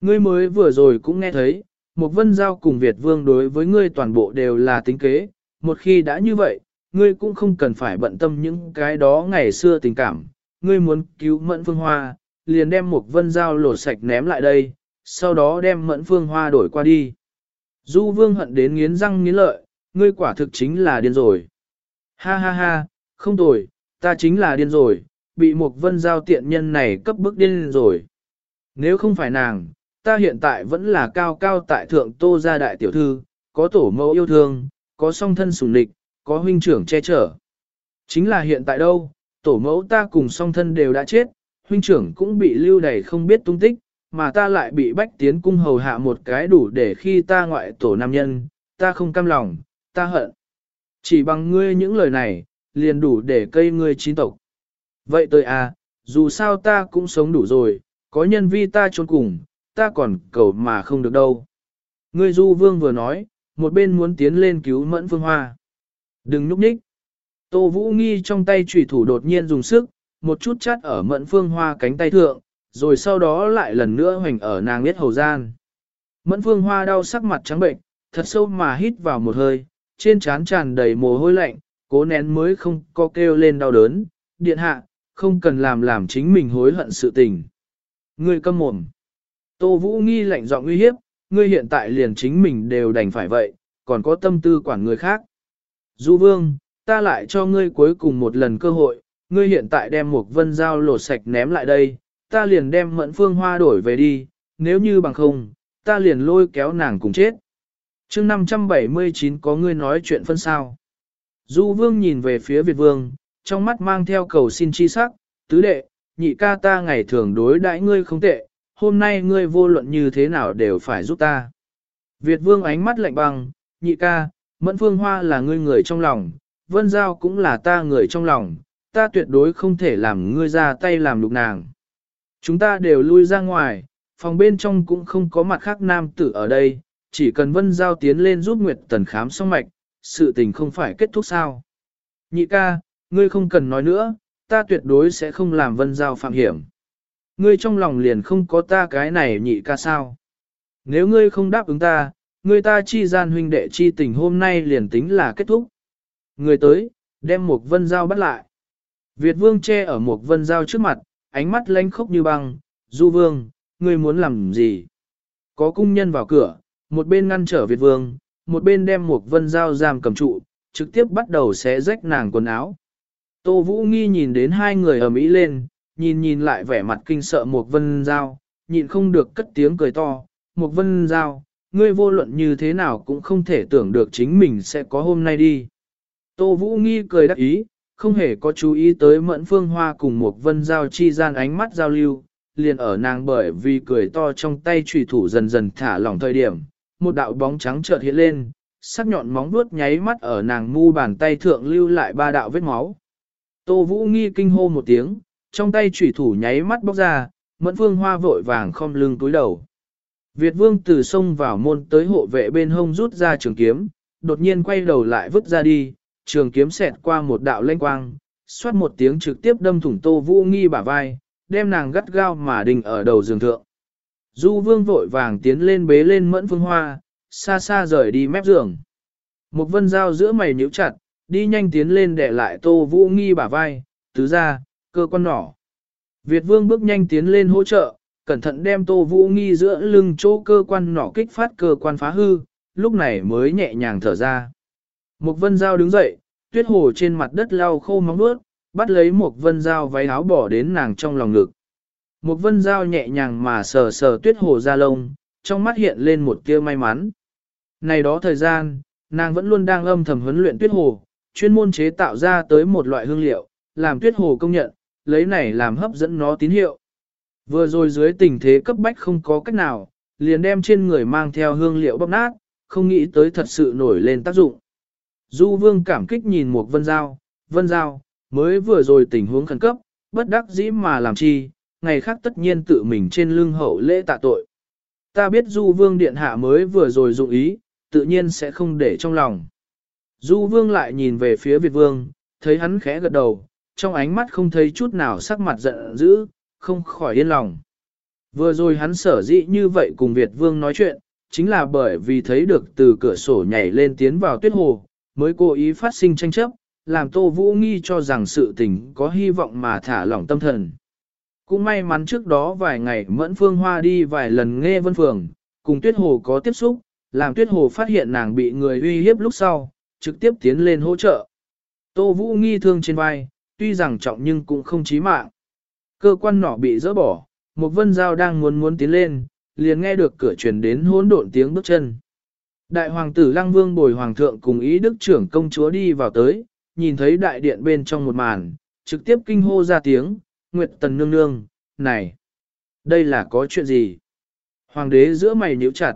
Ngươi mới vừa rồi cũng nghe thấy, một vân giao cùng Việt Vương đối với ngươi toàn bộ đều là tính kế, một khi đã như vậy, ngươi cũng không cần phải bận tâm những cái đó ngày xưa tình cảm, ngươi muốn cứu mẫn phương hoa, liền đem một vân giao lột sạch ném lại đây, sau đó đem mẫn phương hoa đổi qua đi. Du vương hận đến nghiến răng nghiến lợi, ngươi quả thực chính là điên rồi. Ha ha ha, không tồi, ta chính là điên rồi, bị một vân giao tiện nhân này cấp bức điên rồi. Nếu không phải nàng, ta hiện tại vẫn là cao cao tại thượng tô gia đại tiểu thư, có tổ mẫu yêu thương, có song thân sủng địch, có huynh trưởng che chở. Chính là hiện tại đâu, tổ mẫu ta cùng song thân đều đã chết, huynh trưởng cũng bị lưu đày không biết tung tích, mà ta lại bị bách tiến cung hầu hạ một cái đủ để khi ta ngoại tổ nam nhân, ta không cam lòng, ta hận. Chỉ bằng ngươi những lời này, liền đủ để cây ngươi chín tộc. Vậy tôi à, dù sao ta cũng sống đủ rồi, có nhân vi ta trốn cùng, ta còn cầu mà không được đâu. Ngươi du vương vừa nói, một bên muốn tiến lên cứu mẫn phương hoa. Đừng núp nhích. Tô Vũ Nghi trong tay trùy thủ đột nhiên dùng sức, một chút chát ở mẫn phương hoa cánh tay thượng, rồi sau đó lại lần nữa hoành ở nàng biết hầu gian. Mẫn phương hoa đau sắc mặt trắng bệnh, thật sâu mà hít vào một hơi, trên trán tràn đầy mồ hôi lạnh, cố nén mới không có kêu lên đau đớn, điện hạ, không cần làm làm chính mình hối hận sự tình. Ngươi câm mồm. Tô Vũ nghi lạnh giọng uy hiếp, ngươi hiện tại liền chính mình đều đành phải vậy, còn có tâm tư quản người khác. Du vương, ta lại cho ngươi cuối cùng một lần cơ hội, ngươi hiện tại đem một vân dao lột sạch ném lại đây, ta liền đem mẫn phương hoa đổi về đi, nếu như bằng không, ta liền lôi kéo nàng cùng chết. chương 579 có ngươi nói chuyện phân sao. Du vương nhìn về phía Việt vương, trong mắt mang theo cầu xin chi sắc, tứ đệ, nhị ca ta ngày thường đối đãi ngươi không tệ, hôm nay ngươi vô luận như thế nào đều phải giúp ta. Việt vương ánh mắt lạnh băng, nhị ca, mẫn phương hoa là ngươi người trong lòng, vân giao cũng là ta người trong lòng, ta tuyệt đối không thể làm ngươi ra tay làm lục nàng. Chúng ta đều lui ra ngoài, phòng bên trong cũng không có mặt khác nam tử ở đây, chỉ cần vân giao tiến lên giúp Nguyệt Tần khám xong mạch, sự tình không phải kết thúc sao. Nhị ca, ngươi không cần nói nữa, ta tuyệt đối sẽ không làm vân giao phạm hiểm. Ngươi trong lòng liền không có ta cái này nhị ca sao. Nếu ngươi không đáp ứng ta, ngươi ta chi gian huynh đệ chi tình hôm nay liền tính là kết thúc. Người tới, đem một vân giao bắt lại. Việt vương che ở một vân giao trước mặt, ánh mắt lanh khốc như băng, du vương, ngươi muốn làm gì? Có cung nhân vào cửa, một bên ngăn trở Việt vương, một bên đem một vân giao giam cầm trụ, trực tiếp bắt đầu xé rách nàng quần áo. Tô Vũ Nghi nhìn đến hai người ở Mỹ lên, nhìn nhìn lại vẻ mặt kinh sợ một vân giao, nhịn không được cất tiếng cười to, một vân giao, ngươi vô luận như thế nào cũng không thể tưởng được chính mình sẽ có hôm nay đi. Tô Vũ Nghi cười đắc ý, không hề có chú ý tới mẫn phương hoa cùng một vân giao chi gian ánh mắt giao lưu, liền ở nàng bởi vì cười to trong tay trùy thủ dần dần thả lỏng thời điểm, một đạo bóng trắng chợt hiện lên, sắc nhọn móng vuốt nháy mắt ở nàng mu bàn tay thượng lưu lại ba đạo vết máu. Tô Vũ nghi kinh hô một tiếng, trong tay trùy thủ nháy mắt bóc ra, mẫn phương hoa vội vàng khom lưng túi đầu. Việt vương từ sông vào môn tới hộ vệ bên hông rút ra trường kiếm, đột nhiên quay đầu lại vứt ra đi, trường kiếm xẹt qua một đạo lanh quang, xoát một tiếng trực tiếp đâm thủng tô vũ nghi bả vai, đem nàng gắt gao mà đình ở đầu giường thượng. Du vương vội vàng tiến lên bế lên mẫn phương hoa, xa xa rời đi mép giường. Một vân dao giữa mày nhíu chặt, đi nhanh tiến lên để lại tô vũ nghi bả vai, tứ ra, cơ quan nỏ. Việt vương bước nhanh tiến lên hỗ trợ, cẩn thận đem tô vũ nghi giữa lưng chỗ cơ quan nỏ kích phát cơ quan phá hư, lúc này mới nhẹ nhàng thở ra. Một vân dao đứng dậy, tuyết hồ trên mặt đất lau khô móng nuốt, bắt lấy một vân dao váy áo bỏ đến nàng trong lòng ngực. Một vân dao nhẹ nhàng mà sờ sờ tuyết hồ ra lông, trong mắt hiện lên một tia may mắn. Này đó thời gian, nàng vẫn luôn đang âm thầm huấn luyện tuyết hồ, chuyên môn chế tạo ra tới một loại hương liệu, làm tuyết hồ công nhận, lấy này làm hấp dẫn nó tín hiệu. Vừa rồi dưới tình thế cấp bách không có cách nào, liền đem trên người mang theo hương liệu bóc nát, không nghĩ tới thật sự nổi lên tác dụng. Du vương cảm kích nhìn một vân giao, vân giao, mới vừa rồi tình huống khẩn cấp, bất đắc dĩ mà làm chi, ngày khác tất nhiên tự mình trên lưng hậu lễ tạ tội. Ta biết du vương điện hạ mới vừa rồi dụng ý, tự nhiên sẽ không để trong lòng. Du vương lại nhìn về phía Việt vương, thấy hắn khẽ gật đầu, trong ánh mắt không thấy chút nào sắc mặt giận dữ, không khỏi yên lòng. Vừa rồi hắn sở dĩ như vậy cùng Việt vương nói chuyện, chính là bởi vì thấy được từ cửa sổ nhảy lên tiến vào tuyết hồ, mới cố ý phát sinh tranh chấp, làm Tô Vũ nghi cho rằng sự tình có hy vọng mà thả lỏng tâm thần. Cũng may mắn trước đó vài ngày Mẫn Phương Hoa đi vài lần nghe Vân Phường, cùng Tuyết Hồ có tiếp xúc, làm Tuyết Hồ phát hiện nàng bị người uy hiếp lúc sau, trực tiếp tiến lên hỗ trợ. Tô Vũ nghi thương trên vai, tuy rằng trọng nhưng cũng không chí mạng. Cơ quan nỏ bị dỡ bỏ, một vân dao đang muốn muốn tiến lên, liền nghe được cửa truyền đến hỗn độn tiếng bước chân. Đại hoàng tử Lăng Vương bồi hoàng thượng cùng ý đức trưởng công chúa đi vào tới, nhìn thấy đại điện bên trong một màn, trực tiếp kinh hô ra tiếng, Nguyệt Tần nương nương, này, đây là có chuyện gì? Hoàng đế giữa mày nhíu chặt.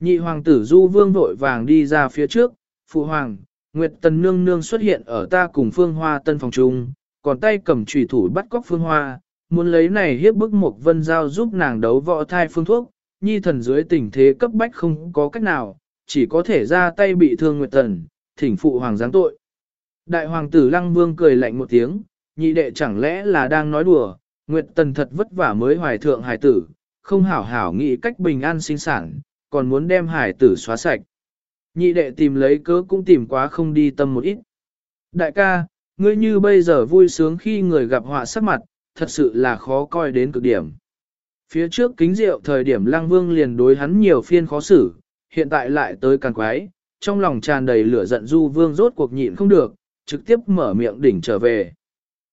Nhị hoàng tử Du Vương vội vàng đi ra phía trước, phụ hoàng, Nguyệt Tần nương nương xuất hiện ở ta cùng Phương Hoa tân phòng trung, còn tay cầm chủy thủ bắt cóc Phương Hoa, muốn lấy này hiếp bức một vân giao giúp nàng đấu võ thai phương thuốc, nhi thần dưới tình thế cấp bách không có cách nào, chỉ có thể ra tay bị thương Nguyệt Tần, thỉnh phụ hoàng giáng tội. Đại hoàng tử Lăng Vương cười lạnh một tiếng, nhị đệ chẳng lẽ là đang nói đùa, Nguyệt Tần thật vất vả mới hoài thượng Hải tử, không hảo hảo nghĩ cách bình an sinh sản, còn muốn đem hải tử xóa sạch. Nhị đệ tìm lấy cớ cũng tìm quá không đi tâm một ít. Đại ca, ngươi như bây giờ vui sướng khi người gặp họa sắc mặt, thật sự là khó coi đến cực điểm. Phía trước kính rượu thời điểm lang vương liền đối hắn nhiều phiên khó xử, hiện tại lại tới càng quái, trong lòng tràn đầy lửa giận du vương rốt cuộc nhịn không được, trực tiếp mở miệng đỉnh trở về.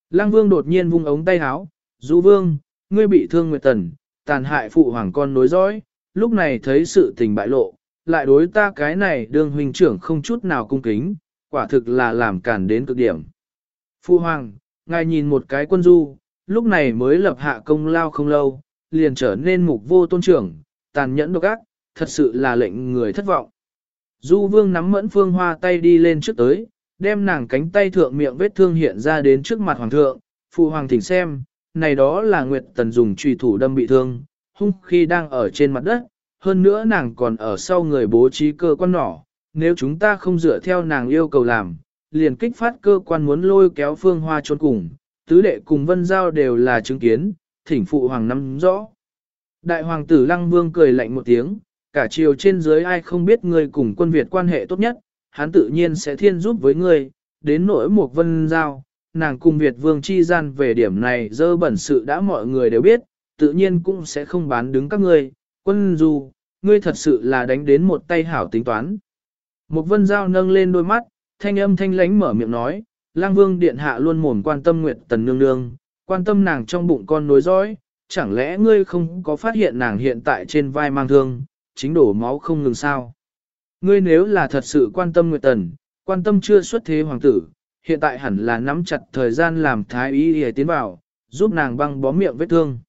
Lang vương đột nhiên vung ống tay háo, du vương, ngươi bị thương nguyệt tần, tàn hại phụ hoàng con nối dõi, lúc này thấy sự tình bại lộ, lại đối ta cái này đương huynh trưởng không chút nào cung kính, quả thực là làm cản đến cực điểm. phụ hoàng, ngài nhìn một cái quân du, lúc này mới lập hạ công lao không lâu, liền trở nên mục vô tôn trưởng, tàn nhẫn độc ác, thật sự là lệnh người thất vọng. Du vương nắm mẫn phương hoa tay đi lên trước tới, đem nàng cánh tay thượng miệng vết thương hiện ra đến trước mặt hoàng thượng, phụ hoàng thỉnh xem, này đó là Nguyệt Tần dùng trùy thủ đâm bị thương, hung khi đang ở trên mặt đất, hơn nữa nàng còn ở sau người bố trí cơ quan nỏ, nếu chúng ta không dựa theo nàng yêu cầu làm, liền kích phát cơ quan muốn lôi kéo phương hoa trốn cùng, tứ đệ cùng vân giao đều là chứng kiến, thỉnh phụ hoàng nắm rõ. Đại hoàng tử Lăng Vương cười lạnh một tiếng, cả triều trên dưới ai không biết ngươi cùng quân Việt quan hệ tốt nhất, hắn tự nhiên sẽ thiên giúp với ngươi, đến nỗi một vân giao, nàng cùng Việt Vương chi gian về điểm này dơ bẩn sự đã mọi người đều biết, tự nhiên cũng sẽ không bán đứng các ngươi, quân du, ngươi thật sự là đánh đến một tay hảo tính toán. Một vân giao nâng lên đôi mắt, thanh âm thanh lánh mở miệng nói, lang vương điện hạ luôn mồm quan tâm nguyệt tần nương nương, quan tâm nàng trong bụng con nối dõi, chẳng lẽ ngươi không có phát hiện nàng hiện tại trên vai mang thương, chính đổ máu không ngừng sao. Ngươi nếu là thật sự quan tâm nguyệt tần, quan tâm chưa xuất thế hoàng tử, hiện tại hẳn là nắm chặt thời gian làm thái y để tiến vào, giúp nàng băng bó miệng vết thương.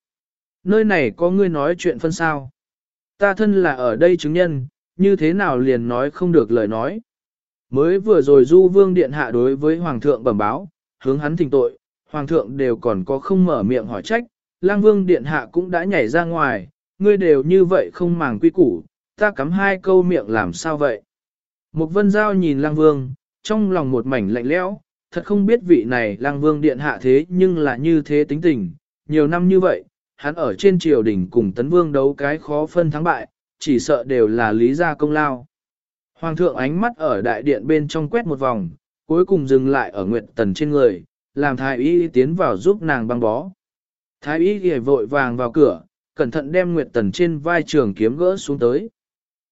Nơi này có ngươi nói chuyện phân sao. Ta thân là ở đây chứng nhân, như thế nào liền nói không được lời nói. Mới vừa rồi du vương điện hạ đối với hoàng thượng bẩm báo, hướng hắn thỉnh tội, hoàng thượng đều còn có không mở miệng hỏi trách, lang vương điện hạ cũng đã nhảy ra ngoài, ngươi đều như vậy không màng quy củ, ta cắm hai câu miệng làm sao vậy. Mục vân giao nhìn lang vương, trong lòng một mảnh lạnh lẽo, thật không biết vị này lang vương điện hạ thế nhưng là như thế tính tình, nhiều năm như vậy, hắn ở trên triều đình cùng tấn vương đấu cái khó phân thắng bại, chỉ sợ đều là lý gia công lao. Hoàng thượng ánh mắt ở đại điện bên trong quét một vòng, cuối cùng dừng lại ở Nguyệt Tần trên người, làm thái y tiến vào giúp nàng băng bó. Thái y ghề vội vàng vào cửa, cẩn thận đem Nguyệt Tần trên vai trường kiếm gỡ xuống tới.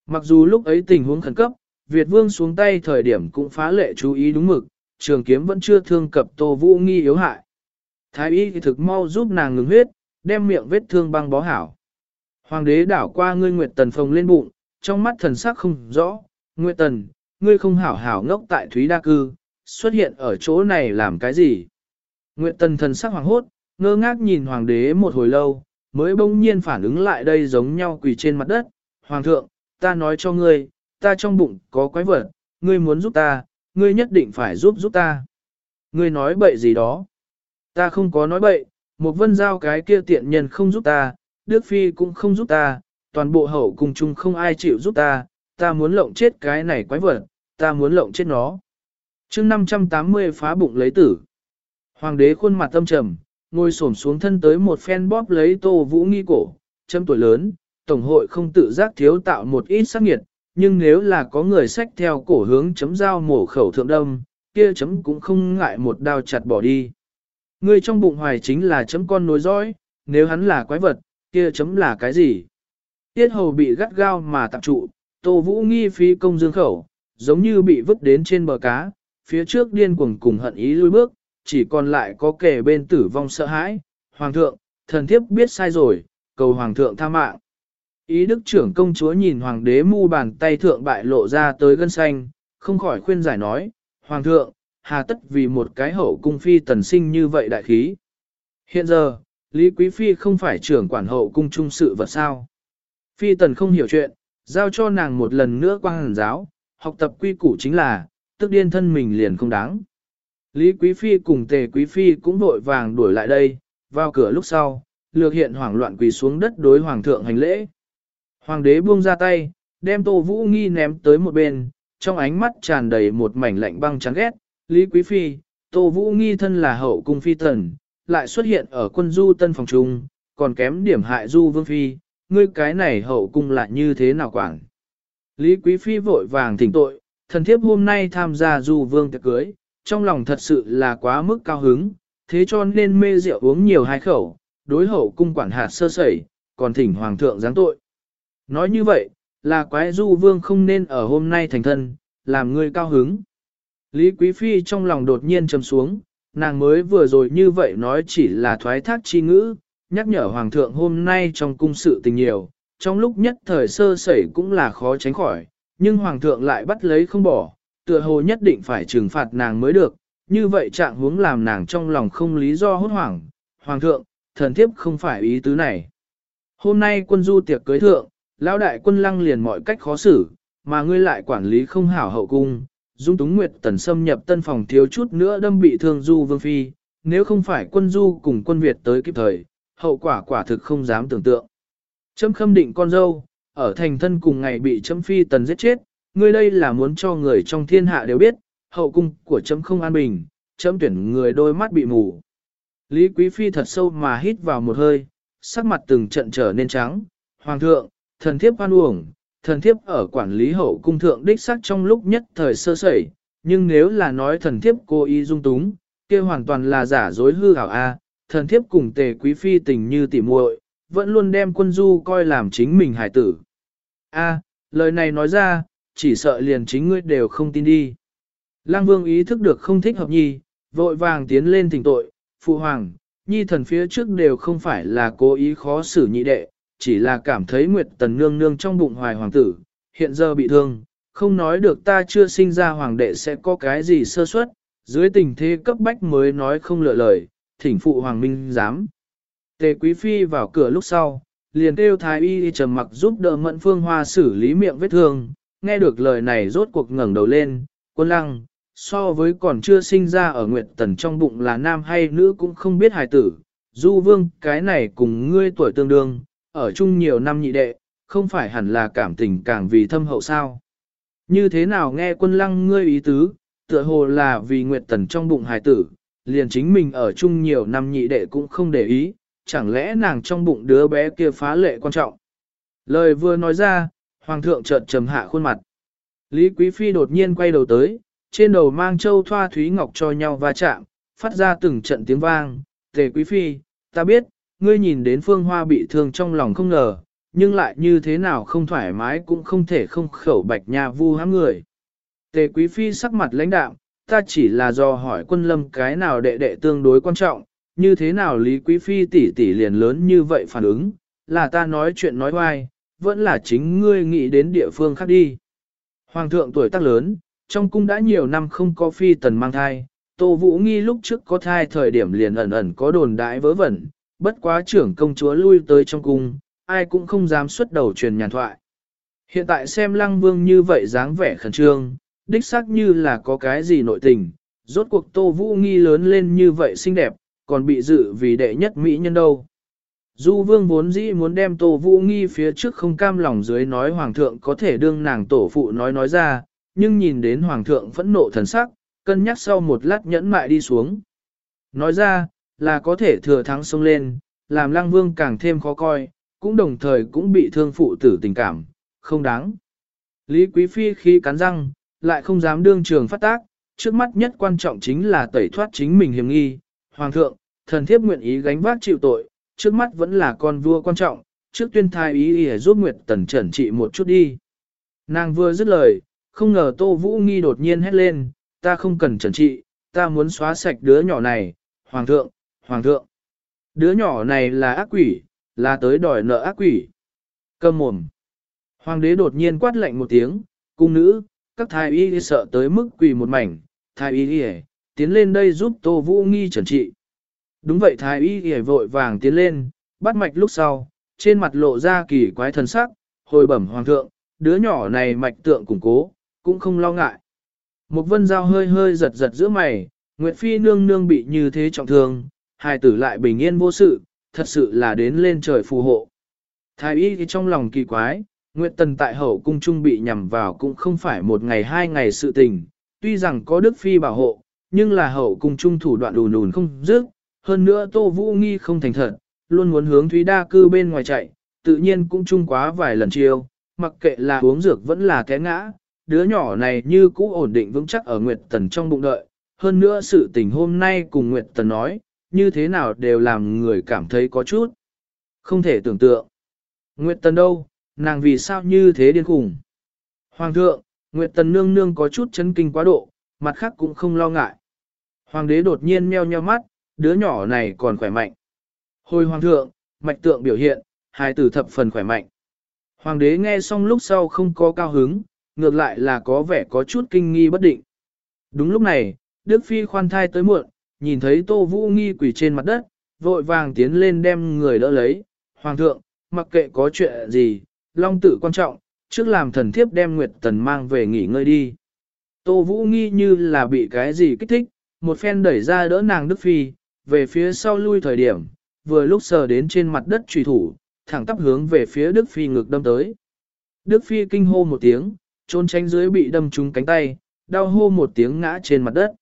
Mặc dù lúc ấy tình huống khẩn cấp, Việt Vương xuống tay thời điểm cũng phá lệ chú ý đúng mực, trường kiếm vẫn chưa thương cập Tô Vũ nghi yếu hại. Thái y thì thực mau giúp nàng ngừng huyết, đem miệng vết thương băng bó hảo. Hoàng đế đảo qua ngươi Nguyệt Tần phồng lên bụng, trong mắt thần sắc không rõ, Nguyệt Tần, ngươi không hảo hảo ngốc tại Thúy Đa Cư, xuất hiện ở chỗ này làm cái gì? Nguyệt Tần thần sắc hoàng hốt, ngơ ngác nhìn hoàng đế một hồi lâu, mới bỗng nhiên phản ứng lại đây giống nhau quỳ trên mặt đất. Hoàng thượng, ta nói cho ngươi, ta trong bụng có quái vật, ngươi muốn giúp ta, ngươi nhất định phải giúp giúp ta. Ngươi nói bậy gì đó? Ta không có nói bậy, một vân giao cái kia tiện nhân không giúp ta, Đức Phi cũng không giúp ta, toàn bộ hậu cùng chung không ai chịu giúp ta, ta muốn lộng chết cái này quái vật, ta muốn lộng chết nó. chương 580 phá bụng lấy tử. Hoàng đế khuôn mặt tâm trầm, ngồi xổm xuống thân tới một phen bóp lấy tô vũ nghi cổ, châm tuổi lớn, tổng hội không tự giác thiếu tạo một ít sắc nghiệt, nhưng nếu là có người sách theo cổ hướng chấm dao mổ khẩu thượng đâm, kia chấm cũng không ngại một đao chặt bỏ đi. Người trong bụng hoài chính là chấm con nối dõi, nếu hắn là quái vật, kia chấm là cái gì? Tiết hầu bị gắt gao mà tạm trụ, tô vũ nghi phí công dương khẩu, giống như bị vứt đến trên bờ cá, phía trước điên cuồng cùng hận ý lui bước, chỉ còn lại có kẻ bên tử vong sợ hãi. Hoàng thượng, thần thiếp biết sai rồi, cầu hoàng thượng tha mạng. Ý đức trưởng công chúa nhìn hoàng đế mu bàn tay thượng bại lộ ra tới gân xanh, không khỏi khuyên giải nói, Hoàng thượng, hà tất vì một cái hậu cung phi tần sinh như vậy đại khí. Hiện giờ, Lý Quý Phi không phải trưởng quản hậu cung trung sự vật sao. Phi tần không hiểu chuyện, giao cho nàng một lần nữa qua hàn giáo, học tập quy củ chính là, tức điên thân mình liền không đáng. Lý Quý Phi cùng Tề Quý Phi cũng vội vàng đuổi lại đây, vào cửa lúc sau, lược hiện hoảng loạn quỳ xuống đất đối Hoàng thượng hành lễ. Hoàng đế buông ra tay, đem Tô Vũ Nghi ném tới một bên, trong ánh mắt tràn đầy một mảnh lạnh băng chán ghét. Lý Quý Phi, Tô Vũ Nghi thân là hậu cung phi tần, lại xuất hiện ở quân du tân phòng trung, còn kém điểm hại du vương phi, ngươi cái này hậu cung lại như thế nào quản. Lý Quý Phi vội vàng thỉnh tội, thần thiếp hôm nay tham gia du vương tiệc cưới, trong lòng thật sự là quá mức cao hứng, thế cho nên mê rượu uống nhiều hai khẩu, đối hậu cung quản hạt sơ sẩy, còn thỉnh hoàng thượng giáng tội. Nói như vậy, là quái du vương không nên ở hôm nay thành thân, làm người cao hứng. Lý Quý Phi trong lòng đột nhiên trầm xuống, nàng mới vừa rồi như vậy nói chỉ là thoái thác chi ngữ, nhắc nhở hoàng thượng hôm nay trong cung sự tình nhiều, trong lúc nhất thời sơ sẩy cũng là khó tránh khỏi, nhưng hoàng thượng lại bắt lấy không bỏ, tựa hồ nhất định phải trừng phạt nàng mới được, như vậy trạng huống làm nàng trong lòng không lý do hốt hoảng. Hoàng thượng, thần thiếp không phải ý tứ này. Hôm nay quân du tiệc cưới thượng, lão đại quân lăng liền mọi cách khó xử, mà ngươi lại quản lý không hảo hậu cung. Dung Túng Nguyệt tần xâm nhập tân phòng thiếu chút nữa đâm bị thương du vương phi, nếu không phải quân du cùng quân Việt tới kịp thời, hậu quả quả thực không dám tưởng tượng. Châm khâm định con dâu, ở thành thân cùng ngày bị châm phi tần giết chết, ngươi đây là muốn cho người trong thiên hạ đều biết, hậu cung của chấm không an bình, chấm tuyển người đôi mắt bị mù. Lý Quý Phi thật sâu mà hít vào một hơi, sắc mặt từng trận trở nên trắng. Hoàng thượng, thần thiếp hoan uổng, thần thiếp ở quản lý hậu cung thượng đích sắc trong lúc nhất thời sơ sẩy, nhưng nếu là nói thần thiếp cô ý dung túng, kia hoàn toàn là giả dối hư ảo a. thần thiếp cùng tề quý phi tình như tỉ muội, vẫn luôn đem quân du coi làm chính mình hải tử. A, lời này nói ra, chỉ sợ liền chính ngươi đều không tin đi. Lăng vương ý thức được không thích hợp nhi, vội vàng tiến lên thỉnh tội, phụ hoàng, nhi thần phía trước đều không phải là cố ý khó xử nhị đệ, chỉ là cảm thấy Nguyệt Tần nương nương trong bụng hoài hoàng tử, hiện giờ bị thương, không nói được ta chưa sinh ra hoàng đệ sẽ có cái gì sơ suất, dưới tình thế cấp bách mới nói không lựa lời, thỉnh phụ hoàng minh dám. Tề Quý Phi vào cửa lúc sau, liền kêu thái y trầm mặc giúp đỡ mẫn phương hoa xử lý miệng vết thương, nghe được lời này rốt cuộc ngẩng đầu lên, quân lăng, so với còn chưa sinh ra ở Nguyệt Tần trong bụng là nam hay nữ cũng không biết hài tử, du vương cái này cùng ngươi tuổi tương đương, ở chung nhiều năm nhị đệ, không phải hẳn là cảm tình càng vì thâm hậu sao. Như thế nào nghe quân lăng ngươi ý tứ, tựa hồ là vì Nguyệt Tần trong bụng hài tử, liền chính mình ở chung nhiều năm nhị đệ cũng không để ý, chẳng lẽ nàng trong bụng đứa bé kia phá lệ quan trọng. Lời vừa nói ra, Hoàng thượng chợt trầm hạ khuôn mặt. Lý Quý Phi đột nhiên quay đầu tới, trên đầu mang châu thoa thúy ngọc cho nhau va chạm, phát ra từng trận tiếng vang. Tề Quý Phi, ta biết, ngươi nhìn đến phương hoa bị thương trong lòng không ngờ, nhưng lại như thế nào không thoải mái cũng không thể không khẩu bạch nha vu hãm người. Tề Quý Phi sắc mặt lãnh đạm, ta chỉ là do hỏi quân lâm cái nào đệ đệ tương đối quan trọng, như thế nào Lý Quý Phi tỷ tỷ liền lớn như vậy phản ứng, là ta nói chuyện nói hoài, vẫn là chính ngươi nghĩ đến địa phương khác đi. Hoàng thượng tuổi tác lớn, trong cung đã nhiều năm không có phi tần mang thai, Tô Vũ Nghi lúc trước có thai thời điểm liền ẩn ẩn có đồn đại vớ vẩn, bất quá trưởng công chúa lui tới trong cung, ai cũng không dám xuất đầu truyền nhàn thoại. Hiện tại xem lăng vương như vậy dáng vẻ khẩn trương, đích xác như là có cái gì nội tình, rốt cuộc Tô Vũ Nghi lớn lên như vậy xinh đẹp, còn bị dự vì đệ nhất mỹ nhân đâu. Du vương vốn dĩ muốn đem tổ Vũ Nghi phía trước không cam lòng dưới nói Hoàng thượng có thể đương nàng tổ phụ nói nói ra, nhưng nhìn đến Hoàng thượng phẫn nộ thần sắc, cân nhắc sau một lát nhẫn mại đi xuống. Nói ra, là có thể thừa thắng sông lên, làm lăng vương càng thêm khó coi, cũng đồng thời cũng bị thương phụ tử tình cảm, không đáng. Lý Quý Phi khi cắn răng, lại không dám đương trường phát tác, trước mắt nhất quan trọng chính là tẩy thoát chính mình hiểm nghi. Hoàng thượng, thần thiếp nguyện ý gánh vác chịu tội, trước mắt vẫn là con vua quan trọng, trước tuyên thai ý ý giúp Nguyệt Tần trần trị một chút đi. Nàng vừa dứt lời, không ngờ Tô Vũ Nghi đột nhiên hét lên, ta không cần trần trị, ta muốn xóa sạch đứa nhỏ này, Hoàng thượng, Hoàng thượng. Đứa nhỏ này là ác quỷ, là tới đòi nợ ác quỷ. Cầm mồm. Hoàng đế đột nhiên quát lạnh một tiếng, cung nữ, các thái y sợ tới mức quỳ một mảnh, thái y tiến lên đây giúp Tô Vũ Nghi trần trị. Đúng vậy thái y hề vội vàng tiến lên, bắt mạch lúc sau, trên mặt lộ ra kỳ quái thần sắc, hồi bẩm hoàng thượng, đứa nhỏ này mạch tượng củng cố, cũng không lo ngại. Một vân dao hơi hơi giật giật giữa mày, Nguyệt Phi nương nương bị như thế trọng thương, hài tử lại bình yên vô sự, thật sự là đến lên trời phù hộ. Thái y thì trong lòng kỳ quái, Nguyệt Tần tại hậu cung trung bị nhằm vào cũng không phải một ngày hai ngày sự tình, tuy rằng có Đức Phi bảo hộ, nhưng là hậu cung trung thủ đoạn đùn đùn không dứt, hơn nữa Tô Vũ Nghi không thành thật, luôn muốn hướng Thúy Đa cư bên ngoài chạy, tự nhiên cũng chung quá vài lần chiêu, mặc kệ là uống dược vẫn là té ngã, đứa nhỏ này như cũ ổn định vững chắc ở Nguyệt Tần trong bụng đợi. Hơn nữa sự tình hôm nay cùng Nguyệt Tần nói, như thế nào đều làm người cảm thấy có chút. Không thể tưởng tượng. Nguyệt Tần đâu, nàng vì sao như thế điên khủng. Hoàng thượng, Nguyệt Tần nương nương có chút chấn kinh quá độ, mặt khác cũng không lo ngại. Hoàng đế đột nhiên meo nheo mắt, đứa nhỏ này còn khỏe mạnh. Hồi hoàng thượng, mạch tượng biểu hiện, hai tử thập phần khỏe mạnh. Hoàng đế nghe xong lúc sau không có cao hứng, ngược lại là có vẻ có chút kinh nghi bất định. Đúng lúc này, Đức Phi khoan thai tới muộn, nhìn thấy Tô Vũ Nghi quỷ trên mặt đất, vội vàng tiến lên đem người đỡ lấy. Hoàng thượng, mặc kệ có chuyện gì, long tử quan trọng, trước làm thần thiếp đem Nguyệt Tần mang về nghỉ ngơi đi. Tô Vũ Nghi như là bị cái gì kích thích, một phen đẩy ra đỡ nàng Đức Phi, về phía sau lui thời điểm, vừa lúc sờ đến trên mặt đất trùy thủ, thẳng tắp hướng về phía Đức Phi ngực đâm tới. Đức Phi kinh hô một tiếng, trốn tránh dưới bị đâm trúng cánh tay, đau hô một tiếng ngã trên mặt đất.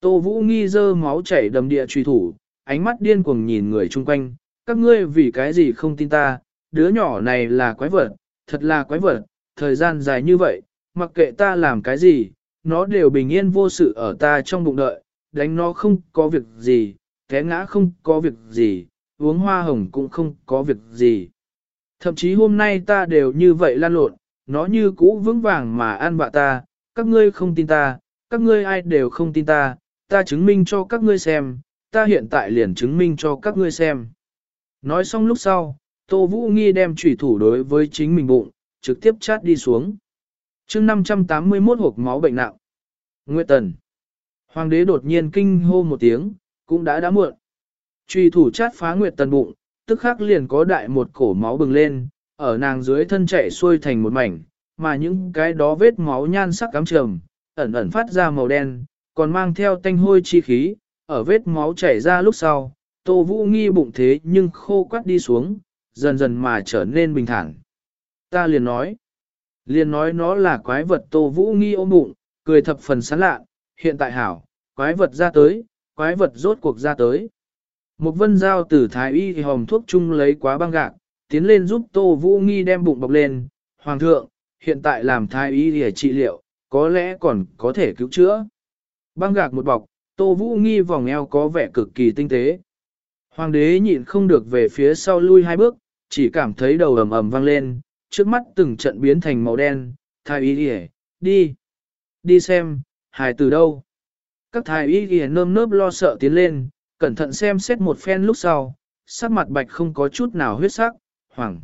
Tô Vũ nghi dơ máu chảy đầm địa truy thủ, ánh mắt điên cuồng nhìn người chung quanh, các ngươi vì cái gì không tin ta, đứa nhỏ này là quái vật, thật là quái vật, thời gian dài như vậy, mặc kệ ta làm cái gì, nó đều bình yên vô sự ở ta trong bụng đợi, đánh nó không có việc gì, té ngã không có việc gì, uống hoa hồng cũng không có việc gì. Thậm chí hôm nay ta đều như vậy lan lộn, nó như cũ vững vàng mà ăn bạ ta, các ngươi không tin ta, các ngươi ai đều không tin ta, ta chứng minh cho các ngươi xem, ta hiện tại liền chứng minh cho các ngươi xem. Nói xong lúc sau, Tô Vũ Nghi đem chủy thủ đối với chính mình bụng, trực tiếp chát đi xuống. chương 581 hộp máu bệnh nặng. Nguyệt Tần. Hoàng đế đột nhiên kinh hô một tiếng, cũng đã đã muộn. truy thủ chát phá Nguyệt Tần bụng, tức khắc liền có đại một cổ máu bừng lên, ở nàng dưới thân chạy xuôi thành một mảnh, mà những cái đó vết máu nhan sắc cắm trầm, ẩn ẩn phát ra màu đen, còn mang theo tanh hôi chi khí, ở vết máu chảy ra lúc sau, Tô Vũ nghi bụng thế nhưng khô quắt đi xuống, dần dần mà trở nên bình thản. Ta liền nói, liền nói nó là quái vật Tô Vũ nghi ôm bụng, cười thập phần sán lạ, hiện tại hảo, quái vật ra tới, quái vật rốt cuộc ra tới. Một vân giao từ thái y thì hồng thuốc chung lấy quá băng gạc, tiến lên giúp Tô Vũ Nghi đem bụng bọc lên. Hoàng thượng, hiện tại làm thái y để trị liệu, có lẽ còn có thể cứu chữa. Băng gạc một bọc, Tô Vũ Nghi vòng eo có vẻ cực kỳ tinh tế. Hoàng đế nhịn không được về phía sau lui hai bước, chỉ cảm thấy đầu ầm ầm vang lên, trước mắt từng trận biến thành màu đen, thái y đi, đi, đi xem, hài từ đâu. Các thái y ghi nơm nớp lo sợ tiến lên, cẩn thận xem xét một phen lúc sau, sắc mặt bạch không có chút nào huyết sắc, hoàng.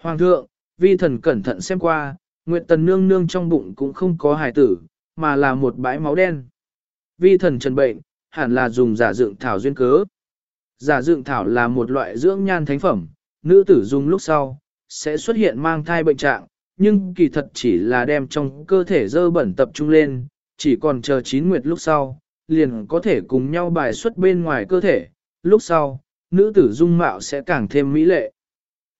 Hoàng thượng, vi thần cẩn thận xem qua, Nguyệt Tần nương nương trong bụng cũng không có hài tử, mà là một bãi máu đen. Vi thần trần bệnh, hẳn là dùng giả dựng thảo duyên cớ. Giả dựng thảo là một loại dưỡng nhan thánh phẩm, nữ tử dùng lúc sau, sẽ xuất hiện mang thai bệnh trạng, nhưng kỳ thật chỉ là đem trong cơ thể dơ bẩn tập trung lên, chỉ còn chờ chín nguyệt lúc sau, liền có thể cùng nhau bài xuất bên ngoài cơ thể, lúc sau, nữ tử dung mạo sẽ càng thêm mỹ lệ.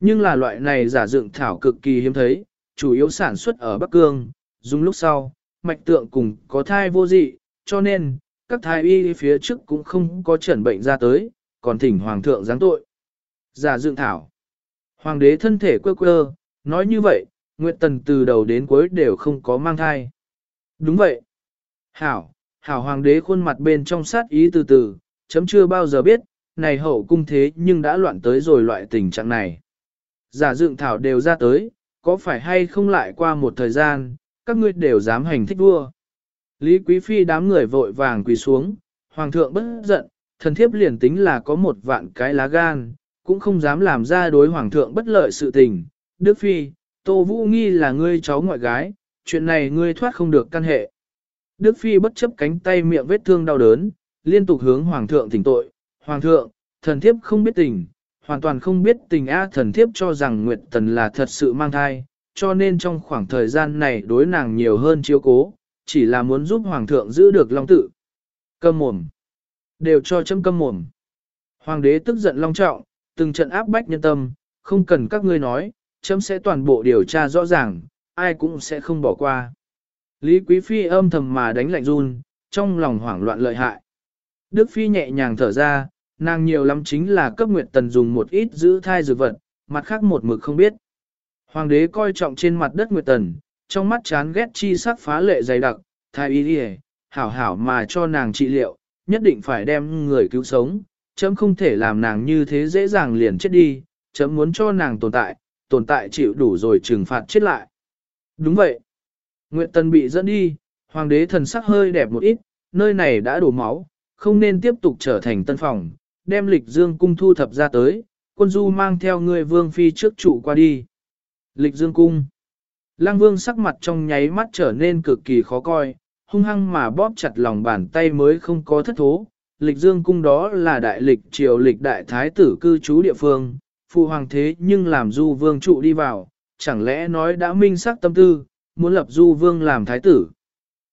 Nhưng là loại này giả dựng thảo cực kỳ hiếm thấy, chủ yếu sản xuất ở Bắc Cương, dùng lúc sau, mạch tượng cùng có thai vô dị, cho nên, các thai y phía trước cũng không có chẩn bệnh ra tới, còn thỉnh hoàng thượng giáng tội. Giả dựng thảo. Hoàng đế thân thể quơ quơ, nói như vậy, Nguyệt Tần từ đầu đến cuối đều không có mang thai. Đúng vậy. Hảo, hảo hoàng đế khuôn mặt bên trong sát ý từ từ, chấm chưa bao giờ biết, này hậu cung thế nhưng đã loạn tới rồi loại tình trạng này. Giả dựng thảo đều ra tới, có phải hay không lại qua một thời gian, các ngươi đều dám hành thích vua. Lý Quý Phi đám người vội vàng quỳ xuống, hoàng thượng bất giận, thần thiếp liền tính là có một vạn cái lá gan, cũng không dám làm ra đối hoàng thượng bất lợi sự tình. Đức Phi, Tô Vũ nghi là ngươi cháu ngoại gái, chuyện này ngươi thoát không được căn hệ. Đức Phi bất chấp cánh tay miệng vết thương đau đớn, liên tục hướng Hoàng thượng thỉnh tội. Hoàng thượng, thần thiếp không biết tình, hoàn toàn không biết tình A thần thiếp cho rằng Nguyệt Tần là thật sự mang thai, cho nên trong khoảng thời gian này đối nàng nhiều hơn chiếu cố, chỉ là muốn giúp Hoàng thượng giữ được long tự. Câm mồm. Đều cho châm câm mồm. Hoàng đế tức giận long trọng, từng trận áp bách nhân tâm, không cần các ngươi nói, chấm sẽ toàn bộ điều tra rõ ràng, ai cũng sẽ không bỏ qua. Lý Quý Phi âm thầm mà đánh lạnh run, trong lòng hoảng loạn lợi hại. Đức Phi nhẹ nhàng thở ra, nàng nhiều lắm chính là cấp Nguyệt Tần dùng một ít giữ thai dược vật, mặt khác một mực không biết. Hoàng đế coi trọng trên mặt đất Nguyệt Tần, trong mắt chán ghét chi sắc phá lệ dày đặc, thái y đi hảo hảo mà cho nàng trị liệu, nhất định phải đem người cứu sống, chấm không thể làm nàng như thế dễ dàng liền chết đi, chấm muốn cho nàng tồn tại, tồn tại chịu đủ rồi trừng phạt chết lại. Đúng vậy. Nguyệt Tần bị dẫn đi, hoàng đế thần sắc hơi đẹp một ít, nơi này đã đổ máu, không nên tiếp tục trở thành tân phòng, đem lịch dương cung thu thập ra tới, quân du mang theo người vương phi trước trụ qua đi. Lịch dương cung. Lăng vương sắc mặt trong nháy mắt trở nên cực kỳ khó coi, hung hăng mà bóp chặt lòng bàn tay mới không có thất thố. Lịch dương cung đó là đại lịch triều lịch đại thái tử cư trú địa phương, phụ hoàng thế nhưng làm du vương trụ đi vào, chẳng lẽ nói đã minh sắc tâm tư, muốn lập du vương làm thái tử.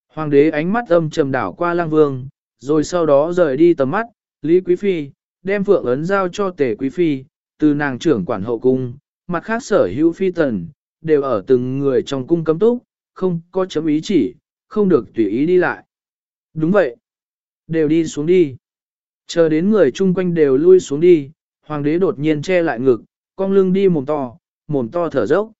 Hoàng đế ánh mắt âm trầm đảo qua lang vương, rồi sau đó rời đi tầm mắt, Lý Quý Phi, đem phượng ấn giao cho tề Quý Phi, từ nàng trưởng quản hậu cung, mặt khác sở hữu phi tần, đều ở từng người trong cung cấm túc, không có chấm ý chỉ, không được tùy ý đi lại. Đúng vậy. Đều đi xuống đi. Chờ đến người chung quanh đều lui xuống đi, hoàng đế đột nhiên che lại ngực, con lưng đi mồm to, mồm to thở dốc.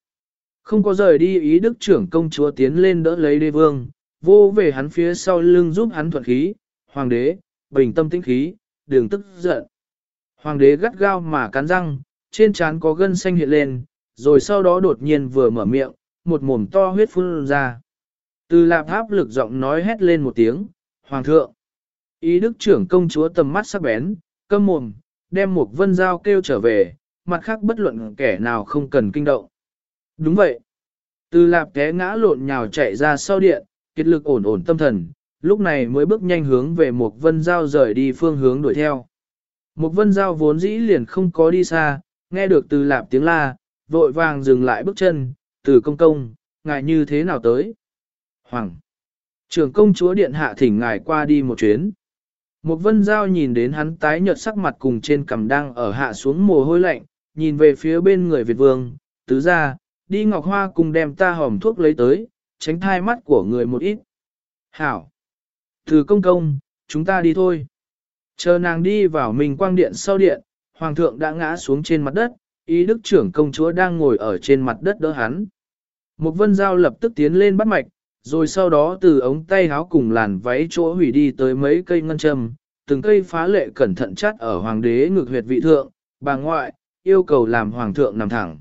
Không có rời đi ý đức trưởng công chúa tiến lên đỡ lấy đế vương, vô về hắn phía sau lưng giúp hắn thuận khí, hoàng đế, bình tâm tĩnh khí, đừng tức giận. Hoàng đế gắt gao mà cắn răng, trên trán có gân xanh hiện lên, rồi sau đó đột nhiên vừa mở miệng, một mồm to huyết phun ra. Từ lạp áp lực giọng nói hét lên một tiếng, Hoàng thượng. Ý đức trưởng công chúa tầm mắt sắc bén, câm mồm, đem một vân dao kêu trở về, mặt khác bất luận kẻ nào không cần kinh động. Đúng vậy. Từ lạp té ngã lộn nhào chạy ra sau điện, kiệt lực ổn ổn tâm thần, lúc này mới bước nhanh hướng về một vân giao rời đi phương hướng đuổi theo. Một vân giao vốn dĩ liền không có đi xa, nghe được từ lạp tiếng la, vội vàng dừng lại bước chân, từ công công, ngài như thế nào tới? Hoàng! Trưởng công chúa điện hạ thỉnh ngài qua đi một chuyến. Một vân giao nhìn đến hắn tái nhợt sắc mặt cùng trên cằm đang ở hạ xuống mồ hôi lạnh, nhìn về phía bên người Việt vương, tứ ra, đi ngọc hoa cùng đem ta hòm thuốc lấy tới, tránh thai mắt của người một ít. Hảo! Từ công công, chúng ta đi thôi. Chờ nàng đi vào mình quang điện sau điện, hoàng thượng đã ngã xuống trên mặt đất, ý đức trưởng công chúa đang ngồi ở trên mặt đất đỡ hắn. Một vân giao lập tức tiến lên bắt mạch, rồi sau đó từ ống tay háo cùng làn váy chỗ hủy đi tới mấy cây ngân châm, từng cây phá lệ cẩn thận chắt ở hoàng đế ngược huyệt vị thượng, bà ngoại, yêu cầu làm hoàng thượng nằm thẳng.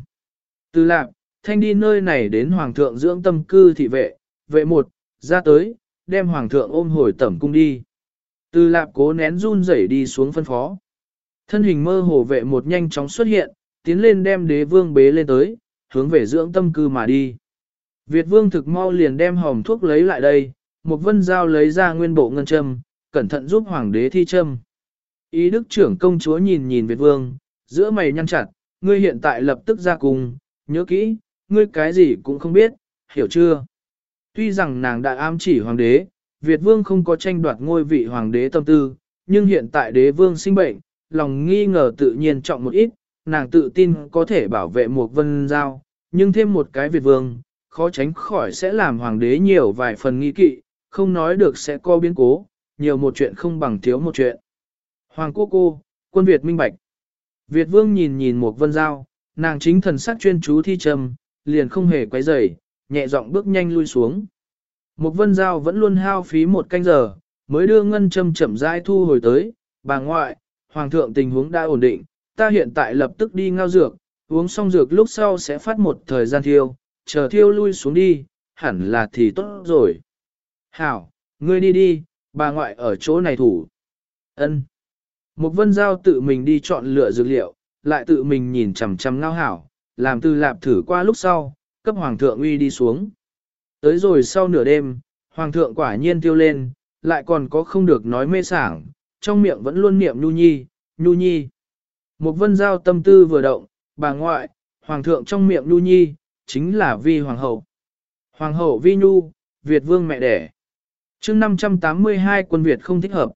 Từ lạc, thanh đi nơi này đến hoàng thượng dưỡng tâm cư thị vệ, vệ một, ra tới, đem hoàng thượng ôm hồi tẩm cung đi. Từ lạp cố nén run rẩy đi xuống phân phó. Thân hình mơ hồ vệ một nhanh chóng xuất hiện, tiến lên đem đế vương bế lên tới, hướng về dưỡng tâm cư mà đi. Việt vương thực mau liền đem hòm thuốc lấy lại đây, một vân dao lấy ra nguyên bộ ngân châm, cẩn thận giúp hoàng đế thi châm. Ý đức trưởng công chúa nhìn nhìn Việt vương, giữa mày nhăn chặt, ngươi hiện tại lập tức ra cùng, nhớ kỹ, ngươi cái gì cũng không biết, hiểu chưa? Tuy rằng nàng đã ám chỉ hoàng đế, Việt vương không có tranh đoạt ngôi vị hoàng đế tâm tư, nhưng hiện tại đế vương sinh bệnh, lòng nghi ngờ tự nhiên trọng một ít, nàng tự tin có thể bảo vệ một vân giao, nhưng thêm một cái Việt vương, khó tránh khỏi sẽ làm hoàng đế nhiều vài phần nghi kỵ, không nói được sẽ có biến cố, nhiều một chuyện không bằng thiếu một chuyện. Hoàng cô cô, quân Việt minh bạch. Việt vương nhìn nhìn một vân giao, nàng chính thần sắc chuyên chú thi trầm, liền không hề quấy rầy, nhẹ giọng bước nhanh lui xuống. Mục vân giao vẫn luôn hao phí một canh giờ, mới đưa ngân châm chậm rãi thu hồi tới, bà ngoại, hoàng thượng tình huống đã ổn định, ta hiện tại lập tức đi ngao dược, uống xong dược lúc sau sẽ phát một thời gian thiêu, chờ thiêu lui xuống đi, hẳn là thì tốt rồi. Hảo, ngươi đi đi, bà ngoại ở chỗ này thủ. Ân. Mục vân giao tự mình đi chọn lựa dược liệu, lại tự mình nhìn chằm chằm ngao hảo, làm từ lạp thử qua lúc sau, cấp hoàng thượng uy đi xuống. Tới rồi sau nửa đêm, hoàng thượng quả nhiên tiêu lên, lại còn có không được nói mê sảng, trong miệng vẫn luôn niệm nhu nhi, nhu nhi. Một vân giao tâm tư vừa động, bà ngoại, hoàng thượng trong miệng nhu nhi, chính là vi hoàng hậu. Hoàng hậu vi nhu, Việt vương mẹ đẻ. chương 582 quân Việt không thích hợp.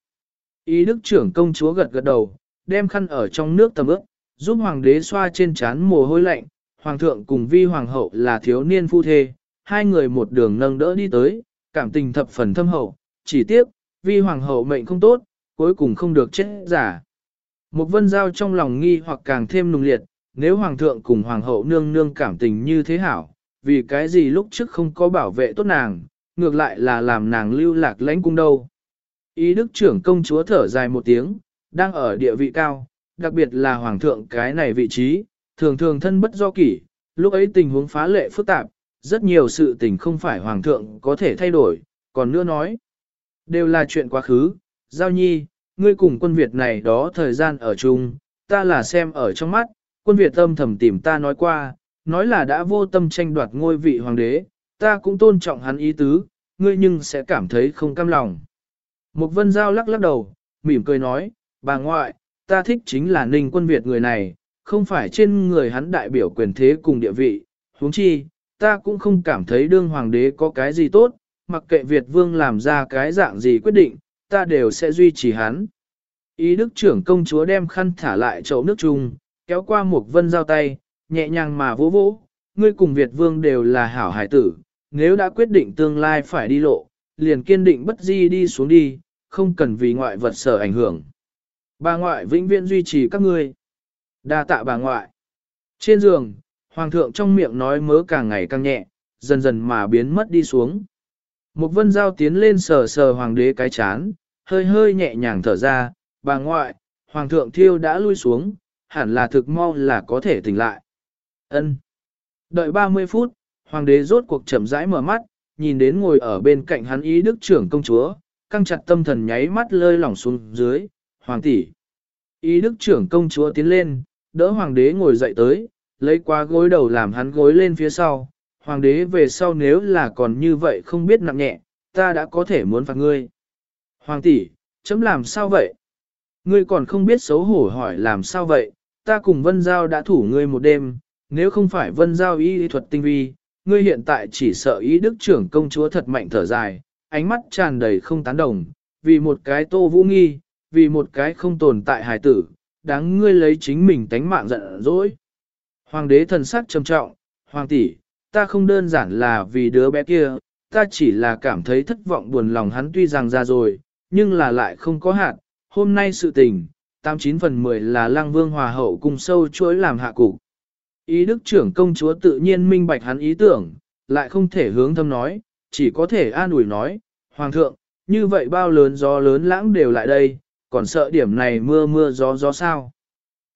Ý đức trưởng công chúa gật gật đầu, đem khăn ở trong nước tầm ướp, giúp hoàng đế xoa trên trán mồ hôi lạnh. Hoàng thượng cùng vi hoàng hậu là thiếu niên phu thê, hai người một đường nâng đỡ đi tới, cảm tình thập phần thâm hậu, chỉ tiếc, vi hoàng hậu mệnh không tốt, cuối cùng không được chết giả. Một vân giao trong lòng nghi hoặc càng thêm nùng liệt, nếu hoàng thượng cùng hoàng hậu nương nương cảm tình như thế hảo, vì cái gì lúc trước không có bảo vệ tốt nàng, ngược lại là làm nàng lưu lạc lãnh cung đâu. Ý đức trưởng công chúa thở dài một tiếng, đang ở địa vị cao, đặc biệt là hoàng thượng cái này vị trí, thường thường thân bất do kỷ, lúc ấy tình huống phá lệ phức tạp, rất nhiều sự tình không phải hoàng thượng có thể thay đổi, còn nữa nói, đều là chuyện quá khứ, giao nhi, ngươi cùng quân Việt này đó thời gian ở chung, ta là xem ở trong mắt, quân Việt âm thầm tìm ta nói qua, nói là đã vô tâm tranh đoạt ngôi vị hoàng đế, ta cũng tôn trọng hắn ý tứ, ngươi nhưng sẽ cảm thấy không cam lòng. Một vân giao lắc lắc đầu, mỉm cười nói, bà ngoại, ta thích chính là ninh quân Việt người này, không phải trên người hắn đại biểu quyền thế cùng địa vị, huống chi, ta cũng không cảm thấy đương hoàng đế có cái gì tốt, mặc kệ Việt vương làm ra cái dạng gì quyết định, ta đều sẽ duy trì hắn. Ý đức trưởng công chúa đem khăn thả lại chậu nước chung, kéo qua một vân giao tay, nhẹ nhàng mà vỗ vỗ, ngươi cùng Việt vương đều là hảo hải tử, nếu đã quyết định tương lai phải đi lộ, liền kiên định bất di đi xuống đi, không cần vì ngoại vật sở ảnh hưởng. Bà ngoại vĩnh viễn duy trì các ngươi. đa tạ bà ngoại. Trên giường, hoàng thượng trong miệng nói mớ càng ngày càng nhẹ, dần dần mà biến mất đi xuống. Một vân giao tiến lên sờ sờ hoàng đế cái chán, hơi hơi nhẹ nhàng thở ra, bà ngoại, hoàng thượng thiêu đã lui xuống, hẳn là thực mau là có thể tỉnh lại. Ân. Đợi 30 phút, hoàng đế rốt cuộc chậm rãi mở mắt, nhìn đến ngồi ở bên cạnh hắn ý đức trưởng công chúa, căng chặt tâm thần nháy mắt lơi lỏng xuống dưới, hoàng tỷ. Ý đức trưởng công chúa tiến lên, đỡ hoàng đế ngồi dậy tới, lấy qua gối đầu làm hắn gối lên phía sau, hoàng đế về sau nếu là còn như vậy không biết nặng nhẹ, ta đã có thể muốn phạt ngươi. Hoàng tỷ, chấm làm sao vậy? Ngươi còn không biết xấu hổ hỏi làm sao vậy, ta cùng Vân Giao đã thủ ngươi một đêm, nếu không phải Vân Giao y thuật tinh vi, ngươi hiện tại chỉ sợ ý đức trưởng công chúa thật mạnh thở dài, ánh mắt tràn đầy không tán đồng, vì một cái tô vũ nghi, vì một cái không tồn tại hài tử, đáng ngươi lấy chính mình tánh mạng giận dỗi. Hoàng đế thần sắc trầm trọng, hoàng tỷ, ta không đơn giản là vì đứa bé kia, ta chỉ là cảm thấy thất vọng buồn lòng hắn tuy rằng ra rồi, nhưng là lại không có hạn, hôm nay sự tình, 89 phần 10 là lang vương hòa hậu cùng sâu chuỗi làm hạ cục. Ý đức trưởng công chúa tự nhiên minh bạch hắn ý tưởng, lại không thể hướng thâm nói, chỉ có thể an ủi nói, Hoàng thượng, như vậy bao lớn gió lớn lãng đều lại đây, còn sợ điểm này mưa mưa gió gió sao.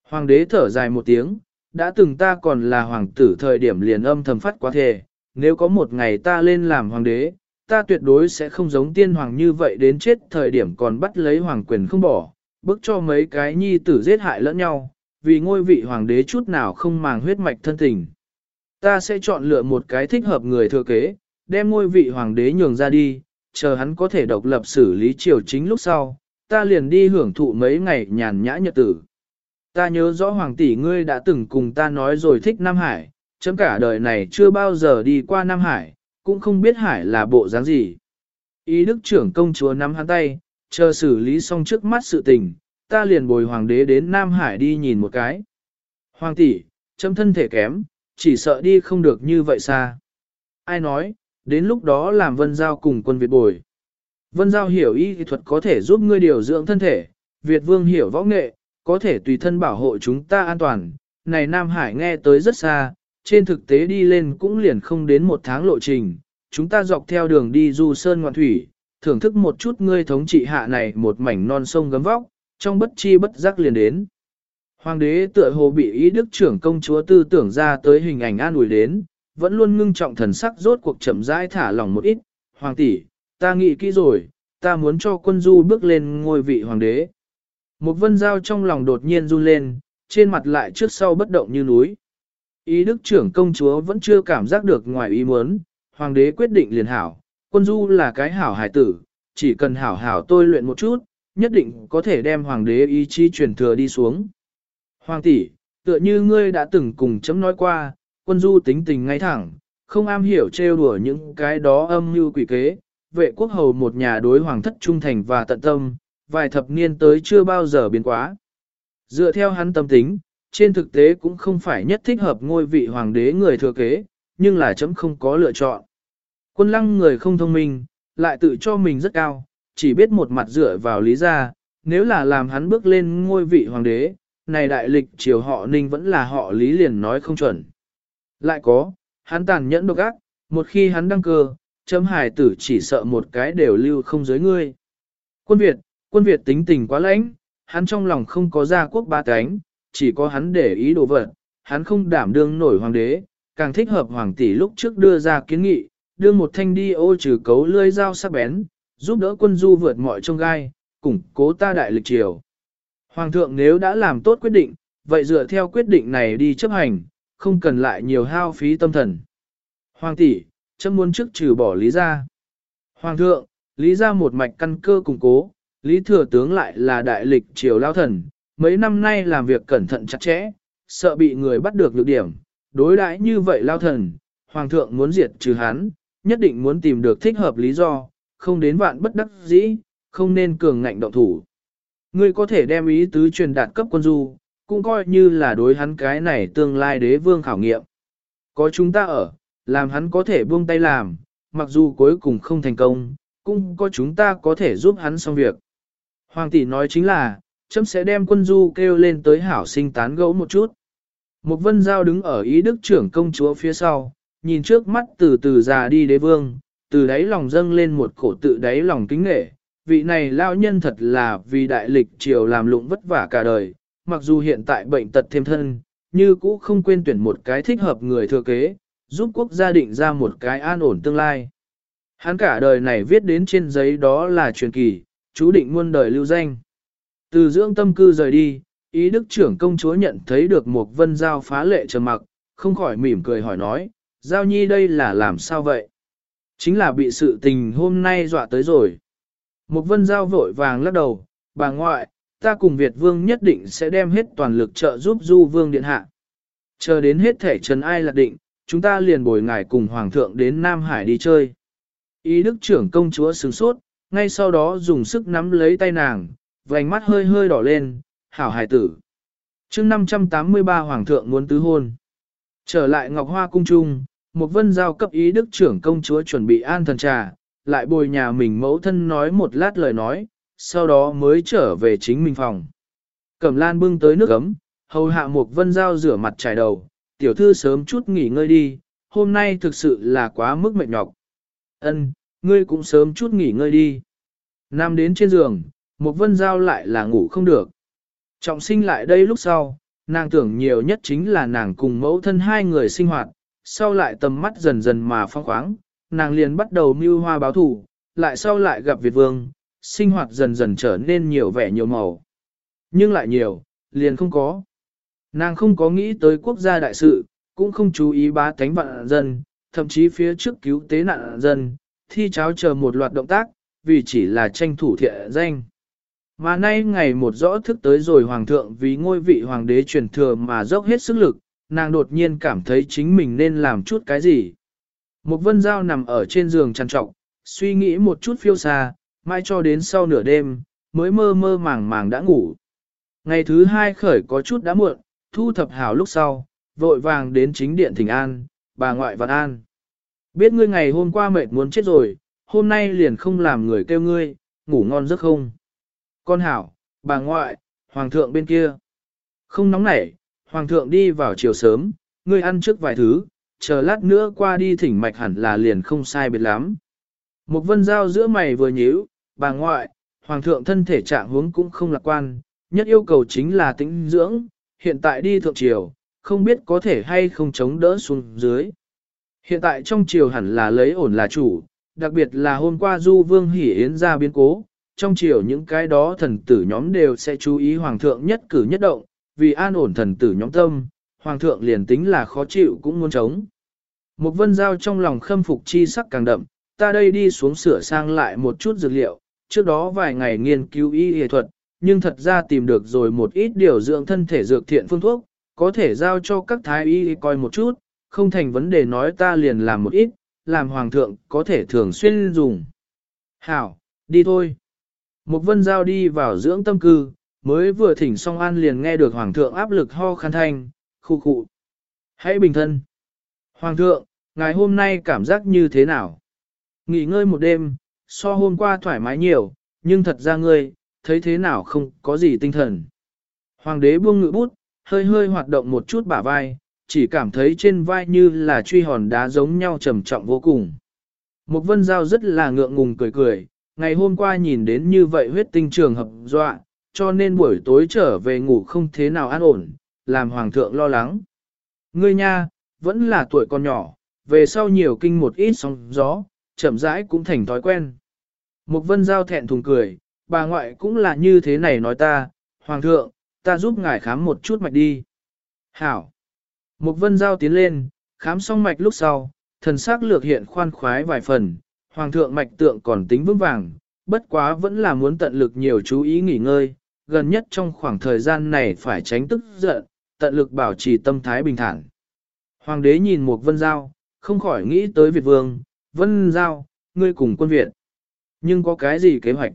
Hoàng đế thở dài một tiếng, đã từng ta còn là hoàng tử thời điểm liền âm thầm phát quá thề, nếu có một ngày ta lên làm hoàng đế, ta tuyệt đối sẽ không giống tiên hoàng như vậy đến chết thời điểm còn bắt lấy hoàng quyền không bỏ, bức cho mấy cái nhi tử giết hại lẫn nhau, vì ngôi vị hoàng đế chút nào không màng huyết mạch thân tình. Ta sẽ chọn lựa một cái thích hợp người thừa kế, đem ngôi vị hoàng đế nhường ra đi, chờ hắn có thể độc lập xử lý triều chính lúc sau, ta liền đi hưởng thụ mấy ngày nhàn nhã nhật tử. Ta nhớ rõ hoàng tỷ ngươi đã từng cùng ta nói rồi thích Nam Hải, chấm cả đời này chưa bao giờ đi qua Nam Hải, cũng không biết Hải là bộ dáng gì. Ý đức trưởng công chúa nắm hắn tay, chờ xử lý xong trước mắt sự tình, ta liền bồi hoàng đế đến Nam Hải đi nhìn một cái. Hoàng tỷ, chấm thân thể kém, chỉ sợ đi không được như vậy xa. Ai nói, đến lúc đó làm vân giao cùng quân Việt bồi. Vân giao hiểu y thuật có thể giúp ngươi điều dưỡng thân thể, Việt vương hiểu võ nghệ, có thể tùy thân bảo hộ chúng ta an toàn. Này Nam Hải nghe tới rất xa, trên thực tế đi lên cũng liền không đến một tháng lộ trình. Chúng ta dọc theo đường đi du sơn ngoạn thủy, thưởng thức một chút ngươi thống trị hạ này một mảnh non sông gấm vóc, trong bất chi bất giác liền đến. Hoàng đế tựa hồ bị ý đức trưởng công chúa tư tưởng ra tới hình ảnh an ủi đến, vẫn luôn ngưng trọng thần sắc rốt cuộc chậm rãi thả lỏng một ít. Hoàng tỷ, ta nghĩ kỹ rồi, ta muốn cho quân du bước lên ngôi vị hoàng đế. Một vân giao trong lòng đột nhiên run lên, trên mặt lại trước sau bất động như núi. Ý đức trưởng công chúa vẫn chưa cảm giác được ngoài ý muốn, hoàng đế quyết định liền hảo, quân du là cái hảo hải tử, chỉ cần hảo hảo tôi luyện một chút, nhất định có thể đem hoàng đế ý chí truyền thừa đi xuống. Hoàng tỷ, tựa như ngươi đã từng cùng chấm nói qua, quân du tính tình ngay thẳng, không am hiểu trêu đùa những cái đó âm mưu quỷ kế, vệ quốc hầu một nhà đối hoàng thất trung thành và tận tâm, vài thập niên tới chưa bao giờ biến quá. Dựa theo hắn tâm tính, trên thực tế cũng không phải nhất thích hợp ngôi vị hoàng đế người thừa kế, nhưng là chấm không có lựa chọn. Quân lăng người không thông minh, lại tự cho mình rất cao, chỉ biết một mặt dựa vào lý gia, nếu là làm hắn bước lên ngôi vị hoàng đế, này đại lịch triều họ ninh vẫn là họ lý liền nói không chuẩn. Lại có, hắn tàn nhẫn độc ác, một khi hắn đăng cơ, chấm hài tử chỉ sợ một cái đều lưu không giới ngươi. Quân Việt, quân Việt tính tình quá lãnh, hắn trong lòng không có gia quốc ba cánh, chỉ có hắn để ý đồ vật, hắn không đảm đương nổi hoàng đế, càng thích hợp hoàng tỷ lúc trước đưa ra kiến nghị, đưa một thanh đi ô trừ cấu lươi dao sắc bén, giúp đỡ quân du vượt mọi trông gai, củng cố ta đại lịch triều. Hoàng thượng nếu đã làm tốt quyết định, vậy dựa theo quyết định này đi chấp hành, không cần lại nhiều hao phí tâm thần. Hoàng tỷ, chấm muốn trước trừ bỏ lý ra. Hoàng thượng, lý ra một mạch căn cơ củng cố, lý thừa tướng lại là đại lịch triều lao thần, mấy năm nay làm việc cẩn thận chặt chẽ, sợ bị người bắt được lược điểm, đối đãi như vậy lao thần, hoàng thượng muốn diệt trừ hắn, nhất định muốn tìm được thích hợp lý do, không đến vạn bất đắc dĩ, không nên cường ngạnh động thủ. Ngươi có thể đem ý tứ truyền đạt cấp quân du, cũng coi như là đối hắn cái này tương lai đế vương khảo nghiệm. Có chúng ta ở, làm hắn có thể buông tay làm, mặc dù cuối cùng không thành công, cũng có chúng ta có thể giúp hắn xong việc. Hoàng tỷ nói chính là, chấm sẽ đem quân du kêu lên tới hảo sinh tán gẫu một chút. Mục vân giao đứng ở ý đức trưởng công chúa phía sau, nhìn trước mắt từ từ già đi đế vương, từ đáy lòng dâng lên một cổ tự đáy lòng kính nghệ. Vị này lao nhân thật là vì đại lịch triều làm lụng vất vả cả đời, mặc dù hiện tại bệnh tật thêm thân, như cũ không quên tuyển một cái thích hợp người thừa kế, giúp quốc gia định ra một cái an ổn tương lai. Hắn cả đời này viết đến trên giấy đó là truyền kỳ, chú định muôn đời lưu danh. Từ dưỡng tâm cư rời đi, ý đức trưởng công chúa nhận thấy được một vân giao phá lệ trầm mặc, không khỏi mỉm cười hỏi nói, giao nhi đây là làm sao vậy? Chính là bị sự tình hôm nay dọa tới rồi. Một vân giao vội vàng lắc đầu, bà ngoại, ta cùng Việt vương nhất định sẽ đem hết toàn lực trợ giúp du vương điện hạ. Chờ đến hết thể trần ai lạc định, chúng ta liền bồi ngài cùng hoàng thượng đến Nam Hải đi chơi. Ý đức trưởng công chúa sướng sốt, ngay sau đó dùng sức nắm lấy tay nàng, vành mắt hơi hơi đỏ lên, hảo hài tử. chương 583 Hoàng thượng muốn tứ hôn. Trở lại Ngọc Hoa cung trung, một vân giao cấp ý đức trưởng công chúa chuẩn bị an thần trà, lại bồi nhà mình mẫu thân nói một lát lời nói, sau đó mới trở về chính mình phòng. Cẩm lan bưng tới nước ấm, hầu hạ một vân giao rửa mặt trải đầu, tiểu thư sớm chút nghỉ ngơi đi, hôm nay thực sự là quá mức mệt nhọc. Ân, ngươi cũng sớm chút nghỉ ngơi đi. Nam đến trên giường, một vân giao lại là ngủ không được. Trọng sinh lại đây lúc sau, nàng tưởng nhiều nhất chính là nàng cùng mẫu thân hai người sinh hoạt, sau lại tầm mắt dần dần mà phong khoáng, nàng liền bắt đầu mưu hoa báo thủ, lại sau lại gặp Việt Vương, sinh hoạt dần dần trở nên nhiều vẻ nhiều màu. Nhưng lại nhiều, liền không có. Nàng không có nghĩ tới quốc gia đại sự, cũng không chú ý bá tánh vạn dân, thậm chí phía trước cứu tế nạn dân, thi cháo chờ một loạt động tác, vì chỉ là tranh thủ thiện danh. Mà nay ngày một rõ thức tới rồi hoàng thượng vì ngôi vị hoàng đế truyền thừa mà dốc hết sức lực, nàng đột nhiên cảm thấy chính mình nên làm chút cái gì. Một vân dao nằm ở trên giường trằn trọc, suy nghĩ một chút phiêu xa, mai cho đến sau nửa đêm, mới mơ mơ màng màng đã ngủ. Ngày thứ hai khởi có chút đã muộn, thu thập hảo lúc sau, vội vàng đến chính điện thỉnh an, bà ngoại vạn an. Biết ngươi ngày hôm qua mệt muốn chết rồi, hôm nay liền không làm người kêu ngươi, ngủ ngon giấc không. Con hảo, bà ngoại, hoàng thượng bên kia. Không nóng nảy, hoàng thượng đi vào chiều sớm, ngươi ăn trước vài thứ, chờ lát nữa qua đi thỉnh mạch hẳn là liền không sai biệt lắm. Một vân giao giữa mày vừa nhíu, bà ngoại, hoàng thượng thân thể trạng huống cũng không lạc quan, nhất yêu cầu chính là tĩnh dưỡng, hiện tại đi thượng triều, không biết có thể hay không chống đỡ xuống dưới. Hiện tại trong triều hẳn là lấy ổn là chủ, đặc biệt là hôm qua Du Vương Hỷ Yến ra biến cố, trong triều những cái đó thần tử nhóm đều sẽ chú ý Hoàng thượng nhất cử nhất động, vì an ổn thần tử nhóm tâm, Hoàng thượng liền tính là khó chịu cũng muốn chống. Một vân giao trong lòng khâm phục chi sắc càng đậm, ta đây đi xuống sửa sang lại một chút dược liệu, trước đó vài ngày nghiên cứu y y thuật, nhưng thật ra tìm được rồi một ít điều dưỡng thân thể dược thiện phương thuốc, có thể giao cho các thái y coi một chút, không thành vấn đề nói ta liền làm một ít, làm hoàng thượng có thể thường xuyên dùng. Hảo, đi thôi. Một vân giao đi vào dưỡng tâm cư, mới vừa thỉnh xong an liền nghe được hoàng thượng áp lực ho khăn thanh, khu khụ. Hãy bình thân. Hoàng thượng, ngày hôm nay cảm giác như thế nào? Nghỉ ngơi một đêm, so hôm qua thoải mái nhiều, nhưng thật ra ngươi, thấy thế nào không có gì tinh thần. Hoàng đế buông ngự bút, hơi hơi hoạt động một chút bả vai, chỉ cảm thấy trên vai như là truy hòn đá giống nhau trầm trọng vô cùng. Một vân giao rất là ngượng ngùng cười cười, ngày hôm qua nhìn đến như vậy huyết tinh trường hợp dọa, cho nên buổi tối trở về ngủ không thế nào an ổn, làm hoàng thượng lo lắng. Ngươi nha, vẫn là tuổi còn nhỏ, về sau nhiều kinh một ít sóng gió, chậm rãi cũng thành thói quen. Một vân giao thẹn thùng cười, bà ngoại cũng là như thế này nói ta, hoàng thượng, ta giúp ngài khám một chút mạch đi. Hảo. Một vân giao tiến lên, khám xong mạch lúc sau, thần sắc lược hiện khoan khoái vài phần, hoàng thượng mạch tượng còn tính vững vàng, bất quá vẫn là muốn tận lực nhiều chú ý nghỉ ngơi, gần nhất trong khoảng thời gian này phải tránh tức giận, tận lực bảo trì tâm thái bình thản. Hoàng đế nhìn một vân giao, không khỏi nghĩ tới Việt vương, vân giao, ngươi cùng quân Việt. Nhưng có cái gì kế hoạch?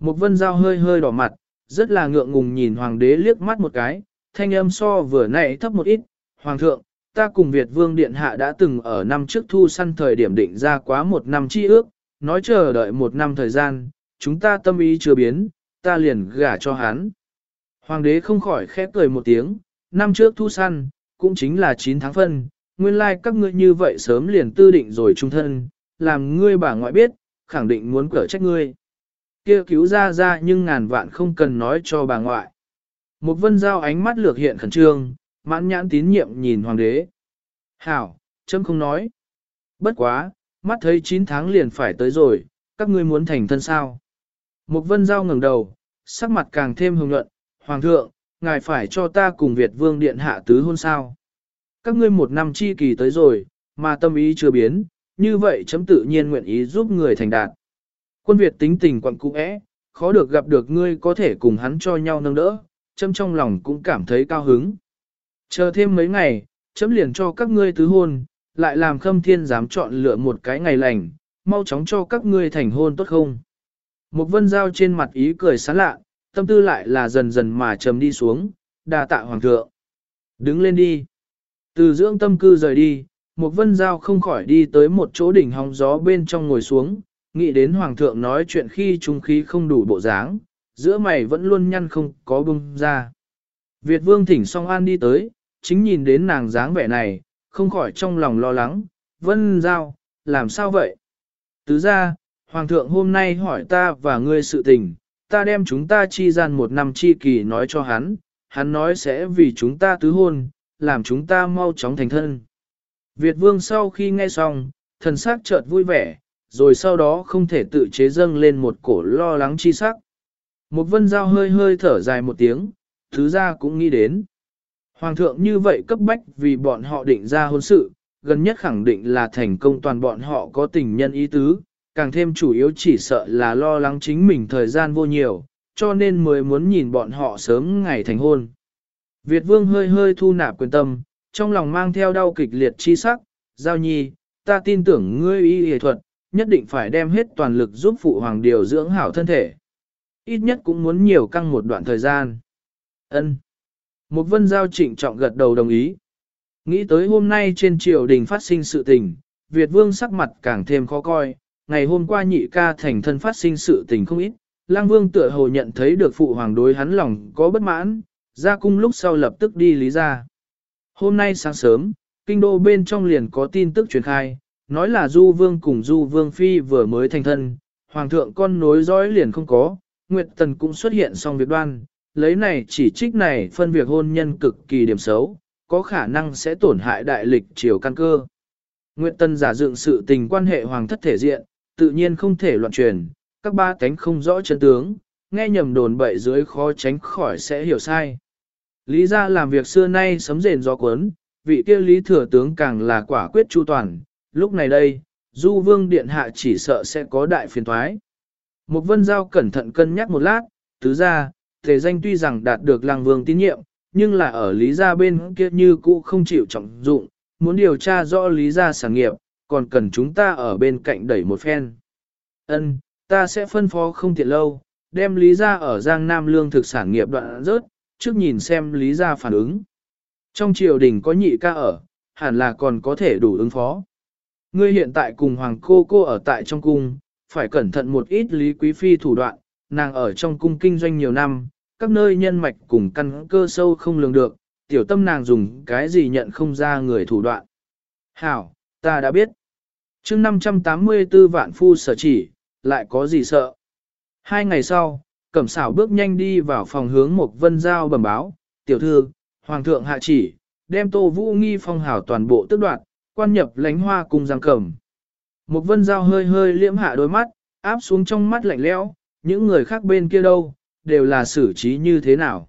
Một vân giao hơi hơi đỏ mặt, rất là ngượng ngùng nhìn hoàng đế liếc mắt một cái, thanh âm so vừa nãy thấp một ít. Hoàng thượng, ta cùng Việt vương điện hạ đã từng ở năm trước thu săn thời điểm định ra quá một năm chi ước, nói chờ đợi một năm thời gian, chúng ta tâm ý chưa biến, ta liền gả cho hắn. Hoàng đế không khỏi khép cười một tiếng, năm trước thu săn, cũng chính là 9 tháng phân, nguyên lai like các ngươi như vậy sớm liền tư định rồi trung thân, làm ngươi bà ngoại biết, khẳng định muốn cở trách ngươi kia cứu ra ra nhưng ngàn vạn không cần nói cho bà ngoại. Một vân giao ánh mắt lược hiện khẩn trương, mãn nhãn tín nhiệm nhìn hoàng đế. Hảo, chấm không nói. Bất quá, mắt thấy 9 tháng liền phải tới rồi, các ngươi muốn thành thân sao. Một vân giao ngẩng đầu, sắc mặt càng thêm hồng luận. Hoàng thượng, ngài phải cho ta cùng Việt vương điện hạ tứ hôn sao. Các ngươi một năm chi kỳ tới rồi, mà tâm ý chưa biến, như vậy chấm tự nhiên nguyện ý giúp người thành đạt. Quân Việt tính tình quặn cũ é, khó được gặp được ngươi có thể cùng hắn cho nhau nâng đỡ, châm trong lòng cũng cảm thấy cao hứng. Chờ thêm mấy ngày, chấm liền cho các ngươi tứ hôn, lại làm khâm thiên dám chọn lựa một cái ngày lành, mau chóng cho các ngươi thành hôn tốt không. Một vân giao trên mặt ý cười sán lạ, tâm tư lại là dần dần mà trầm đi xuống, đà tạ hoàng thượng. Đứng lên đi. Từ dưỡng tâm cư rời đi, một vân giao không khỏi đi tới một chỗ đỉnh hóng gió bên trong ngồi xuống, nghĩ đến hoàng thượng nói chuyện khi trung khí không đủ bộ dáng, giữa mày vẫn luôn nhăn không có bung ra. Việt vương thỉnh song an đi tới, chính nhìn đến nàng dáng vẻ này, không khỏi trong lòng lo lắng, vân giao, làm sao vậy? Tứ ra, hoàng thượng hôm nay hỏi ta và ngươi sự tình, ta đem chúng ta chi gian một năm chi kỳ nói cho hắn, hắn nói sẽ vì chúng ta tứ hôn, làm chúng ta mau chóng thành thân. Việt vương sau khi nghe xong, thần sắc chợt vui vẻ, rồi sau đó không thể tự chế dâng lên một cổ lo lắng chi sắc. Một vân giao hơi hơi thở dài một tiếng, thứ ra cũng nghĩ đến. Hoàng thượng như vậy cấp bách vì bọn họ định ra hôn sự, gần nhất khẳng định là thành công toàn bọn họ có tình nhân ý tứ, càng thêm chủ yếu chỉ sợ là lo lắng chính mình thời gian vô nhiều, cho nên mới muốn nhìn bọn họ sớm ngày thành hôn. Việt vương hơi hơi thu nạp quyền tâm, trong lòng mang theo đau kịch liệt chi sắc, giao nhi, ta tin tưởng ngươi y y thuật, nhất định phải đem hết toàn lực giúp phụ hoàng điều dưỡng hảo thân thể. Ít nhất cũng muốn nhiều căng một đoạn thời gian. Ân. Một vân giao trịnh trọng gật đầu đồng ý. Nghĩ tới hôm nay trên triều đình phát sinh sự tình, Việt vương sắc mặt càng thêm khó coi, ngày hôm qua nhị ca thành thân phát sinh sự tình không ít, lang vương tựa hồ nhận thấy được phụ hoàng đối hắn lòng có bất mãn, ra cung lúc sau lập tức đi lý ra. Hôm nay sáng sớm, kinh đô bên trong liền có tin tức truyền khai, nói là du vương cùng du vương phi vừa mới thành thân, hoàng thượng con nối dõi liền không có, Nguyệt Tần cũng xuất hiện xong việc đoan, lấy này chỉ trích này phân việc hôn nhân cực kỳ điểm xấu, có khả năng sẽ tổn hại đại lịch triều căn cơ. Nguyệt Tần giả dựng sự tình quan hệ hoàng thất thể diện, tự nhiên không thể loạn truyền, các ba cánh không rõ chân tướng, nghe nhầm đồn bậy dưới khó tránh khỏi sẽ hiểu sai. Lý ra làm việc xưa nay sấm rền gió cuốn, vị kia lý thừa tướng càng là quả quyết chu toàn, lúc này đây, du vương điện hạ chỉ sợ sẽ có đại phiền thoái. Một vân giao cẩn thận cân nhắc một lát, tứ ra, thể danh tuy rằng đạt được làng vương tín nhiệm, nhưng là ở lý gia bên kia như cũ không chịu trọng dụng, muốn điều tra rõ lý gia sản nghiệp, còn cần chúng ta ở bên cạnh đẩy một phen. Ân, ta sẽ phân phó không tiện lâu, đem lý gia ở Giang Nam lương thực sản nghiệp đoạn rớt, trước nhìn xem lý gia phản ứng. Trong triều đình có nhị ca ở, hẳn là còn có thể đủ ứng phó. Ngươi hiện tại cùng hoàng cô cô ở tại trong cung, phải cẩn thận một ít lý quý phi thủ đoạn, nàng ở trong cung kinh doanh nhiều năm, các nơi nhân mạch cùng căn cơ sâu không lường được, tiểu tâm nàng dùng cái gì nhận không ra người thủ đoạn. Hảo, ta đã biết. chương 584 vạn phu sở chỉ, lại có gì sợ. Hai ngày sau, cẩm xảo bước nhanh đi vào phòng hướng một vân giao bẩm báo, tiểu thư, hoàng thượng hạ chỉ, đem tô vũ nghi phong hảo toàn bộ tức đoạn, quan nhập lánh hoa cùng giang cẩm. Một vân dao hơi hơi liễm hạ đôi mắt, áp xuống trong mắt lạnh lẽo, những người khác bên kia đâu, đều là xử trí như thế nào.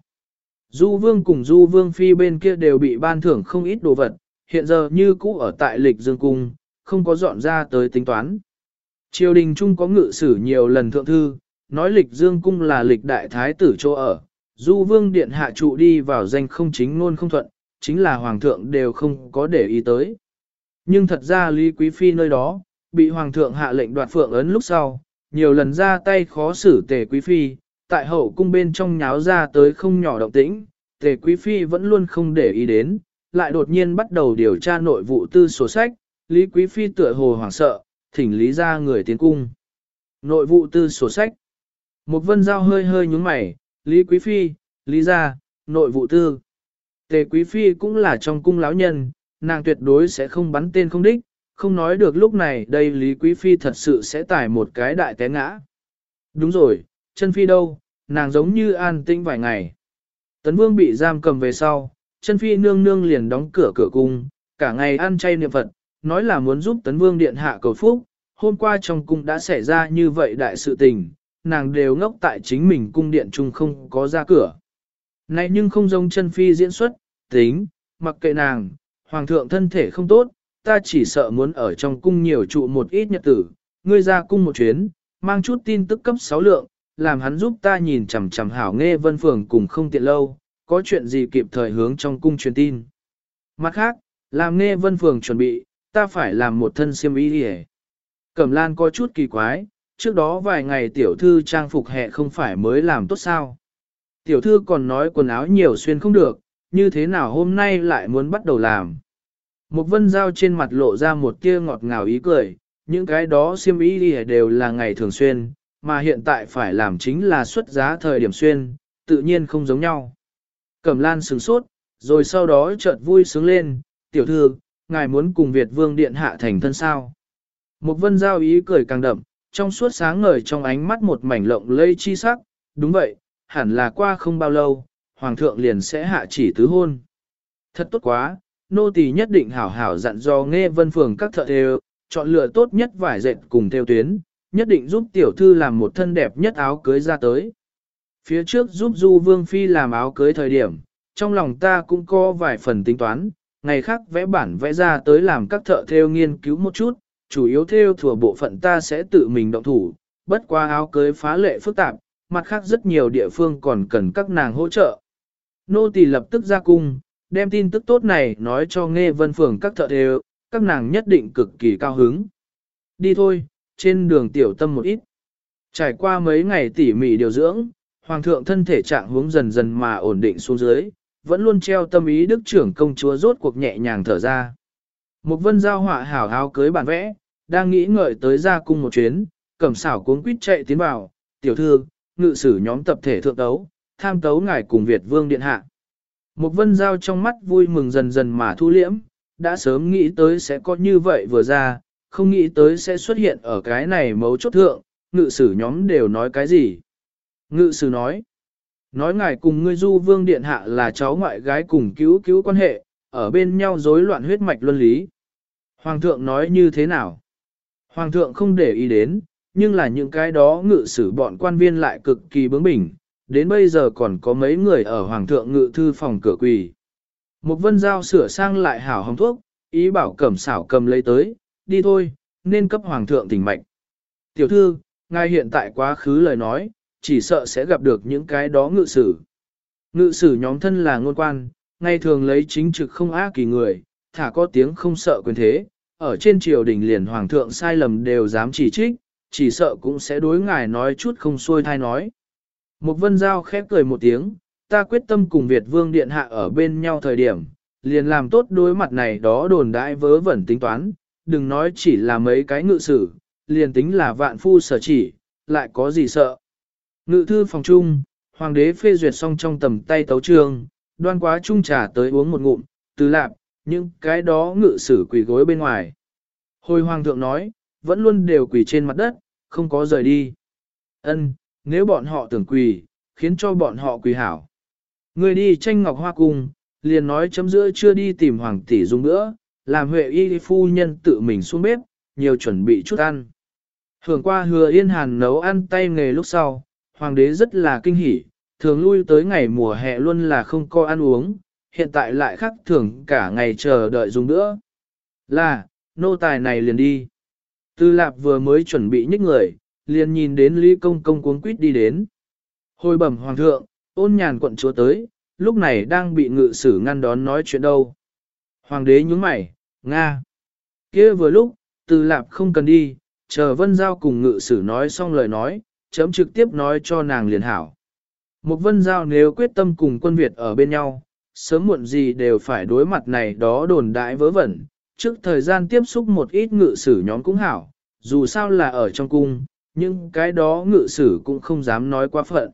Du vương cùng du vương phi bên kia đều bị ban thưởng không ít đồ vật, hiện giờ như cũ ở tại lịch dương cung, không có dọn ra tới tính toán. Triều đình chung có ngự sử nhiều lần thượng thư, nói lịch dương cung là lịch đại thái tử chỗ ở, du vương điện hạ trụ đi vào danh không chính ngôn không thuận, chính là hoàng thượng đều không có để ý tới. Nhưng thật ra Lý Quý Phi nơi đó, bị hoàng thượng hạ lệnh đoạt phượng ấn lúc sau, nhiều lần ra tay khó xử tề Quý Phi, tại hậu cung bên trong nháo ra tới không nhỏ động tĩnh, tề Quý Phi vẫn luôn không để ý đến, lại đột nhiên bắt đầu điều tra nội vụ tư sổ sách, Lý Quý Phi tựa hồ hoảng sợ, thỉnh Lý ra người tiến cung. Nội vụ tư sổ sách. Một vân giao hơi hơi nhúng mày, Lý Quý Phi, Lý ra, nội vụ tư. Tề Quý Phi cũng là trong cung lão nhân, nàng tuyệt đối sẽ không bắn tên không đích, không nói được lúc này đây Lý Quý Phi thật sự sẽ tải một cái đại té ngã. Đúng rồi, chân Phi đâu, nàng giống như an tinh vài ngày. Tấn Vương bị giam cầm về sau, chân Phi nương nương liền đóng cửa cửa cung, cả ngày ăn chay niệm Phật, nói là muốn giúp Tấn Vương điện hạ cầu phúc. Hôm qua trong cung đã xảy ra như vậy đại sự tình, nàng đều ngốc tại chính mình cung điện chung không có ra cửa. Này nhưng không giống chân Phi diễn xuất, tính, mặc kệ nàng, hoàng thượng thân thể không tốt, ta chỉ sợ muốn ở trong cung nhiều trụ một ít nhật tử, ngươi ra cung một chuyến, mang chút tin tức cấp sáu lượng, làm hắn giúp ta nhìn chằm chằm hảo nghe vân phường cùng không tiện lâu, có chuyện gì kịp thời hướng trong cung truyền tin. Mặt khác, làm nghe vân phường chuẩn bị, ta phải làm một thân siêm ý đi Cẩm lan có chút kỳ quái, trước đó vài ngày tiểu thư trang phục hẹ không phải mới làm tốt sao. Tiểu thư còn nói quần áo nhiều xuyên không được, như thế nào hôm nay lại muốn bắt đầu làm. Một vân dao trên mặt lộ ra một tia ngọt ngào ý cười, những cái đó xiêm ý đi đều là ngày thường xuyên, mà hiện tại phải làm chính là xuất giá thời điểm xuyên, tự nhiên không giống nhau. Cẩm lan sừng sốt, rồi sau đó chợt vui sướng lên, tiểu thư, ngài muốn cùng Việt vương điện hạ thành thân sao. Một vân giao ý cười càng đậm, trong suốt sáng ngời trong ánh mắt một mảnh lộng lây chi sắc, đúng vậy, hẳn là qua không bao lâu, hoàng thượng liền sẽ hạ chỉ tứ hôn. Thật tốt quá, nô tỳ nhất định hảo hảo dặn dò nghe vân phường các thợ thêu, chọn lựa tốt nhất vải dệt cùng theo tuyến, nhất định giúp tiểu thư làm một thân đẹp nhất áo cưới ra tới. Phía trước giúp Du Vương Phi làm áo cưới thời điểm, trong lòng ta cũng có vài phần tính toán, ngày khác vẽ bản vẽ ra tới làm các thợ theo nghiên cứu một chút, chủ yếu theo thừa bộ phận ta sẽ tự mình động thủ, bất qua áo cưới phá lệ phức tạp, mặt khác rất nhiều địa phương còn cần các nàng hỗ trợ. Nô tỳ lập tức ra cung, đem tin tức tốt này nói cho nghe vân phường các thợ đều, các nàng nhất định cực kỳ cao hứng. Đi thôi, trên đường tiểu tâm một ít. Trải qua mấy ngày tỉ mỉ điều dưỡng, hoàng thượng thân thể trạng hướng dần dần mà ổn định xuống dưới, vẫn luôn treo tâm ý đức trưởng công chúa rốt cuộc nhẹ nhàng thở ra. Một vân giao họa hảo áo cưới bản vẽ, đang nghĩ ngợi tới ra cung một chuyến, cẩm xảo cuốn quýt chạy tiến vào, tiểu thư, ngự sử nhóm tập thể thượng đấu tham tấu ngài cùng Việt vương điện hạ. Một vân giao trong mắt vui mừng dần dần mà thu liễm, đã sớm nghĩ tới sẽ có như vậy vừa ra, không nghĩ tới sẽ xuất hiện ở cái này mấu chốt thượng, ngự sử nhóm đều nói cái gì. Ngự sử nói, nói ngài cùng ngươi du vương điện hạ là cháu ngoại gái cùng cứu cứu quan hệ, ở bên nhau rối loạn huyết mạch luân lý. Hoàng thượng nói như thế nào? Hoàng thượng không để ý đến, nhưng là những cái đó ngự sử bọn quan viên lại cực kỳ bướng bỉnh, đến bây giờ còn có mấy người ở Hoàng thượng ngự thư phòng cửa quỳ. Một vân giao sửa sang lại hảo hồng thuốc, ý bảo cẩm xảo cầm lấy tới, đi thôi, nên cấp Hoàng thượng tỉnh mệnh Tiểu thư, ngài hiện tại quá khứ lời nói, chỉ sợ sẽ gặp được những cái đó ngự sử. Ngự sử nhóm thân là ngôn quan, ngày thường lấy chính trực không ác kỳ người, thả có tiếng không sợ quyền thế, ở trên triều đình liền hoàng thượng sai lầm đều dám chỉ trích, chỉ sợ cũng sẽ đối ngài nói chút không xuôi thai nói. Một vân giao khép cười một tiếng, ta quyết tâm cùng Việt vương điện hạ ở bên nhau thời điểm, liền làm tốt đối mặt này đó đồn đại vớ vẩn tính toán, đừng nói chỉ là mấy cái ngự sử, liền tính là vạn phu sở chỉ, lại có gì sợ. Ngự thư phòng trung, hoàng đế phê duyệt xong trong tầm tay tấu trương, đoan quá trung trà tới uống một ngụm, từ lạp, nhưng cái đó ngự sử quỳ gối bên ngoài. Hồi hoàng thượng nói, vẫn luôn đều quỳ trên mặt đất, không có rời đi. Ân, nếu bọn họ tưởng quỳ, khiến cho bọn họ quỳ hảo. Người đi tranh ngọc hoa cung, liền nói chấm giữa chưa đi tìm hoàng tỷ dùng nữa, làm huệ y phu nhân tự mình xuống bếp, nhiều chuẩn bị chút ăn. Hưởng qua hứa yên hàn nấu ăn tay nghề lúc sau, hoàng đế rất là kinh hỉ, thường lui tới ngày mùa hè luôn là không có ăn uống, hiện tại lại khắc thường cả ngày chờ đợi dùng nữa. Là, nô tài này liền đi. Tư lạp vừa mới chuẩn bị nhích người, liền nhìn đến Lý Công Công cuống quýt đi đến. Hồi bẩm hoàng thượng, ôn nhàn quận chúa tới, lúc này đang bị ngự sử ngăn đón nói chuyện đâu. Hoàng đế nhúng mày, Nga. kia vừa lúc, từ lạp không cần đi, chờ vân giao cùng ngự sử nói xong lời nói, chấm trực tiếp nói cho nàng liền hảo. Một vân giao nếu quyết tâm cùng quân Việt ở bên nhau, sớm muộn gì đều phải đối mặt này đó đồn đại vớ vẩn, trước thời gian tiếp xúc một ít ngự sử nhóm cũng hảo, dù sao là ở trong cung, nhưng cái đó ngự sử cũng không dám nói quá phận.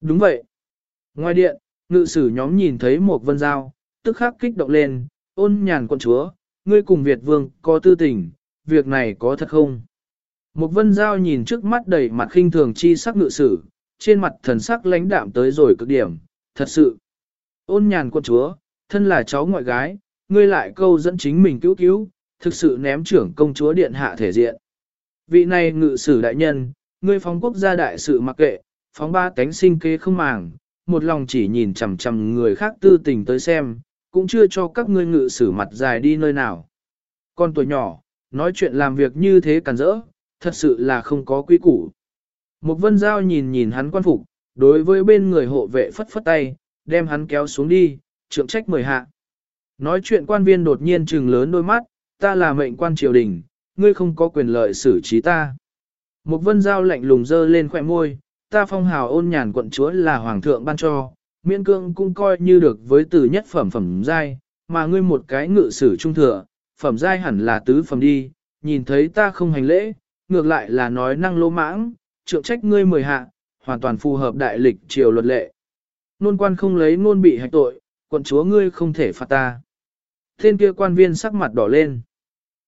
Đúng vậy. Ngoài điện, ngự sử nhóm nhìn thấy một vân giao, tức khắc kích động lên, ôn nhàn quận chúa, ngươi cùng Việt vương có tư tình, việc này có thật không? Một vân giao nhìn trước mắt đầy mặt khinh thường chi sắc ngự sử, trên mặt thần sắc lãnh đạm tới rồi cực điểm, thật sự. Ôn nhàn quận chúa, thân là cháu ngoại gái, ngươi lại câu dẫn chính mình cứu cứu, thực sự ném trưởng công chúa điện hạ thể diện. Vị này ngự sử đại nhân, ngươi phóng quốc gia đại sự mặc kệ, phóng ba cánh sinh kế không màng, một lòng chỉ nhìn chằm chằm người khác tư tình tới xem, cũng chưa cho các ngươi ngự sử mặt dài đi nơi nào. Con tuổi nhỏ, nói chuyện làm việc như thế cản rỡ, thật sự là không có quy củ. Một vân giao nhìn nhìn hắn quan phục, đối với bên người hộ vệ phất phất tay, đem hắn kéo xuống đi, trượng trách mời hạ. Nói chuyện quan viên đột nhiên trừng lớn đôi mắt, ta là mệnh quan triều đình, ngươi không có quyền lợi xử trí ta. Một vân giao lạnh lùng dơ lên khỏe môi, ta phong hào ôn nhàn quận chúa là hoàng thượng ban cho, miễn cương cũng coi như được với từ nhất phẩm phẩm giai, mà ngươi một cái ngự sử trung thừa, phẩm giai hẳn là tứ phẩm đi, nhìn thấy ta không hành lễ, ngược lại là nói năng lô mãng, trượng trách ngươi mười hạ, hoàn toàn phù hợp đại lịch triều luật lệ. Nôn quan không lấy nôn bị hạch tội, quận chúa ngươi không thể phạt ta. Thiên kia quan viên sắc mặt đỏ lên.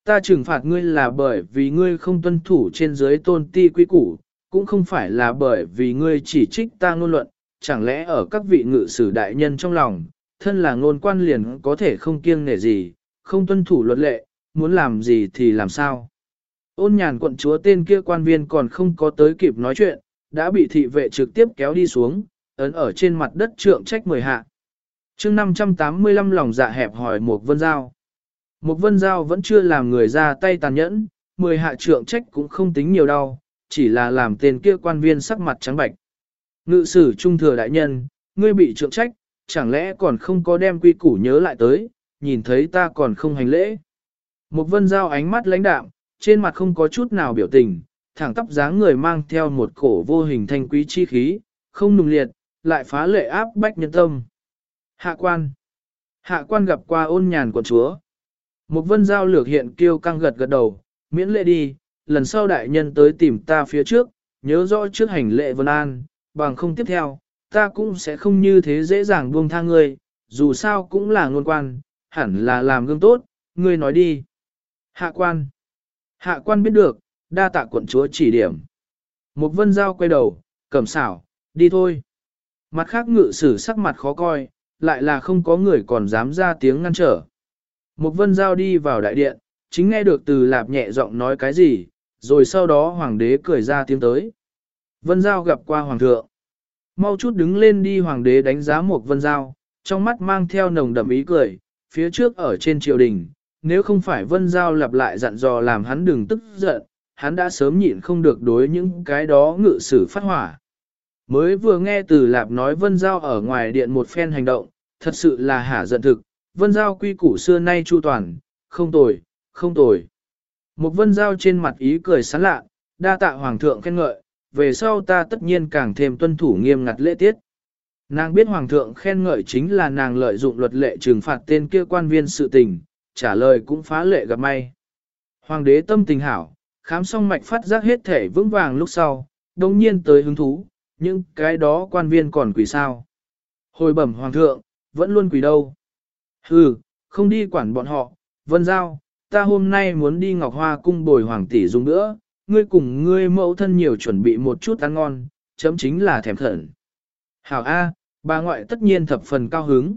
Ta trừng phạt ngươi là bởi vì ngươi không tuân thủ trên dưới tôn ti quý củ, cũng không phải là bởi vì ngươi chỉ trích ta ngôn luận, chẳng lẽ ở các vị ngự sử đại nhân trong lòng, thân là ngôn quan liền có thể không kiêng nể gì, không tuân thủ luật lệ, muốn làm gì thì làm sao. Ôn nhàn quận chúa tên kia quan viên còn không có tới kịp nói chuyện, đã bị thị vệ trực tiếp kéo đi xuống, ấn ở trên mặt đất trượng trách mười hạ. chương 585 lòng dạ hẹp hỏi một vân giao. Một vân giao vẫn chưa làm người ra tay tàn nhẫn, mười hạ trượng trách cũng không tính nhiều đau, chỉ là làm tên kia quan viên sắc mặt trắng bạch. Ngự sử trung thừa đại nhân, ngươi bị trượng trách, chẳng lẽ còn không có đem quy củ nhớ lại tới, nhìn thấy ta còn không hành lễ. Một vân giao ánh mắt lãnh đạm, trên mặt không có chút nào biểu tình, thẳng tắp dáng người mang theo một cổ vô hình thanh quý chi khí, không nùng liệt, lại phá lệ áp bách nhân tâm. Hạ quan. Hạ quan gặp qua ôn nhàn của chúa. Một vân giao lược hiện kêu căng gật gật đầu, miễn lệ đi, lần sau đại nhân tới tìm ta phía trước, nhớ rõ trước hành lệ vân an, bằng không tiếp theo, ta cũng sẽ không như thế dễ dàng buông tha ngươi, dù sao cũng là ngôn quan, hẳn là làm gương tốt, ngươi nói đi. Hạ quan. Hạ quan biết được, đa tạ quận chúa chỉ điểm. Một vân giao quay đầu, cẩm xảo, đi thôi. Mặt khác ngự sử sắc mặt khó coi, lại là không có người còn dám ra tiếng ngăn trở. Một vân giao đi vào đại điện, chính nghe được từ lạp nhẹ giọng nói cái gì, rồi sau đó hoàng đế cười ra tiếng tới. Vân giao gặp qua hoàng thượng. Mau chút đứng lên đi hoàng đế đánh giá một vân giao, trong mắt mang theo nồng đậm ý cười, phía trước ở trên triều đình, nếu không phải vân giao lặp lại dặn dò làm hắn đừng tức giận, hắn đã sớm nhịn không được đối những cái đó ngự sử phát hỏa. Mới vừa nghe từ lạp nói vân giao ở ngoài điện một phen hành động, thật sự là hả giận thực, vân giao quy củ xưa nay chu toàn, không tồi, không tồi. Một vân giao trên mặt ý cười sán lạ, đa tạ hoàng thượng khen ngợi, về sau ta tất nhiên càng thêm tuân thủ nghiêm ngặt lễ tiết. Nàng biết hoàng thượng khen ngợi chính là nàng lợi dụng luật lệ trừng phạt tên kia quan viên sự tình, trả lời cũng phá lệ gặp may. Hoàng đế tâm tình hảo, khám xong mạch phát giác hết thể vững vàng lúc sau, đồng nhiên tới hứng thú, nhưng cái đó quan viên còn quỷ sao. Hồi bẩm hoàng thượng, vẫn luôn quỷ đâu. Hừ, không đi quản bọn họ, vân giao, ta hôm nay muốn đi Ngọc Hoa cung bồi hoàng tỷ dùng nữa, ngươi cùng ngươi mẫu thân nhiều chuẩn bị một chút ăn ngon, chấm chính là thèm thận. Hảo A, bà ngoại tất nhiên thập phần cao hứng.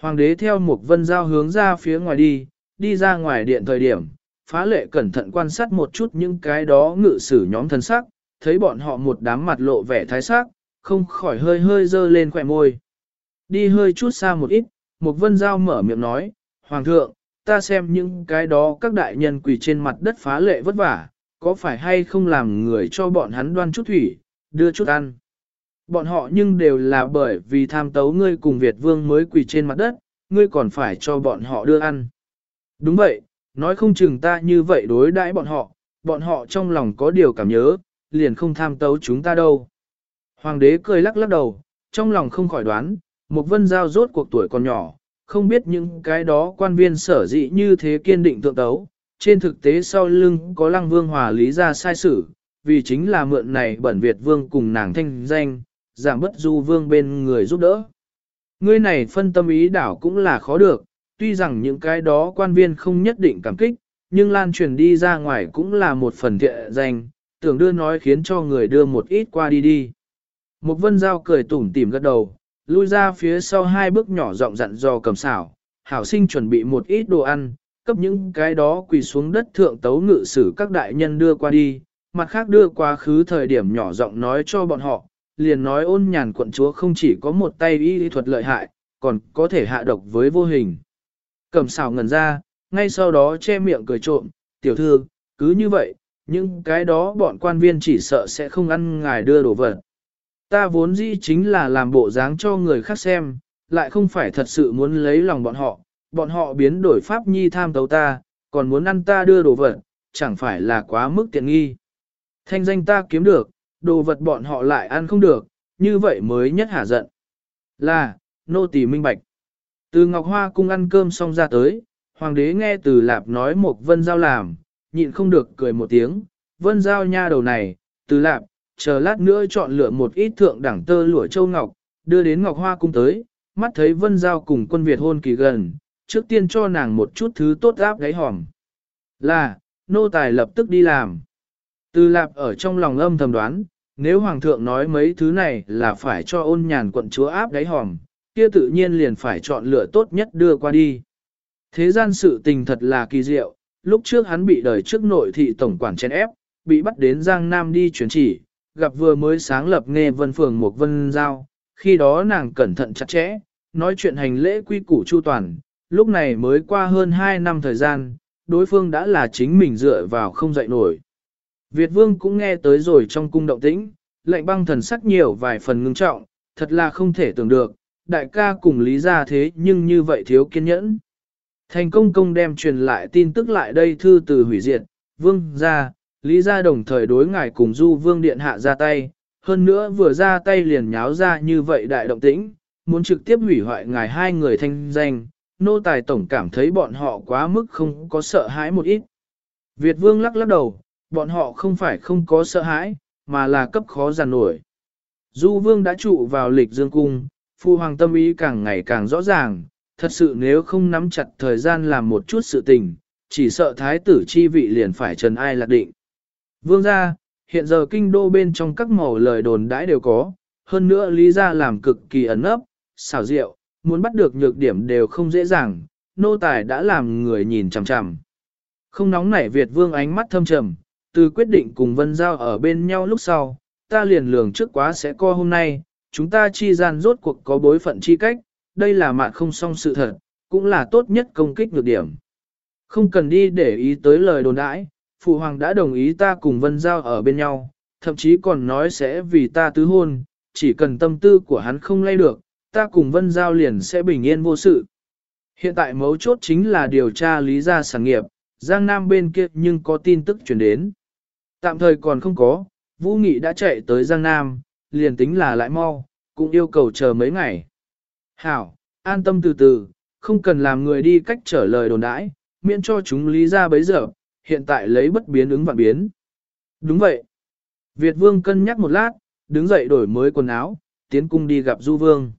Hoàng đế theo một vân giao hướng ra phía ngoài đi, đi ra ngoài điện thời điểm, phá lệ cẩn thận quan sát một chút những cái đó ngự sử nhóm thân sắc, thấy bọn họ một đám mặt lộ vẻ thái sắc, không khỏi hơi hơi dơ lên khỏe môi. Đi hơi chút xa một ít, một vân giao mở miệng nói, Hoàng thượng, ta xem những cái đó các đại nhân quỳ trên mặt đất phá lệ vất vả, có phải hay không làm người cho bọn hắn đoan chút thủy, đưa chút ăn. Bọn họ nhưng đều là bởi vì tham tấu ngươi cùng Việt vương mới quỳ trên mặt đất, ngươi còn phải cho bọn họ đưa ăn. Đúng vậy, nói không chừng ta như vậy đối đãi bọn họ, bọn họ trong lòng có điều cảm nhớ, liền không tham tấu chúng ta đâu. Hoàng đế cười lắc lắc đầu, trong lòng không khỏi đoán, một vân giao rốt cuộc tuổi còn nhỏ, không biết những cái đó quan viên sở dĩ như thế kiên định tượng tấu, trên thực tế sau lưng có lăng vương hòa lý ra sai sử, vì chính là mượn này bẩn Việt vương cùng nàng thanh danh, giảm bất du vương bên người giúp đỡ. Ngươi này phân tâm ý đảo cũng là khó được, tuy rằng những cái đó quan viên không nhất định cảm kích, nhưng lan truyền đi ra ngoài cũng là một phần thiện danh, tưởng đưa nói khiến cho người đưa một ít qua đi đi. Một vân giao cười tủm tỉm gật đầu, lui ra phía sau hai bước nhỏ rộng dặn dò cầm xảo, hảo sinh chuẩn bị một ít đồ ăn, cấp những cái đó quỳ xuống đất thượng tấu ngự sử các đại nhân đưa qua đi, mặt khác đưa quá khứ thời điểm nhỏ giọng nói cho bọn họ, liền nói ôn nhàn quận chúa không chỉ có một tay y thuật lợi hại, còn có thể hạ độc với vô hình. Cầm xảo ngẩn ra, ngay sau đó che miệng cười trộm, tiểu thư, cứ như vậy, những cái đó bọn quan viên chỉ sợ sẽ không ăn ngài đưa đồ vật. Ta vốn dĩ chính là làm bộ dáng cho người khác xem, lại không phải thật sự muốn lấy lòng bọn họ, bọn họ biến đổi pháp nhi tham tấu ta, còn muốn ăn ta đưa đồ vật, chẳng phải là quá mức tiện nghi. Thanh danh ta kiếm được, đồ vật bọn họ lại ăn không được, như vậy mới nhất hả giận. Là, nô tỳ minh bạch. Từ Ngọc Hoa cung ăn cơm xong ra tới, hoàng đế nghe từ lạp nói một vân giao làm, nhịn không được cười một tiếng, vân giao nha đầu này, từ lạp, chờ lát nữa chọn lựa một ít thượng đẳng tơ lụa châu ngọc, đưa đến Ngọc Hoa cung tới, mắt thấy vân giao cùng quân Việt hôn kỳ gần, trước tiên cho nàng một chút thứ tốt áp gáy hòm. Là, nô tài lập tức đi làm. Từ lạp ở trong lòng âm thầm đoán, nếu hoàng thượng nói mấy thứ này là phải cho ôn nhàn quận chúa áp đáy hòm, kia tự nhiên liền phải chọn lựa tốt nhất đưa qua đi. Thế gian sự tình thật là kỳ diệu, lúc trước hắn bị đời trước nội thị tổng quản chèn ép, bị bắt đến Giang Nam đi chuyển chỉ, gặp vừa mới sáng lập nghe vân phường một vân giao, khi đó nàng cẩn thận chặt chẽ, nói chuyện hành lễ quy củ chu toàn, lúc này mới qua hơn 2 năm thời gian, đối phương đã là chính mình dựa vào không dậy nổi. Việt vương cũng nghe tới rồi trong cung động tĩnh, lệnh băng thần sắc nhiều vài phần ngưng trọng, thật là không thể tưởng được, đại ca cùng lý ra thế nhưng như vậy thiếu kiên nhẫn. Thành công công đem truyền lại tin tức lại đây thư từ hủy diệt, vương ra, lý ra đồng thời đối ngài cùng du vương điện hạ ra tay, hơn nữa vừa ra tay liền nháo ra như vậy đại động tĩnh, muốn trực tiếp hủy hoại ngài hai người thanh danh, nô tài tổng cảm thấy bọn họ quá mức không có sợ hãi một ít. Việt vương lắc lắc đầu, bọn họ không phải không có sợ hãi, mà là cấp khó giàn nổi. Du vương đã trụ vào lịch dương cung, phu hoàng tâm ý càng ngày càng rõ ràng, thật sự nếu không nắm chặt thời gian làm một chút sự tình, chỉ sợ thái tử chi vị liền phải trần ai lạc định. Vương gia, hiện giờ kinh đô bên trong các màu lời đồn đãi đều có, hơn nữa lý gia làm cực kỳ ẩn ấp, xảo diệu, muốn bắt được nhược điểm đều không dễ dàng, nô tài đã làm người nhìn chằm chằm. Không nóng nảy Việt vương ánh mắt thâm trầm, từ quyết định cùng Vân Giao ở bên nhau lúc sau, ta liền lường trước quá sẽ co hôm nay, chúng ta chi gian rốt cuộc có bối phận chi cách, đây là mạn không song sự thật, cũng là tốt nhất công kích nhược điểm. Không cần đi để ý tới lời đồn đãi, Phụ Hoàng đã đồng ý ta cùng Vân Giao ở bên nhau, thậm chí còn nói sẽ vì ta tứ hôn, chỉ cần tâm tư của hắn không lay được, ta cùng Vân Giao liền sẽ bình yên vô sự. Hiện tại mấu chốt chính là điều tra lý gia sản nghiệp, Giang Nam bên kia nhưng có tin tức chuyển đến. Tạm thời còn không có, Vũ Nghị đã chạy tới Giang Nam, liền tính là lại mau, cũng yêu cầu chờ mấy ngày. Hảo, an tâm từ từ, không cần làm người đi cách trở lời đồn đãi, miễn cho chúng lý ra bấy giờ, hiện tại lấy bất biến ứng vạn biến. Đúng vậy. Việt Vương cân nhắc một lát, đứng dậy đổi mới quần áo, tiến cung đi gặp Du Vương.